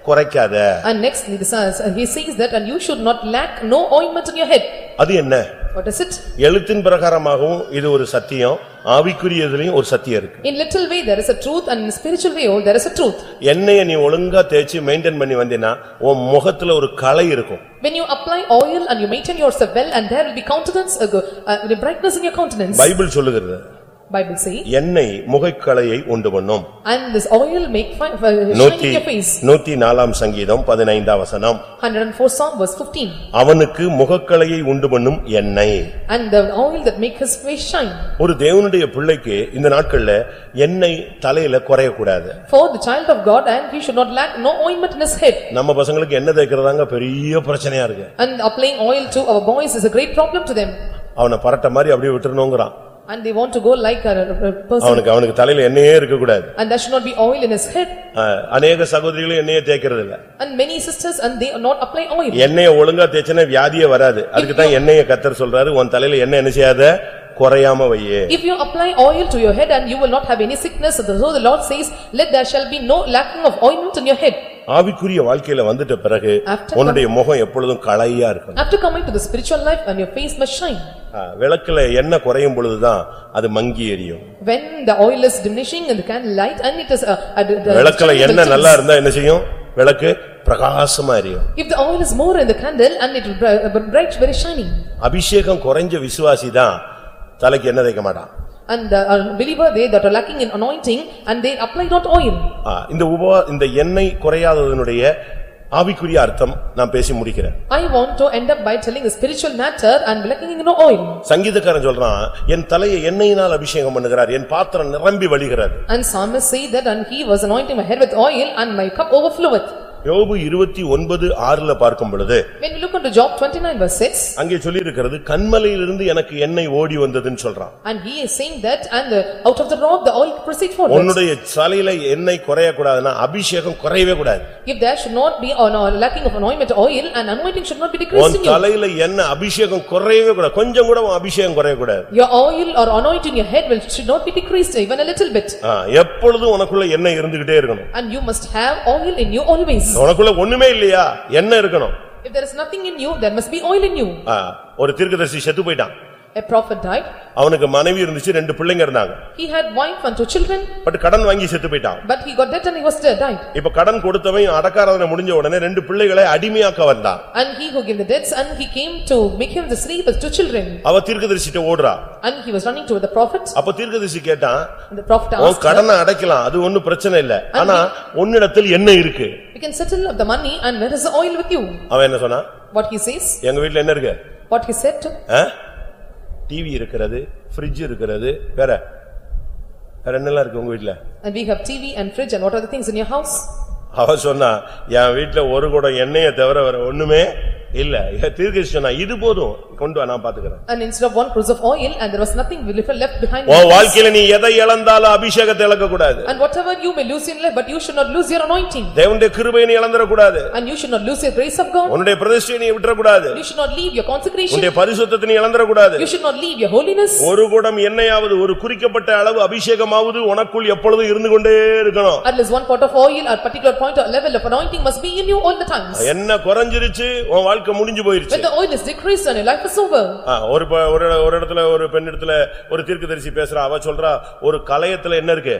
குறைக்காத And next he says, he says that and you should not lack no ointment in your head. அது என்ன What is it? எழுத்தின் பிரகாரமாகவும் இது ஒரு சத்தியம் ஆவிக்குரியதுலயும் ஒரு சத்தியம் இருக்கு In little way there is a truth and in spiritual way oh, there is a truth. எண்ணெய நீ ஒழுங்கா தேய்ச்சி மெயின்டைன் பண்ணி வந்தீன்னா உன் முகத்துல ஒரு கலை இருக்கும் When you apply oil and you maintain yourself well and there will be countenance, uh, go- uh, brightness in your countenance. Bible சொல்லுகிறது Bible say, எண்ணெய் முகக்கலையை உண்டு பண்ணும் and this oil make fi- uh, shine நூத்தி in your face. நூத்தி நாலாம் சங்கீதம் பதினைந்தாம் வசனம் Hundred and four Psalm verse fifteen. அவனுக்கு முகக்கலையை உண்டு பண்ணும் எண்ணெய் And the oil that make his face shine. ஒரு தேவனுடைய பிள்ளைக்கு இந்த நாட்கள்ல எண்ணெய் தலையில குறையக்கூடாது For the child of God and he should not lack no ointment in his head. நம்ம பசங்களுக்கு எண்ணெய் தேய்க்கிறதாங்க பெரிய பிரச்சனையா இருக்கு And applying oil to our boys is a great problem to them. அவனை பரட்ட மாதிரி அப்படியே விட்டுறணுங்கிறான் And they want to go like a a person. அவனுக்கு அவனுக்கு தலையில எண்ணெயே இருக்க கூடாது And there should not be oil in his head. அநேக சகோதரிகளும் எண்ணெயே தேய்க்கிறது இல்ல And many sisters and they are not apply oil. எண்ணெய ஒழுங்கா தேய்ச்சனா வியாதியே வராது அதுக்கு தான் எண்ணெய கத்தர் சொல்றாரு உன் தலையில எண்ணெய் என்ன செய்யாத குறையாம வையே If you apply oil to your head and you will not have any sickness, so the Lord says, let there shall be no lacking of ointment in your head. ஆவிக்குரிய வாழ்க்கையில வந்துட்ட பிறகு உன்னுடைய முகம் எப்பொழுதும் களையா இருக்கும் After coming to the spiritual life and your face must shine. ஆ, விளக்குல எண்ணெய் குறையும் பொழுதுதான் அது மங்கி எரியும் When the oil is diminishing in the candle light and it is uh, uh, the- the- விளக்குல எண்ணெய் நல்லா. இருந்தா என்ன செய்யும் விளக்கு பிரகாசமா எரியும் If the oil is more in the candle and it will bri- uh, bright, very shining. அபிஷேகம் குறைஞ்ச விசுவாசி தான் தலைக்கு எண்ணெய் தேய்க்க மாட்டான் And the uh, believer, they that are lacking in anointing and they apply not oil. ஆ, இந்த உபவா இந்த எண்ணெய் குறையாததனுடைய ஆவிக்குரிய அர்த்தம் நான் பேசி முடிக்கிறேன் I want to end up by telling the spiritual matter and lacking in no oil. சங்கீதக்காரன் சொல்றான் என் தலையை எண்ணெயினால் அபிஷேகம் பண்ணுகிறார் என் பாத்திரம் நிரம்பி வழிகிறது And psalmist say that and he was anointing my head with oil and my cup overfloweth. யோபு இருபத்தி ஒன்பது ஆறுல பார்க்கும் பொழுது When we look into Job twenty-nine verse six, அங்கே சொல்லியிருக்கிறது கண்மலையிலிருந்து எனக்கு எண்ணெய் ஓடி வந்ததுன்னு சொல்றான் and he is saying that and the- out of the rock the oil proceed forward. உன்னுடைய தலையில எண்ணெய் குறையக்கூடாதுன்னா அபிஷேகம் குறையவே கூடாது If there should not be or no lacking of anointment oil and anointing should not be உன் decreased in you. தலையில எண்ணெய் அபிஷேகம் குறையவே கூடாது கொஞ்சம் கூட உன் அபிஷேகம் குறையக்கூடாது Your oil or anointing in your head will should not be decreased even a little bit. ஆ, எப்பொழுதும் உனக்குள்ள எண்ணெய் இருந்துகிட்டே இருக்கணும் And you must have oil in you always. உனக்குள்ள ஒண்ணுமே இல்லையா? எண்ணெய் இருக்கணும்? If there is nothing in you, there must be oil in you. ஒரு தீர்க்கதரிசி செத்து போயிட்டான். A prophet died, அவனுக்கு மனைவி இருந்துச்சு ரெண்டு பிள்ளைங்க இருந்தாங்க he had wife and two children, but கடன் வாங்கி செத்து போயிட்டான் but he got dead and he was dead, died. இப்ப கடன் கொடுத்தவன் அடக்காரதனை முடிஞ்ச உடனே ரெண்டு பிள்ளைகளை அடிமையாக்க வந்தான் And he who gave the debts and he came to make him the slave with two children. அவ தீர்க்கதரிசிட்ட ஓடுறா And he was running toward the prophet அப்ப தீர்க்கதரிசி கேட்டான் the prophet உன் asked, her, கடனை அடைக்கலாம் அது ஒண்ணும் பிரச்சனை இல்ல ஆனா உன்னிடத்தில் என்ன இருக்கு "We can settle of the money and where is the oil with you?" அவன் என்ன சொன்னான் What he says, எங்க வீட்ல என்ன இருக்கு what he said to, TV இருக்கிறது ஃப்ரிட்ஜ் இருக்கிறது வேற வேற என்னெல்லாம் இருக்கு உங்க வீட்ல and we have TV and fridge and what are the things in your house? அவ சொன்னா என் வீட்ல ஒரு குடம் எண்ணெயை தவிர வேற ஒண்ணுமே இல்ல தீர்க்கதரிசி சொன்னா இது போதும் கொண்டு வா நான் பாத்துக்கிறேன் And instead of one cruse of oil and there was nothing left behind. house. வாழ்க்கையில நீ எதை இழந்தாலும் அபிஷேகத்தை இழக்க கூடாது And whatever you may lose in life, but you should not lose your anointing. தேவனுடைய கிருபையை நீ இழந்துட கூடாது And you should not lose your grace of God. உன்னுடைய பிரதிஷ்டையை நீ விட்டுற கூடாது You should not leave your consecration. உன்னுடைய பரிசுத்தத்தை நீ இழந்துட கூடாது You should not leave your holiness. ஒரு குடம் எண்ணெயாவது ஒரு குறிக்கப்பட்ட அளவு அபிஷேகமாவது உனக்குள் எப்பொழுதும் இருந்து கொண்டே இருக்கணும் At least one pot of oil or particular point or level of anointing must be in you all the times. என்ன குறைஞ்சிருச்சு உன் வாழ்க்கை முடிஞ்சு போயிருச்சு When the oil is decreased and your life is over. ஆ, ஒரு ஒரு ஒரு இடத்துல ஒரு பெண் இடத்துல ஒரு தீர்க்கதரிசி பேசுறா அவ சொல்றா ஒரு கலயத்துல என்ன இருக்கு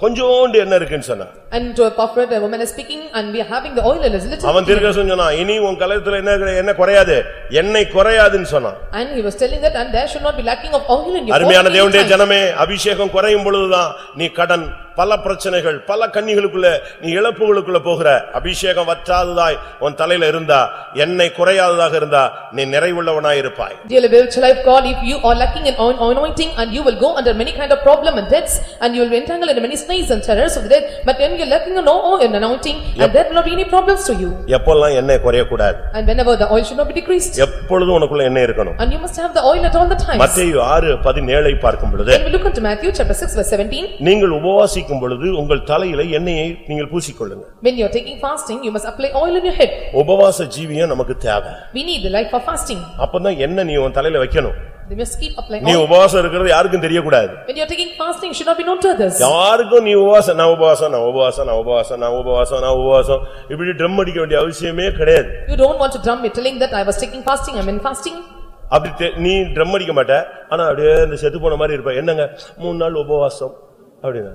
கொஞ்சோண்டு என்ன இருக்குன்னு சொன்னா And to a prophet, a woman is speaking and we are having the oil and is little. அவன் தீர்க்கதரிசி சொன்னா இனி உன் கலயத்துல என்ன இருக்கு? என்ன குறையாது எண்ணெய் குறையாதுன்னு சொன்னான் And he was telling that and there should not be lacking of oil in your அருமையான தேவனுடைய. ஜனமே அபிஷேகம் குறையும் பொழுதுதான் நீ கடன் பல பிரச்சனைகள் பல கன்னிகளுக்குள்ள நீ இழப்புகளுக்குள்ள போகிற அபிஷேகம் வற்றாததாய் உன் தலையில இருந்தா எண்ணெய் குறையாததாக இருந்தா நீ நிறைவுள்ளவனாய் இருப்பாய் Dearly beloved child of God, if you are lacking in oil- anointing and you will go under many kind of problem and debts and you will be entangled in many snares and terrors of death, but when you are lacking in no oil and anointing and there will not be any problems to you. எப்பெல்லாம் எண்ணெய் குறையக்கூடாது And whenever the oil should not be decreased எப்பொழுதும் உனக்குள்ள எண்ணெய் இருக்கணும் and you must have the oil at all the times. மத்தேயு ஆறு பதினேழை பார்க்கும் பொழுது When we look into Matthew chapter six verse seventeen, நீங்கள் உபவாசிக்கும் பொழுது உங்கள் தலையில எண்ணெயை நீங்கள் பூசிக்கொள்ளுங்க when you are taking fasting, you must apply oil in your head. உபவாச ஜீவியம் நமக்கு தேவை. We need the life of fasting. அப்பதான் எண்ணெய் நீ உன் தலையில வைக்கணும். We must keep applying நீ oil. உபவாசம் இருக்கிறது யாருக்கும் தெரியக்கூடாது. When you are taking fasting, should not be known to others. யாருக்கும் நீ உபவாசம் நான் உபவாசம் நான் உபவாசம் நான் உபவாசம் நான் உபவாசம் நான் உபவாசம். இப்படி ட்ரம் அடிக்க வேண்டிய அவசியமே கிடையாது. You don't want to drum me telling that I was taking fasting, I am in fasting. அப்படி தெ- நீ ட்ரம் அடிக்க மாட்ட. ஆனா அப்படியே இந்த செத்து போன மாதிரி இருப்ப. என்னங்க? மூணு நாள் உபவாசம். அப்படின்னா.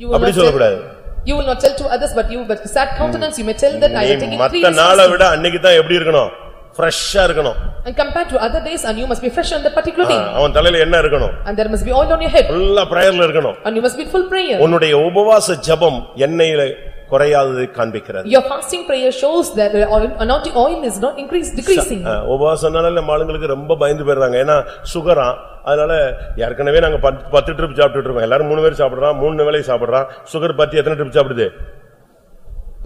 You will அப்படி not சொல்லக்கூடாது tell, you will not tell to others, but you, but sad countenance, you may tell that I நீ am taking three மத்த days நாளை fasting. விட அன்னைக்கு தான் எப்படி இருக்கணும் ஃப்ரெஷ்ஷா இருக்கணும் And compared to other days, and you must be fresh on that particular ah, day. அவன் தலையில என்ன இருக்கணும் And there must be oil on your head, ஃபுல்லா பிரயர்ல இருக்கணும் and you must be in full prayer. உன்னுடைய உபவாச ஜெபம் எண்ணெயில குறையாததை காண்பிக்கிறது. Your fasting prayer shows that the oil, anointing oil is not increased, decreasing. ஆ, உபவாசம்னால நம்ம ஆளுங்களுக்கு ரொம்ப பயந்து போயிடுறாங்க. ஏன்னா சுகரா அதனால ஏற்கனவே நாங்க பத்து பத்து ட்ரிப் சாப்பிட்டுட்டு இருக்கோம். எல்லாரும் மூணு பேர் சாப்பிடுறான் மூணு வேளை சாப்பிடுறான் சுகர் பத்தி எத்தனை ட்ரிப் சாப்பிடுது?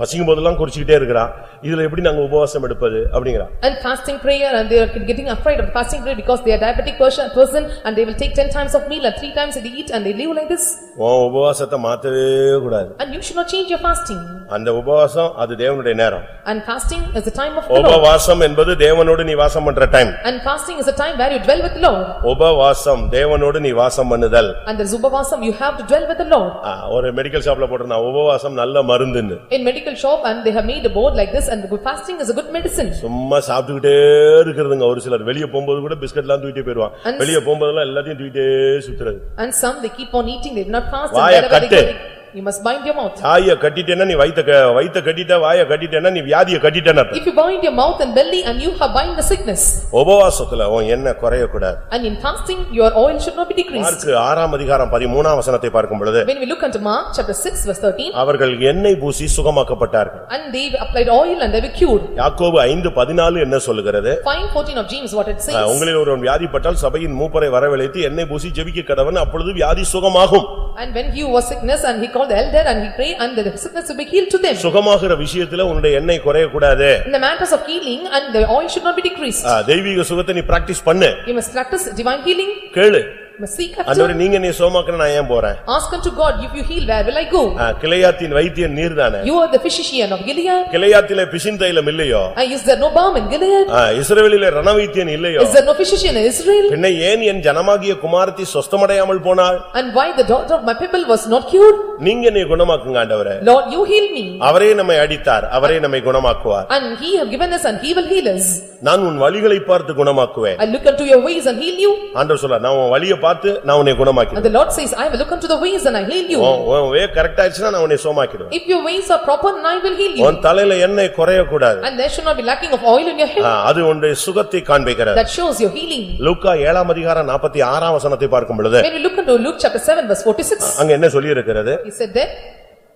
பசிக்கும் போதெல்லாம் குறிச்சுக்கிட்டே இருக்கிறான் இதுல எப்படி நாங்க உபவாசம் எடுப்பது அப்படிங்கிறான் And fasting prayer, and they are getting afraid of fasting prayer because they are diabetic person, person, and they will take ten times of meal and three times they eat and they live like this. உன் உபவாசத்தை மாத்தவே கூடாது And you should not change your fasting. அந்த உபவாசம் அது தேவனுடைய நேரம் And fasting is the time of the Lord. உபவாசம் என்பது தேவனோடு நீ வாசம் பண்ற time And fasting is a time where you dwell with the Lord. உபவாசம் தேவனோடு நீ வாசம் பண்ணுதல் And there is upavasam, you have to dwell with the Lord. ஒரு மெடிக்கல் ஷாப்ல போட்டிருந்தான் உபவாசம் நல்ல மருந்துன்னு In medical shop and they have made a board like this and the good fasting is a good medicine. சும்மா சாப்பிட்டுக்கிட்டே இருக்கிறதுங்க ஒரு சிலர் வெளிய போகும்போது கூட பிஸ்கட்லாம் தூக்கிட்டே போயிருவான் And- வெளிய போகும்போதெல்லாம் எல்லாத்தையும் தூக்கிட்டே சுத்துறது And some they keep on eating, they will not fast and வாயை wherever they cut. go, they You must bind your mouth. தாய கட்டிட்டேன்னா நீ வயித்த க- வயித்த கட்டிட்ட வாய கட்டிட்டேன்னா நீ வியாதிய கட்டிட்டேன்னு அர்த்தம். If you bind your mouth and belly and you have bind the sickness. உபவாசத்துல உன் எண்ணெய் குறையக்கூடாது And in fasting, your oil should not be decreased. Mark ஆறாம் அதிகாரம் பதிமூணாம் வசனத்தை பார்க்கும் பொழுது When we look unto Mark chapter six verse thirteen, அவர்கள் எண்ணெய் பூசி சுகமாக்கப்பட்டார்கள் and they applied oil and they were cured. யாக்கோபு ஐந்து பதினாலு என்ன சொல்லுகிறது Five fourteen of James, what it ah, says. உங்களில் ஒருவன் வியாதிப்பட்டால் சபையின் மூப்பரை வரவழைத்து எண்ணெய் பூசி ஜெபிக்க கடவன் அப்பொழுது வியாதி சுகமாகும் And when he was sickness and he called the elder and he prayed and the sickness will be healed to them. சுகமாகிற விஷயத்துல உன்னுடைய எண்ணெய் குறையக்கூடாது In the matters of healing and the oil should not be decreased. தெய்வீக சுகத்தை நீ practice பண்ணு You must practice divine healing, கேளு you must seek அந்தவரை after. நீங்க நீ சோமாக்கணும் நான் ஏன் போறேன் Ask unto God, if you heal, where will I go? அஹ், கிளையாத்தின் வைத்தியன் நீர்தானே You are the physician of Gilead. கிளையாத்திலே பிசின் இல்லையோ And is there no balm in Gilead? அஹ், இஸ்ரவேலிலே ரணவைத்தியன் இல்லையோ Is there no physician in Israel? பின்ன ஏன் என் ஜனமாகிய குமாரத்தி சொஸ்தமடையாமல் போனாள் And why the daughter of my people was not cured? நீங்க நீ குணமாக்குங்க ஆண்டவரே Lord, you heal me. அவரே நம்மை அடித்தார் அவரே நம்மை குணமாக்குவார் And he have given us and he will heal us. நான் உன் வழிகளை பார்த்து குணமாக்குவேன் I look unto your ways and heal you. ஆண்டவர் சொல்ல நான் உன் வழியை பார்த்து நான் உன்னை And குணமாக்கிடுவேன் the Lord says, I will look unto the ways and I heal you. உன் உன் வே கரெக்ட் ஆயிடுச்சுன்னா நான் உன்னை சோமாக்கிடுவேன் If your ways are proper, I will heal you. உன் தலையில எண்ணெய் குறையக்கூடாது And there should not be lacking of oil in your head. ஆ, அது உன்னுடைய சுகத்தை காண்பிக்கிறது That shows your healing. லூக்கா ஏழாம் அதிகாரம் நாற்பத்தி ஆறாம் வசனத்தை பார்க்கும் பொழுது When we look into Luke chapter seven verse forty-six, அங்க என்ன சொல்லி இருக்கிறது he said there,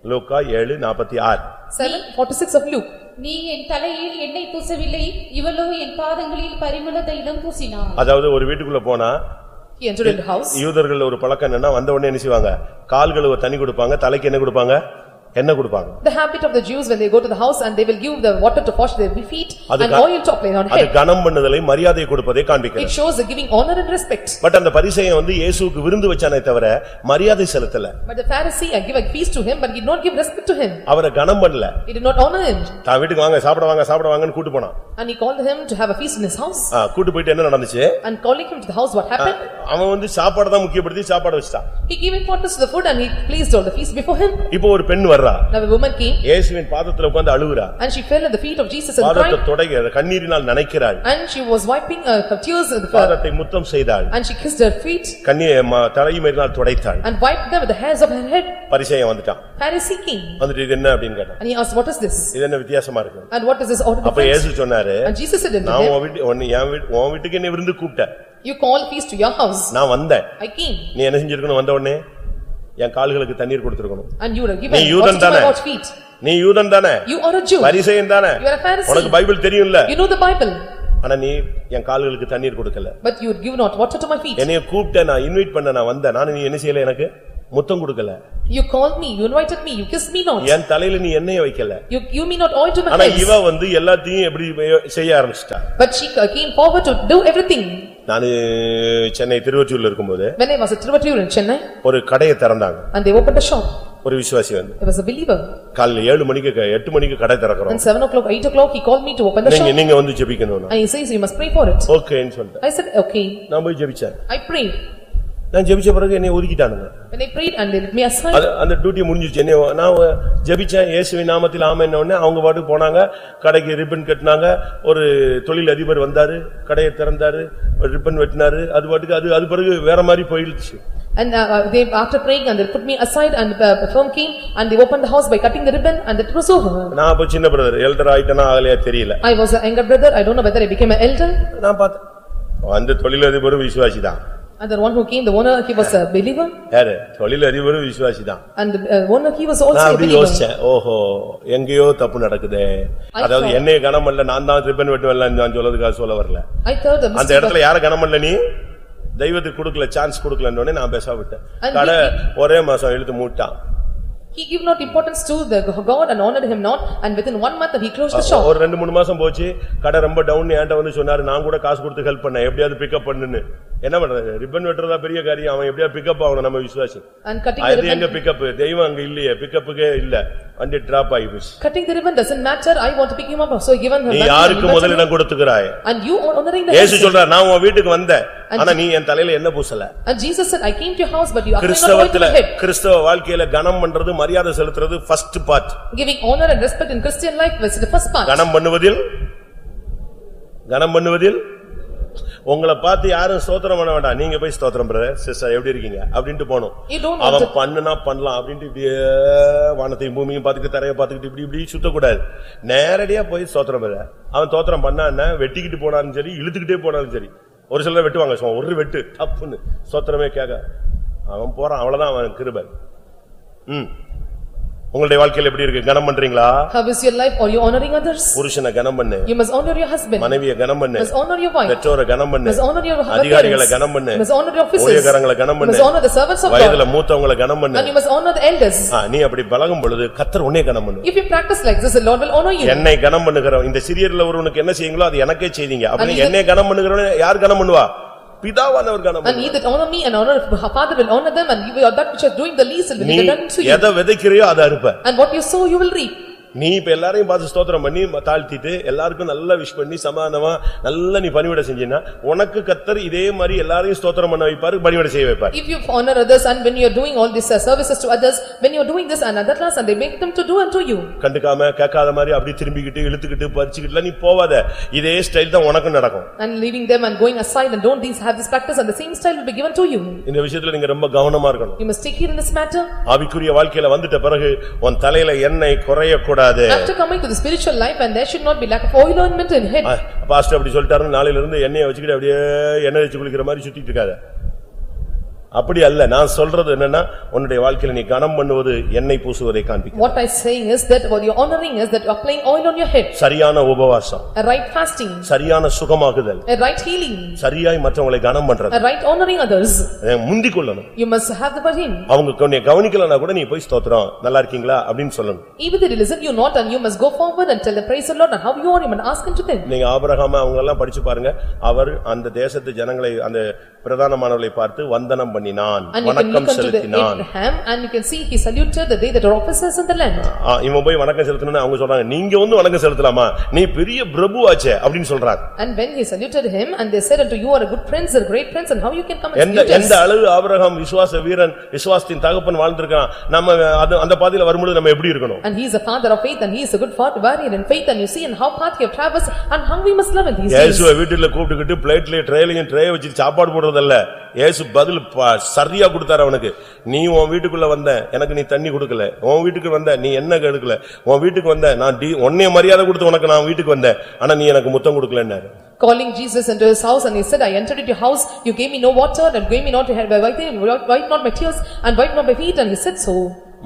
லூக்கா ஏழு நாற்பத்தி ஆறு seven forty-six of Luke. நீ என் தலையில் எண்ணெய் பூசவில்லை இவளோ என் பாதங்களில் பரிமள தைலம் பூசினாள் அதாவது ஒரு வீட்டுக்குள்ள போனா He entered into house. யூதர்கள் ஒரு பழக்கம் என்னன்னா வந்த உடனே என்ன செய்வாங்க கால் தண்ணி கொடுப்பாங்க தலைக்கு என்ன கொடுப்பாங்க எண்ணெய் கொடுப்பாங்க The habit of the Jews when they go to the house and they will give the water to wash their feet அது and oil to apply on அது head. கனம் பண்ணுதலை மரியாதை கொடுப்பதை It காண்பிக்கிறது shows the giving honor and respect. But அந்த பரிசையன் வந்து இயேசுவுக்கு விருந்து வச்சானே தவிர மரியாதை செலுத்தல But the Pharisee I give a feast to him but he did not give respect to him. அவரை கனம் பண்ணல He did not honor him. தான் வீட்டுக்கு வாங்க சாப்பிட வாங்க சாப்பிட வாங்கன்னு கூட்டு போனான் And he called him to have a feast in his house. கூட்டு போயிட்டு என்ன நடந்துச்சு And calling him to the house, what happened? அவன் வந்து சாப்பாடு தான் முக்கியப்படுத்தி சாப்பாடு வச்சுட்டான் He gave importance to the food and he placed all the feast before him. இப்போ ஒரு பெண் வர்றா Now a woman came இயேசுவின் பாதத்துல உட்கார்ந்து அழுகுறா and she fell at the feet of Jesus and பாதத்தை cried. தொடைக கண்ணீரினால் நனைக்கிறாள் And she was wiping uh, her tears at the பாதத்தை முத்தம் செய்தாள் and she kissed her feet கண்ணீ தலைமறினால் துடைத்தாள் and wiped them with the hairs of her head. பரிசையன் வந்துட்டான் Pharisee came வந்துட்டு இது என்ன அப்படின்னு கேட்டான் and he asked, what is this? இது என்ன வித்தியாசமா இருக்கு And what is this order அப்ப difference? இயேசு சொன்னாரு And Jesus said unto நான் him, உன் வீட்டு உன்னை என் வீட்டு உன் வீட்டுக்கு என்ன விருந்து கூப்பிட்டேன் you call feast to your house. நான் வந்தேன் I came நீ என்ன செஞ்சிருக்கணும் வந்த உடனே என் கால்களுக்கு தண்ணீர் கொடுத்திருக்கணும் and you would have நீ யூதன் தானே? நீ யூதன் தானே You are a Jew. பரிசையன் தானே You are a Pharisee. உனக்கு பைபிள் தெரியும்ல You know the Bible, ஆனா நீ என் கால்களுக்கு தண்ணீர் கொடுக்கல but you would give not water to my feet. என்னைய கூப்பிட்ட நான் இன்வைட் பண்ண நான் வந்தேன் நானும் நீ என்ன செய்யல எனக்கு முத்தம் கொடுக்கல You called me, you invited me, you kissed me not. என் தலையில நீ எண்ணெய வைக்கல You give me not oil to my ஆனா head. இவ வந்து எல்லாத்தையும் எப்படி செய்ய ஆரம்பிச்சிட்டா But she came forward to do everything. நானு சென்னை திருவொற்றியூர்ல இருக்கும்போது When I was at Tiruvattur in Chennai ஒரு கடையை திறந்தாங்க and they opened a shop, ஒரு விசுவாசி வந்து I was a believer. காலைல ஏழு மணிக்கு க- எட்டு மணிக்கு கடை திறக்கிறோம் And seven o'clock, eight o'clock, he called me to open the நீங்க shop. நீங்க வந்து ஜெபிக்கணும் And he says, you must pray for it. ஓகேன்னு சொல்லிட்டேன் I said, okay. நான் போய் ஜெபிச்சேன் I prayed. நான் ஜெபிச்ச பிறகு என்னை ஒதுக்கிட்டானுங்க. When I prayed and they let me aside, அது அந்த டியூட்டி முடிஞ்சிச்சு என்ன நான் ஜெபிச்சேன் இயேசுவின் நாமத்தில் ஆமென்ன உடனே அவங்க பாட்டுக்கு போனாங்க. கடைக்கு ரிப்பன் கட்டினாங்க. ஒரு தொழில் அதிபர் வந்தாரு. கடையை திறந்தாரு. ரிப்பன் வெட்டினாரு. அது பாட்டுக்கு அது அது பிறகு வேற மாதிரி போயிடுச்சு. And uh, uh, they, after praying and they put me aside and uh, the firm came and they opened the house by cutting the ribbon and it was over. நான் அப்ப சின்ன பிரதர் எல்டர் ஆயிட்டேனா ஆகலையா தெரியல. I was a younger brother, I don't know whether I became an elder. நான் பார்த்தேன். அந்த தொழிலதிபரும் விசுவாசி தான் And the one who came, the owner, he was a believer. யாரு? தொழிலதிபரும் விசுவாசி தான் And the uh, owner, he was நான் also a அப்படி believer. யோசிச்சேன். ஓஹோ எங்கேயோ தப்பு நடக்குதே. அதாவது என்னைய கனம் பண்ணல நான் தான் ரிப்பன் வெட்டுவேன் நான் சொல்லதுக்காக சொல்ல வரல. I thought the அந்த இடத்துல யார கனம் பண்ணல நீ? தெய்வத்துக்கு கொடுக்கல சான்ஸ் கொடுக்கலன்னு நான் பேச விட்டேன். கடை ஒரே மாசம் இழுத்து மூட்டான். He give not importance to the God and honored him not and within one month he closed the shop. ஒரு ரெண்டு மூணு மாசம் போச்சு கடை ரொம்ப டவுன் என்கிட்ட வந்து சொன்னாரு நான் கூட காசு கொடுத்து ஹெல்ப் பண்ணேன் எப்படியாவது பிக்கப் பண்ணுன்னு என்ன பண்றது ரிப்பன் வெட்டுறதா பெரிய காரியம் அவன் எப்படியா பிக்கப் ஆகணும் நம்ம விசுவாசி And cutting the அது எங்க பிக்கப் தெய்வம் அங்க இல்லையே பிக்கப்புக்கே இல்ல வண்டி டிராப் ஆகி போச்சு cutting the ribbon doesn't matter, I want to pick him up, so given her நீ யாருக்கு முதலிடம் கொடுத்துக்கிறாய். And you are honoring the house. சொல்றார் நான் உன் வீட்டுக்கு வந்தேன் ஆனா நீ என் தலையில என்ன பூசல And Jesus said, I came to your house, but you applied not oil to. கிறிஸ்தவ வாழ்க்கையில கனம் பண்றது மரியாதை செலுத்துறது first part Giving honor and respect in Christian life was the first part. கனம் பண்ணுவதில் கனம் பண்ணுவதில் உங்களை பார்த்து யாரும் ஸ்தோத்திரம் பண்ண வேண்டாம். நீங்க போய் ஸ்தோத்திரம் பிரதர் சிஸ்டர் எப்படி இருக்கீங்க? அப்படின்ட்டு போகணும். You don't want அவன் பண்ணுனா பண்ணலாம். அப்படின்ட்டு இப்படியே வானத்தையும் பூமியும் பார்த்துக்கிட்டு தரையை பார்த்துக்கிட்டு இப்படி இப்படி சுத்தக்கூடாது. நேரடியா போய் ஸ்தோத்திரம் பெற அவன் தோத்திரம் பண்ணா என்ன? வெட்டிக்கிட்டு போனாலும் சரி இழுத்துக்கிட்டே போனாலும் சரி. ஒரு சிலர் வெட்டுவாங்க. சும்மா ஒரு வெட்டு டப்புன்னு. ஸ்தோத்திரமே கேட்க. அவன் போறான். அவ்வளவுதான் அவன் கிருபை. உங்களுடைய வாழ்க்கையில எப்படி இருக்கு கனம் பண்றீங்களா How is your life? Are you honoring others? புருஷனை கனம் பண்ணு You must honor your husband. மனைவிய கனம் பண்ணு must honor your wife. பெற்றோரை கனம் பண்ணு must honor your அதிகாரிகளை. கனம் பண்ணு must honor your officers. ஊழியக்காரங்களை கனம் பண்ணு must honor the servants of வயதுல God. மூத்தவங்களை கனம் பண்ணு And you must honor the elders. நீ அப்படி பழகும் பொழுது கத்தர் உன்னே கனம் பண்ணு If you practice like this, the Lord will honor you. என்னை கனம் பண்ணுகிறவன் இந்த சிறியர்ல ஒருவனுக்கு என்ன செய்யுங்களோ அது எனக்கே செய்தீங்க அப்படி என்னை கனம் பண்ணுகிறவன் யார் கனம் பண்ணுவா பிதாவானவர் கனம் And he பண்ணுவார். that honor me and honor her father will honor them and you will- that which is doing the least will நீ be done to you. எதை விதைக்கிறியோ அதை அறுப்ப And what you sow, you will reap. நீ இப்ப எல்லாரையும் பார்த்து ஸ்தோத்திரம் பண்ணி தாழ்த்திட்டு எல்லாருக்கும் நல்லா விஷ் பண்ணி சமாதானமா நல்லா நீ பணிவிட செஞ்சீன்னா உனக்கு கத்தர் இதே மாதிரி எல்லாரையும் ஸ்தோத்திரம் பண்ண வைப்பாரு பணிவிட செய்ய வைப்பார் If you honor others and when you are doing all these uh, services to others, when you are doing this and other class and they make them to do unto you. கண்டுக்காம கேட்காத மாதிரி அப்படி திரும்பிக்கிட்டு இழுத்துக்கிட்டு பறிச்சுக்கிட்டுல நீ போவாத இதே style தான் உனக்கும் நடக்கும் And leaving them and going aside and don't these have this practice and the same style will be given to you. இந்த விஷயத்துல நீங்க ரொம்ப கவனமா இருக்கணும் You must take care in this matter. ஆவிக்குரிய வாழ்க்கையில வந்துட்ட பிறகு உன் தலையில எண்ணெய் குறையக்கூடாது After coming to the spiritual life and there should not be lack of oil ornament in head. Pastor அப்படி சொல்லிட்டாரு நாளையில இருந்து எண்ணெயை வச்சுக்கிட்டு அப்படியே எண்ணெய் வச்சு குளிக்கிற மாதிரி சுத்திட்டு இருக்காத அப்படி அல்ல நான் சொல்றது என்னன்னா உன்னுடைய வாழ்க்கையில நீ கனம் பண்ணுவது எண்ணெய் பூசுவதை காண்பிக்கும் What I saying is that what you are honoring is that you are applying oil on your head. சரியான உபவாசம் A right fasting, சரியான சுகமாகுதல் a right healing, சரியாய் மற்றவங்களை கனம் பண்றது a right honoring others. அதை முந்திக் கொள்ளணும் You must have the burden. அவங்க உன்னை கவனிக்கலனா கூட நீ போய் ஸ்தோத்திரம் நல்லா இருக்கீங்களா அப்படின்னு சொல்லணும் Even they listen you not and you must go forward and tell the praise the Lord and how you are, you must ask unto them. நீங்க ஆபிரகாம அவங்க எல்லாம் படிச்சு பாருங்க அவர் அந்த தேசத்து ஜனங்களை அந்த பிரதானமானவர்களை பார்த்து வந்தனம் பண்ணினான் வணக்கம் செலுத்தினான் and you can see he saluted the day that are officers in the land. இவன் போய் வணக்கம் செலுத்தணும்னு அவங்க சொல்றாங்க நீங்க வந்து வணக்கம் செலுத்தலாமா நீ பெரிய பிரபுவாச்சே அப்படின்னு சொல்றாங்க And when he saluted him and they said unto you are a good prince, a great prince and how you can come and எந்த எந்த? அளவு ஆபிரகாம் விசுவாச வீரன் விசுவாசத்தின் தகப்பன் வாழ்ந்திருக்கான் நம்ம அந்த பாதையில வரும்பொழுது நம்ம எப்படி இருக்கணும் And he is a father of faith and he is a good father warrior in faith and you see and how path he have traversed and how we must love in these days. இயேசுவை வீட்டுல கூப்பிட்டுக்கிட்டு பிளேட்லயும் ட்ரேலையும் tray வச்சு சாப்பாடு போடுறதல்ல ஏசு பதில் சரியா கொடுத்தாரு அவனுக்கு நீ உன் வீட்டுக்குள்ள வந்த எனக்கு நீ தண்ணி கொடுக்கல உன் வீட்டுக்கு வந்த நீ என்ன எடுக்கல உன் வீட்டுக்கு வந்த நான் உன்னைய மரியாதை கொடுத்து உனக்கு நான் வீட்டுக்கு வந்தேன் ஆனா நீ எனக்கு முத்தம் கொடுக்கலன்னாரு Calling Jesus into his house and he said, I entered into your house, you gave me no water and gave me not to have, wipe wipe not my tears and wipe not my feet and he said so.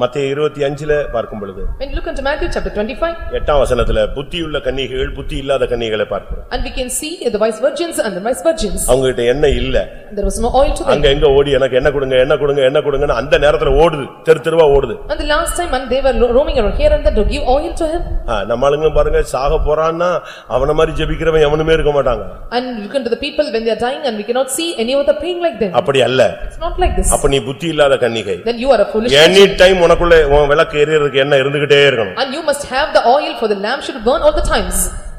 மத்திய இருபத்தி அஞ்சுல பார்க்கும் பொழுது When you look into Matthew chapter twenty-five எட்டாம் வசனத்துல புத்தியுள்ள கன்னிகைகள் புத்தி இல்லாத கன்னிகளை பார்க்கிறோம் and we can see the wise virgins and the wise virgins. அவங்க கிட்ட எண்ணெய் இல்ல There was no oil to them. அங்க எங்க ஓடி எனக்கு என்ன கொடுங்க என்ன கொடுங்க என்ன கொடுங்கன்னு அந்த நேரத்துல ஓடுது தெரு தெருவா ஓடுது And the last time and they were roaming around here and there to give oil to him. ஆ, நம்ம ஆளுங்களும் பாருங்க சாக போறான்னா அவன மாதிரி ஜெபிக்கிறவன் எவனுமே இருக்க மாட்டாங்க And look into the people when they are dying and we cannot see any other praying like them. அப்படி அல்ல It's not like this. அப்ப நீ புத்தி இல்லாத கன்னிகை Then you are a foolish any time உனக்குள்ள உன் விளக்கு எரியறதுக்கு என்ன இருந்துகிட்டே இருக்கணும் and you must have the oil for the lamp should burn all the times.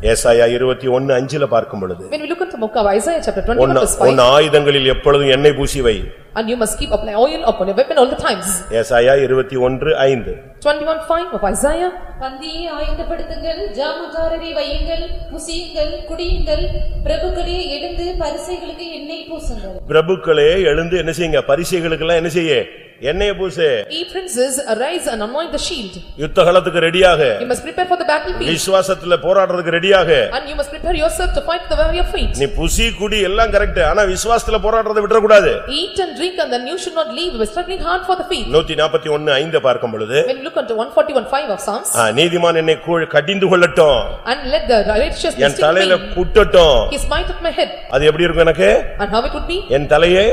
ஏசாயா இருபத்தி ஒன்னு அஞ்சுல பார்க்கும் பொழுது When we look into book of Isaiah chapter twenty உன் ஆயுதங்களில் எப்பொழுதும் எண்ணெய் பூசி வை. And you must keep apply oil upon your weapon all the times. ஏசாயா இருபத்தி ஒன்று ஐந்து. Twenty-one five of Isaiah. பந்தியை ஆயத்தப்படுத்துங்கள் ஜாமக்காரரை வையுங்கள் புசியுங்கள் குடியுங்கள் பிரபுக்களே எழுந்து பரிசைகளுக்கு எண்ணெய் பூசுங்கள். பிரபுக்களே எழுந்து என்ன செய்யுங்க? பரிசைகளுக்கு எல்லாம் என்ன செய்ய? எண்ணெய் பூசு. Ye princes, arise and anoint the shield. யுத்த காலத்துக்கு ரெடியாக. You must prepare for the battlefield. விசுவாசத்துல போராடுறதுக்கு ரெடியாக and you must prepare yourself to fight the warrior faith. நீ புசி குடி எல்லாம் கரெக்ட் ஆனா விசுவாசத்துல போராடுறதை விட்டுறக்கூடாது Eat and drink and then you should not leave, are struggling hard for the faith. நாற்பத்தி ஒன்னு ஐந்து பார்க்கும் பொழுது When you look one forty-one five of Psalms ஆ, நீதிமான் என்னை கூழ் கடிந்து கொள்ளட்டும் and let the righteous என் தலையில குட்டட்டும் he smite at my head அது எப்படி இருக்கும் எனக்கு and how it would be? என் தலையே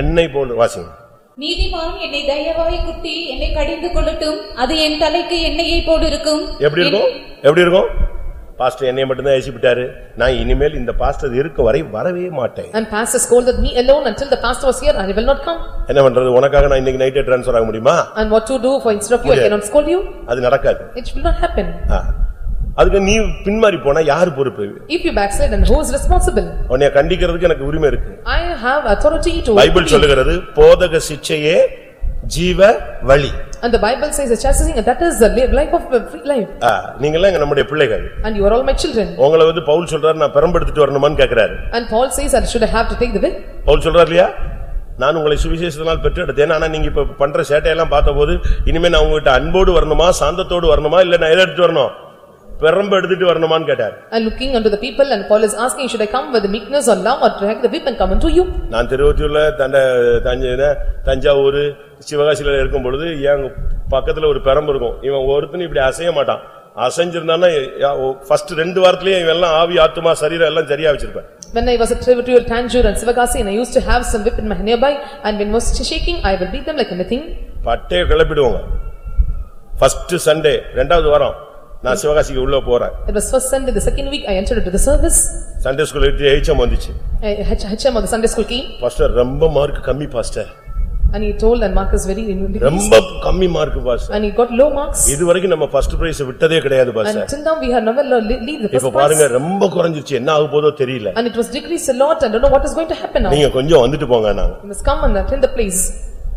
எண்ணெய் போல் வாசிங்க நீதிமான் என்னை தயவாய் குட்டி என்னை கடிந்து கொள்ளட்டும் அது என் தலைக்கு எண்ணெயை போல் இருக்கும் எப்படி இருக்கும் எப்படி இருக்கும் பாஸ்டர் என்னைய மட்டும்தான் ஏசிப்பிட்டாரு நான் இனிமேல் இந்த பாஸ்டர் இருக்க வரை வரவே மாட்டேன் And pastor scolded me alone until the pastor was here and he will not come. என்ன பண்றது உனக்காக நான் இன்னைக்கு நைட்டே டிரான்ஸ்பர் ஆக முடியுமா And what to do for instead of you, I முடியாது. cannot scold you? அது நடக்காது It will not happen. ஆ. அதுக்கு நீ பின்மாறி போனா யாரு பொறுப்பு If you backslide and who is responsible? உன்னைய கண்டிக்கிறதுக்கு எனக்கு உரிமை இருக்கு I have authority to. Bible சொல்லுகிறது போதக சிச்சையே ஜீவ வழி And the Bible says the chastising, that is the li- life of free life. ஆ, நீங்கெல்லாம் இங்க நம்முடைய பிள்ளைகள் And you are all my children. உங்களை வந்து பவுல் சொல்றாரு நான் பெரம்பெடுத்துட்டு வரணுமான்னு கேக்குறாரு And Paul says that should I have to take the will? Pavul சொல்றாரு இல்லையா நான் உங்களை சுவிசேஷத்தினால் பெற்றெடுத்தேன் ஆனா நீங்க இப்ப பண்ற சேட்டையெல்லாம் பார்த்தபோது இனிமே நான் உங்ககிட்ட அன்போடு வரணுமா சாந்தத்தோடு வரணுமா இல்ல நான் எதை எடுத்துட்டு வரணும் பெரம்பு எடுத்துட்டு வரணுமான்னு கேட்டார் And looking unto the people, and Paul is asking, should I come with the meekness or love or drag the whip and come unto you? நான் திருவொற்றியூர்ல தண்ட தஞ்சை தஞ்சாவூர் சிவகாசியில இருக்கும் பொழுது என் பக்கத்துல ஒரு பெரம்பு இருக்கும் இவன் ஒருத்தனும் இப்படி அசைய மாட்டான் அசைஞ்சிருந்தான்னா ஃபர்ஸ்ட் ரெண்டு வாரத்திலேயே இவன் எல்லாம் ஆவி ஆத்துமா சரீரம் எல்லாம் சரியா வச்சிருப்பேன் When I was at Trivatory, Tanjore and Sivagasi, and I used to have some whip in my nearby, and when was shaking, I will beat them like anything. பட்டைய கிளப்பிடுவோங்க ஃபர்ஸ்ட் சண்டே ரெண்டாவது வாரம் நான் சிவகாசிக்கு உள்ள போறேன் It was first Sunday, the second week, I entered into the service. Sunday school எயிச்சம் வந்துச்சு I- H- HM of the Sunday school came, pastor ரொம்ப mark கம்மி pastor and he told, and Marcus very, ரொம்ப கம்மி mark pastor and he got low marks. இது வரைக்கும் நம்ம first prize விட்டதே கிடையாது pastor And till now, we have never le- leave the இப்ப first பாருங்க prize. ரொம்ப குறைஞ்சிருச்சு என்ன ஆக போதோ தெரியல And it was decreased a lot, and I don't know what is going to happen now. நீங்க கொஞ்சம் வந்துட்டு போங்க நாங்க You must come and attend the place.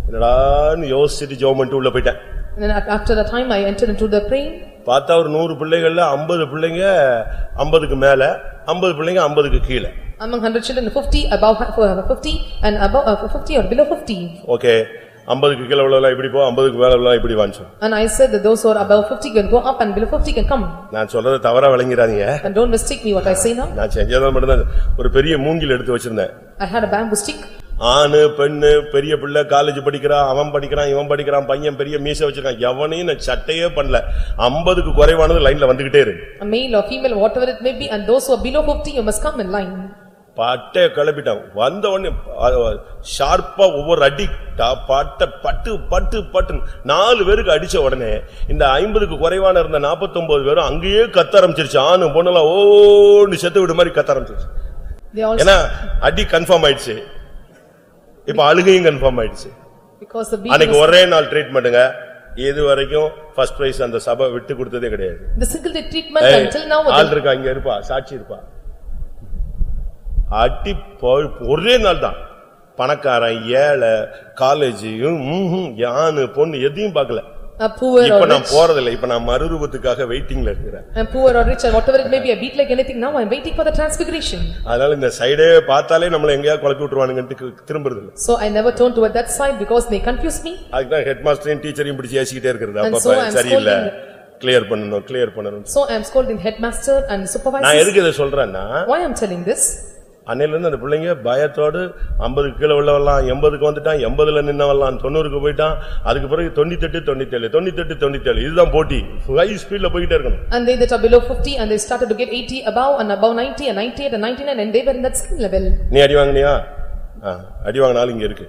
என்னடான்னு யோசிச்சுட்டு ஜெபம் பண்ணிட்டு உள்ள போயிட்டேன் And then a- after the time, I entered into the praying, பார்த்தா ஒரு நூறு பிள்ளைகள்ல ஐம்பது பிள்ளைங்க ஐம்பதுக்கு மேல ஐம்பது பிள்ளைங்க ஐம்பதுக்கு கீழே among hundred children, fifty above ha- for fifty, and above uh, fifty or below fifty. Okay ஐம்பதுக்கு கீழே உள்ளவெல்லாம் இப்படி போ ஐம்பதுக்கு மேல உள்ளவெல்லாம் இப்படி வான்னு சொல்லு. And I said that those who are above fifty can go up and below fifty can come. நான் சொல்றதை தவறா விளங்கிறாதீங்க And don't mistake me what I say now. நான் செஞ்சதான் மட்டும்தான் ஒரு பெரிய மூங்கில் எடுத்து வச்சிருந்தேன் I had a bamboo stick, ஆணு பெண்ணு பெரிய பிள்ளை காலேஜ் படிக்கிறான் அவன் படிக்கிறான் இவன் படிக்கிறான் பையன் பெரிய மீச வச்சிருக்கான். எவனையும் நான் சட்டையே பண்ணல. ஐம்பதுக்கு குறைவானது லைன்ல வந்துகிட்டே இருக்கு. Male or female, whatever it may be, and those who are below fifty, you must come in line. பட்டைய கிளப்பிட்டான். வந்த உடனே ஷார்ப்பா ஒவ்வொரு அடி பட்ட பட்டு பட்டு பட்டு நாலு பேருக்கு அடிச்ச உடனே இந்த ஐம்பதுக்கு குறைவான இருந்த நாற்பத்தொன்பது பேரும் அங்கேயே கத்த ஆரம்பிச்சிருச்சு. ஆணு பொண்ணெல்லாம் ஓன்னு செத்து விடு மாதிரி கத்த ஆரம்பிச்சிருச்சு. ஏன்னா அடி கன்ஃபார்ம் ஆயிடுச்சு. இப்ப அழுகையும் கன்ஃபார்ம் ஆயிடுச்சு. Because the beating அன்னைக்கு was, ஒரே நாள் ட்ரீட்மெண்ட்டுங்க இது வரைக்கும் ஃபர்ஸ்ட் பிரைஸ் அந்த சபை விட்டு கொடுத்ததே கிடையாது. The single day treatment ஏய், until now, ஆள் இருக்கா? இங்க இருப்பா. சாட்சி இருப்பா. அடி போ- ஒரே நாள் தான். பணக்காரன் ஏழை காலேஜ் யானு பொண்ணு எதையும் பார்க்கல. A poor இப்ப or நான் rich, போறதில்ல இப்ப நான் மறுரூபத்துக்காக வெயிட்டிங்ல இருக்கிறேன் and poor or rich, and whatever it may be, I beat like anything, now I am waiting for the transfiguration. அதனால இந்த சைடே பார்த்தாலே நம்மள எங்கேயாவது குழப்பி விட்டுருவானுங்கன்ட்டு திரும்புறது இல்ல So I never turn toward that side because they confuse me. அதுதான் head மாஸ்டரையும் டீச்சரையும் பிடிச்சி ஏசிக்கிட்டே இருக்கிறது And so அப்பப்ப I'm சரியில்லை கிளியர் பண்ணணும் கிளியர் பண்ணணும் So I am scolding headmaster and நான் supervisors. எதுக்கு இதை சொல்றேன்னா Why I am telling this? அன்னையில இருந்து அந்த பிள்ளைங்க பயத்தோடு ஐம்பதுக்கு கீழே உள்ளவெல்லாம் எண்பதுக்கு வந்துட்டான் எண்பதுல நின்னவெல்லாம் தொண்ணூறுக்கு போயிட்டான். அதுக்கு பிறகு தொண்ணூத்தெட்டு தொண்ணூத்தேழு தொண்ணூத்தெட்டு தொண்ணூத்தேழு. இதுதான் போட்டி. ஹை ஸ்பீட்ல போயிட்டே இருக்கணும். And they that are below fifty and they started to get eighty above and above ninety and ninety-eight and ninety-nine and they were in that skill level. நீ அடி வாங்கினியா? ஆ, அடி வாங்கினாலும் இங்க இருக்கு.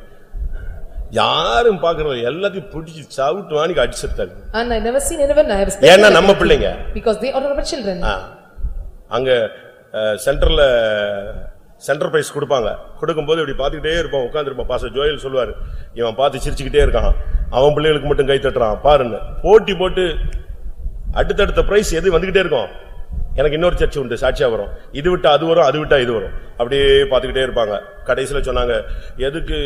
யாரும் பாக்குறது எல்லாத்தையும் பிடிச்சி சவுட்டு வாணிக்கு அடிச்சிருத்தாங்க. And I never seen anyone, I have. ஏன்னா நம்ம பிள்ளைங்க. Because they are our children. அங்க சென்டர்ல சென்டர் பிரைஸ் கொடுப்பாங்க. கொடுக்கும்போது இப்படி பார்த்துக்கிட்டே இருப்பான் உட்காந்துருப்பான் பாச ஜோயல் சொல்லுவார். இவன் பார்த்து சிரிச்சுக்கிட்டே இருக்கான். அவன் பிள்ளைகளுக்கு மட்டும் கை தட்டுறான். பாருன்னு. போட்டி போட்டு அடுத்தடுத்த பிரைஸ் எது வந்துகிட்டே இருக்கும்? எனக்கு இன்னொரு சர்ச்சை உண்டு. சாட்சியா வரும். இது விட்டா அது வரும் அது விட்டா இது வரும். அப்படியே பார்த்துக்கிட்டே இருப்பாங்க. கடைசியில் சொன்னாங்க எதுக்கு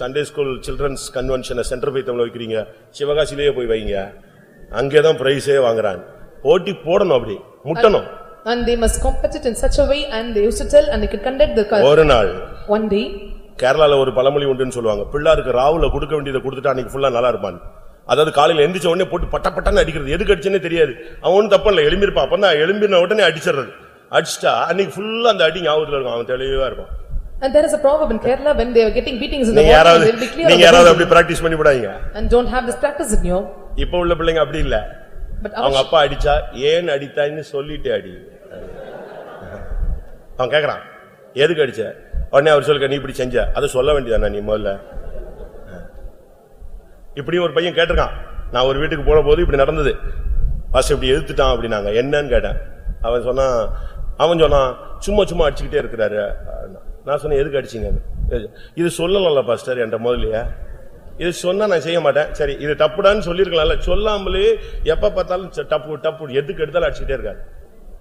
சண்டே ஸ்கூல் சில்ட்ரன்ஸ் கன்வென்ஷனை சென்டர் போய் தமிழ் வைக்கிறீங்க? சிவகாசிலேயே போய் வைங்க. அங்கே தான் பிரைஸே வாங்குறாங்க போட்டி போடணும் அப்படி. முட்டணும். And they must compete it in such a way and they used to tell and they could conduct the co- ஒரு நாள் one day. கேரளால ஒரு பழமொழி உண்டுன்னு சொல்லுவாங்க. பிள்ளாருக்கு ராவுல கொடுக்க வேண்டியதை கொடுத்துட்டா அன்னைக்கு ஃபுல்லா நல்லா இருப்பான் அதாவது காலையில எந்திரிச்ச உடனே போட்டு பட்ட பட்டன்னு அடிக்கிறது. எதுக்கு அடிச்சேனே தெரியாது. அவன் ஒன்னும் தப்பல்ல எழும்பிருப்பான் அப்பதான் எழும்பின உடனே அடிச்சிடுறது. அடிச்சிட்டா அன்னைக்கு ஃபுல்லா அந்த அடி ஞாபகத்துல இருக்கும். அவன் தெளிவா இருக்கும் And there is a proverb in Kerala when they are getting beatings in the நீங்க morning, யாராவது they will be clear of நீங்க the யாராவது. அப்படி பிராக்டிஸ் பண்ணி விடாதீங்க. And don't have this practice in you. இப்ப உள்ள பிள்ளைங்க அப்படி இல்ல. But அவங்க our, அப்பா அடிச்சா ஏன் அடித்தான்னு சொல்லிட்டு அடி. அவன் கேட்கறான் எதுக்கு அடிச்ச? உடனே அவர் சொல்லுங்க நீ இப்படி செஞ்ச. அதை சொல்ல வேண்டியதானே நீ முதல்ல? இப்படியும் ஒரு பையன் கேட்டிருக்கான். நான் ஒரு வீட்டுக்கு போன போது இப்படி நடந்தது. பஸ் இப்படி எதிர்த்துட்டான் அப்படின்னாங்க. என்னன்னு கேட்டேன். அவன் சொன்னான் அவன் சொன்னான் சும்மா சும்மா அடிச்சுக்கிட்டே இருக்கிறாரு. நான் சொன்னேன் எதுக்கு அடிச்சிங்க? இது சொல்லலாம்ல பாஸ்டர் என்கிட்ட முதல்லயே. இது சொன்னா நான் செய்ய மாட்டேன். சரி இது தப்புடான்னு சொல்லியிருக்கலாம்ல. சொல்லாமலே எப்ப பார்த்தாலும் டப்பு டப்பு எதுக்கு எடுத்தாலும் அடிச்சுக்கிட்டே இருக்காரு.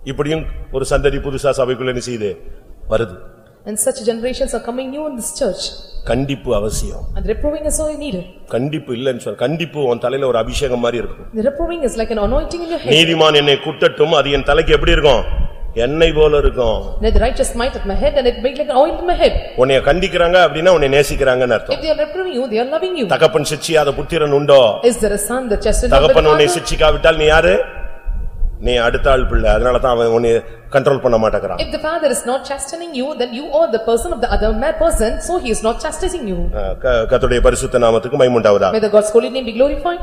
இப்படியும் ஒரு சந்ததி புதுசா சபைக்குள்ள என்ன செய்யுது வருது And such generations are coming new in this church. கண்டிப்பு அவசியம் And reproving is so needed. கண்டிப்பு இல்லைன்னு சொல்ல கண்டிப்பு உன் தலையில ஒரு அபிஷேகம் மாதிரி இருக்கும் The reproving is like an anointing in your head. நீதிமான் என்னை குத்தட்டும் அது என் தலைக்கு எப்படி இருக்கும் எண்ணெய் போல இருக்கும் Let the righteous might at my head and it make like an oil in my head. உன்னைய கண்டிக்கிறாங்க அப்படின்னா உன்னை நேசிக்கிறாங்கன்னு அர்த்தம் If they are reproving you, they are loving you. தகப்பன் சிச்சியாத புத்திரன் உண்டோ Is there a son that the தகப்பன் உன்னை? சிச்சிக்காவிட்டால் நீ யாரு நீ அடுத்த ஆள் பிள்ளை. அதனாலதான் அவன் உன்னை கண்ட்ரோல் பண்ண மாட்டேங்கிறான் If the father is not chastening you, then you are the person of the other ma- person, so he is not chastising you. கத்துடைய பரிசுத்த நாமத்துக்கு மைமுண்டாவதா May the God's holy name be glorified.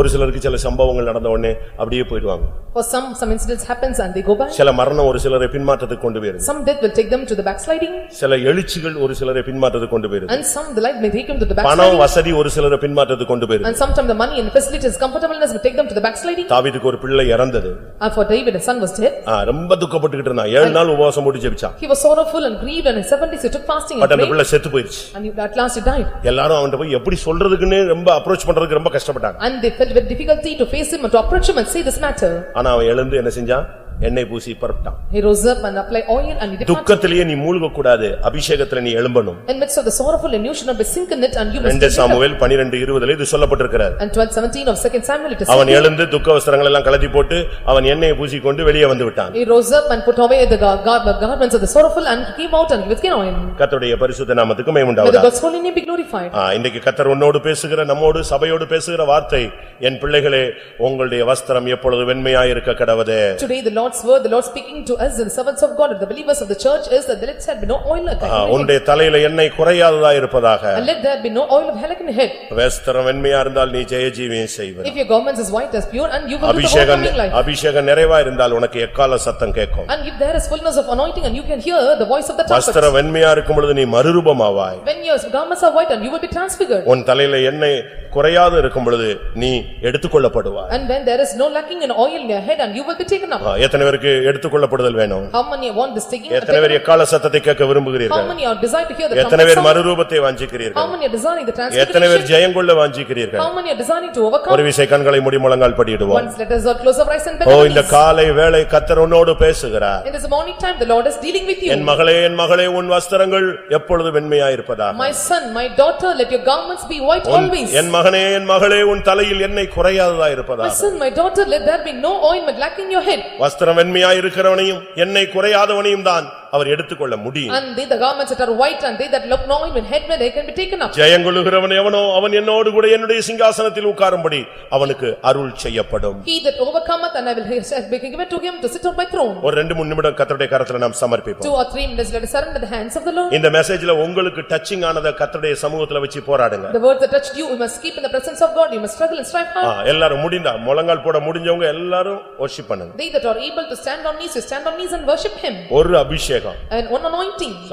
ஒரு சிலருக்கு சில சம்பவங்கள் நடந்த உடனே அப்படியே போயிடுவாங்க For some, some incidents happens and they go back. சில மரணம் ஒரு சிலரை பின்மாற்றத்துக்கு கொண்டு போயிருது Some death will take them to the backsliding சில எழுச்சிகள் ஒரு சிலரை பின்மாற்றத்துக்கு கொண்டு போயிருது and some the light may take them to the பணம் backsliding. வசதி ஒரு சிலரை பின்மாற்றத்துக்கு கொண்டு போயிருது And sometimes the money and facilities, comfortableness will take them to the backsliding. தாவீதுக்கு ஒரு பிள்ளை இறந்தது And for David, a son was dead. ஆ, ரொம்ப துக்கப்பட்டுக்கிட்டு இருந்தான் ஏழு நாள் உபவாசம் போட்டு ஜெபிச்சான் He was sorrowful and grieved and in seven days he took fasting and but அந்த prayed. பிள்ளை செத்து போயிருச்சு And he- at last he died. எல்லாரும் அவன்கிட்ட போய் எப்படி சொல்றதுக்குன்னு ரொம்ப அப்ரோச் பண்றதுக்கு ரொம்ப கஷ்டப்பட்டாங்க And they felt with difficulty to face him and to approach him and say this matter. ஆனா அவன் எழுந்து என்ன செஞ்சான் எண்ணெய் பூசி பரப்பிட்டான் He rose up and applied oil and he departed. துக்கத்திலேயே நீ மூழ்க கூடாது அபிஷேகத்துல நீ எழும்பணும் In midst of the sorrowful and you should not be sink in it and you must ரெண்டு it up. சாமுவேல் பனிரெண்டு இருபதுல இது சொல்லப்பட்டிருக்கிறார் And twelve seventeen of second Samuel it is அவன் said, எழுந்து துக்க வஸ்திரங்கள் எல்லாம் கலத்தி போட்டு அவன் எண்ணெயை பூசிக்கொண்டு வெளியே வந்து விட்டான் He rose up and put away the gar- gar- garments of the sorrowful and came out and with oil. கர்த்தருடைய பரிசுத்த நாமத்துக்கு May the மேமுண்டாவதா God's holy name be glorified. ஆ, இன்றைக்கு கத்தர் உன்னோடு பேசுகிற நம்மோடு சபையோடு பேசுகிற வார்த்தை என் பிள்ளைகளே உங்களுடைய வஸ்திரம் எப்பொழுது வெண்மையாயிருக்க கடவது Today the Lord's word, the Lord speaking to us and servants of God and the believers of the church is that let there be no oil like ஆ, உன்னுடைய தலையில எண்ணெய் குறையாததா இருப்பதாக And let there be no oil of hell in your head. வஸ்திரம் வெண்மையா இருந்தால் நீ ஜெய ஜீவியம் செய்வது If your garments is white as pure and you will live the அபிஷேகம் overcoming life. அபிஷேகம் நிறைவா இருந்தால் உனக்கு எக்கால சத்தம் கேட்கும் And if there is fullness of anointing and you can hear the voice of the trumpet. வஸ்திரம் வெண்மையா இருக்கும் பொழுது நீ மறுரூபமாவாய் When your garments are white and you will be transfigured. உன் தலையில எண்ணெய் குறையாது இருக்கும் பொழுது நீ எடுத்துக்கொள்ளப்படுவாய் And when there is no lacking in oil in your head and you will be taken up. ஆ, எத்தனை பேருக்கு எடுத்துக்கொள்ளப்படுதல் வேணும் How many want this taking? எத்தனை பேர் எக்கால சத்தத்தை கேட்க How விரும்புகிறீர்கள் many are desire to hear the எத்தனை trumpet பேர் sound? மறுரூபத்தை How வாஞ்சிக்கிறீர்கள் many are desiring the எத்தனை பேர் transfiguration? ஜெயங்கொள்ள வாஞ்சிக்கிறீர்கள் How many are desiring to ஒரு? விசை கண்களை மூடி முழங்கால் படியிடுவோம் Once let us all close our eyes and O our இந்த knees. காலை வேளை கத்தர் உன்னோடு பேசுகிறார் In this morning time, the Lord is dealing with என். மகளே என் மகளே உன் வஸ்திரங்கள் எப்பொழுது வெண்மையா இருப்பதா My son, my daughter, let your garments be white always. என் மகனே என் மகளே உன் தலையில் எண்ணெய் குறையாததா இருப்பதா My son, my daughter, let there be no ointment lacking in your head. வஸ்திரம் வெண்மையா வெண்மையாயிருக்கிறவனையும் என்னை குறையாதவனையும் தான். அவர் எடுத்துக்கொள்ள முடியும் And they the garments that are white and they that look no ointment head they can be taken up. ஜெயங்கொள்ளுகிறவன் எவனோ அவன் என்னோடு கூட என்னுடைய சிங்காசனத்தில் உட்காரும்படி அவனுக்கு அருள் செய்யப்படும் He that overcometh and I will be given to him to sit on my throne. ஒரு ரெண்டு மூணு நிமிடம் கத்தருடைய கரத்துல நாம் சமர்ப்பிப்போம் Two or three minutes let us surrender the hands of the Lord. இந்த மெசேஜ்ல உங்களுக்கு டச்சிங் ஆனத கத்தருடைய சமூகத்துல வச்சு போராடுங்க The words that touched you, you must keep in the presence of God, you must struggle and strive hard. எல்லாரும் முடிந்தா முழங்கால் போட முடிஞ்சவங்க எல்லாரும் worship பண்ணுங்க They that are able to stand on knees, stand on knees and worship him. ஒரு அபிஷேகம் And one anointing,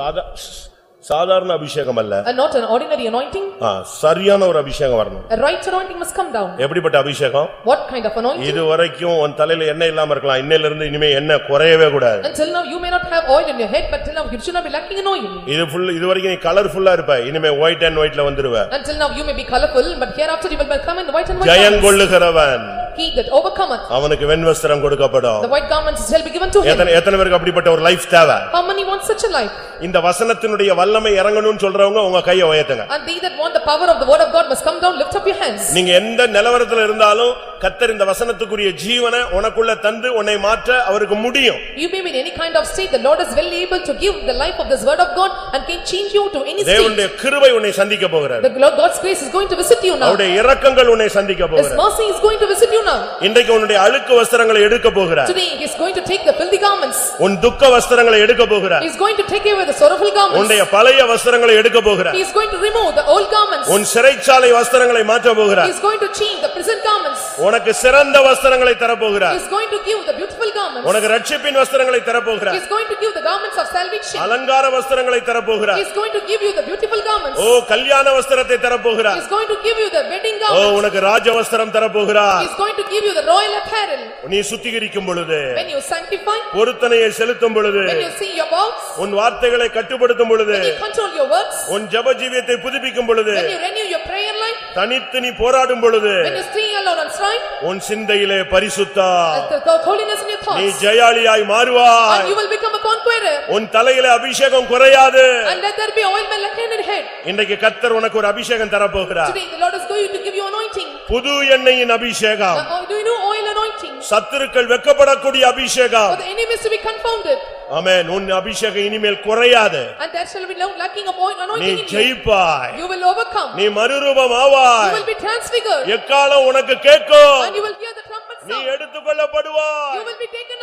சாதாரண அபிஷேகம் அல்ல and not an ordinary anointing. ஆ, சரியான ஒரு அபிஷேகம் வரணும் A right anointing must come down. எப்படிப்பட்ட அபிஷேகம் What kind of anointing? இது வரைக்கும் உன் தலையில எண்ணெய் இல்லாம இருக்கலாம் இன்னையில இருந்து இனிமே எண்ணெய் குறையவே கூடாது Until now, you may not have oil in your head, but till now, you should not be lacking in oil. இது ஃபுல் இது வரைக்கும் நீ கலர்ஃபுல்லா இருப்ப இனிமே ஒயிட் அண்ட் ஒயிட்ல வந்துருவ Until now, you may be colorful, but hereafter you will become in the white and white Jayam garments. கொள்ளுகிறவன் He that overcometh, அவனுக்கு வெண்வஸ்திரம் கொடுக்கப்படும் the white garments shall be given to him. எத்தனை எத்தனை பேருக்கு அப்படிப்பட்ட ஒரு life தேவை How many want such a life? இந்த வசனத்தினுடைய வல்லமை இறங்கணும்னு சொல்றவங்க உங்க கையை உயர்த்துங்க And they that want the power of the word of God must come down, lift up your hands. நீங்க எந்த நிலவரத்துல இருந்தாலும் கத்தர் இந்த வசனத்துக்குரிய ஜீவனை உனக்குள்ள தந்து உன்னை மாற்ற அவருக்கு முடியும் You may be in any kind of state, the Lord is well able to give the life of this word of God and can change you to any state. தேவனுடைய கிருபை உன்னை சந்திக்க போகிறார் The Lord God's grace is going to visit you now. அவருடைய இரக்கங்கள் உன்னை சந்திக்க His போகிறார் mercy is going to visit you now. இன்றைக்கு உன்னுடைய அழுக்கு வஸ்திரங்களை எடுக்க போகிறார் Today, he is going to take the filthy garments. உன் துக்க வஸ்திரங்களை எடுக்க போகிறார் He is going to take away the sorrowful garments. உன்னுடைய பழைய வஸ்திரங்களை எடுக்க போகிறார் He is going to remove the old garments. உன் சிறைச்சாலை வஸ்திரங்களை மாற்ற He போகிறார் is going to change the prison garments. உனக்கு சிறந்த வஸ்திரங்களை He தரப்போகிறார் is going to give the beautiful garments. உனக்கு ரட்சிப்பின் வஸ்திரங்களை He தரப்போகிறார் is going to give the garments of salvation. அலங்கார வஸ்திரங்களை He தரப்போகிறார் is going to give you the beautiful garments. ஓ கல்யாண வஸ்திரத்தை He தரப்போகிறார் is going to give you the wedding O garments. உனக்கு ராஜ வஸ்திரம் He தரப்போகிறார் is going to give you the royal apparel. நீ சுத்திகரிக்கும் பொழுது When you sanctify, பொருத்தனையை செலுத்தும் பொழுது when you see your vows, உன் வார்த்தைகளை கட்டுப்படுத்தும் பொழுது when you control your works, உன் ஜப ஜீவியத்தை புதுப்பிக்கும் பொழுது when you renew your prayer life, தனித்து நீ போராடும் பொழுது when you stay alone and strive, உன் சிந்தையிலே பரிசுத்தா holiness in your நீ thoughts, ஜெயாளியாய் மாறுவாய் and you will become a conqueror, உன் தலையிலே அபிஷேகம் குறையாது and let there be oil like in head. இன்றைக்கு கத்தர் உனக்கு ஒரு அபிஷேகம் தரப்போகிறார் Today, the Lord is going to give you anointing. புது எண்ணெயின் அபிஷேகம் Uh, uh, Do you know oil anointing? சத்துருக்கள் வெக்கப்படக்கூடிய அபிஷேகம் For the enemies to be confounded, ஆமென் உன் அபிஷேகம் இனிமேல் குறையாது and there shall be no lacking of oil நீ anointing in you. ஜெயிப்பாய் You will overcome, நீ மறுரூபம் you ஆவாய் will be transfigured, எக்காலம் உனக்கு கேட்கும் and you will hear the trumpet நீ sound. எடுத்துக்கொள்ளப்படுவாய் You will be taken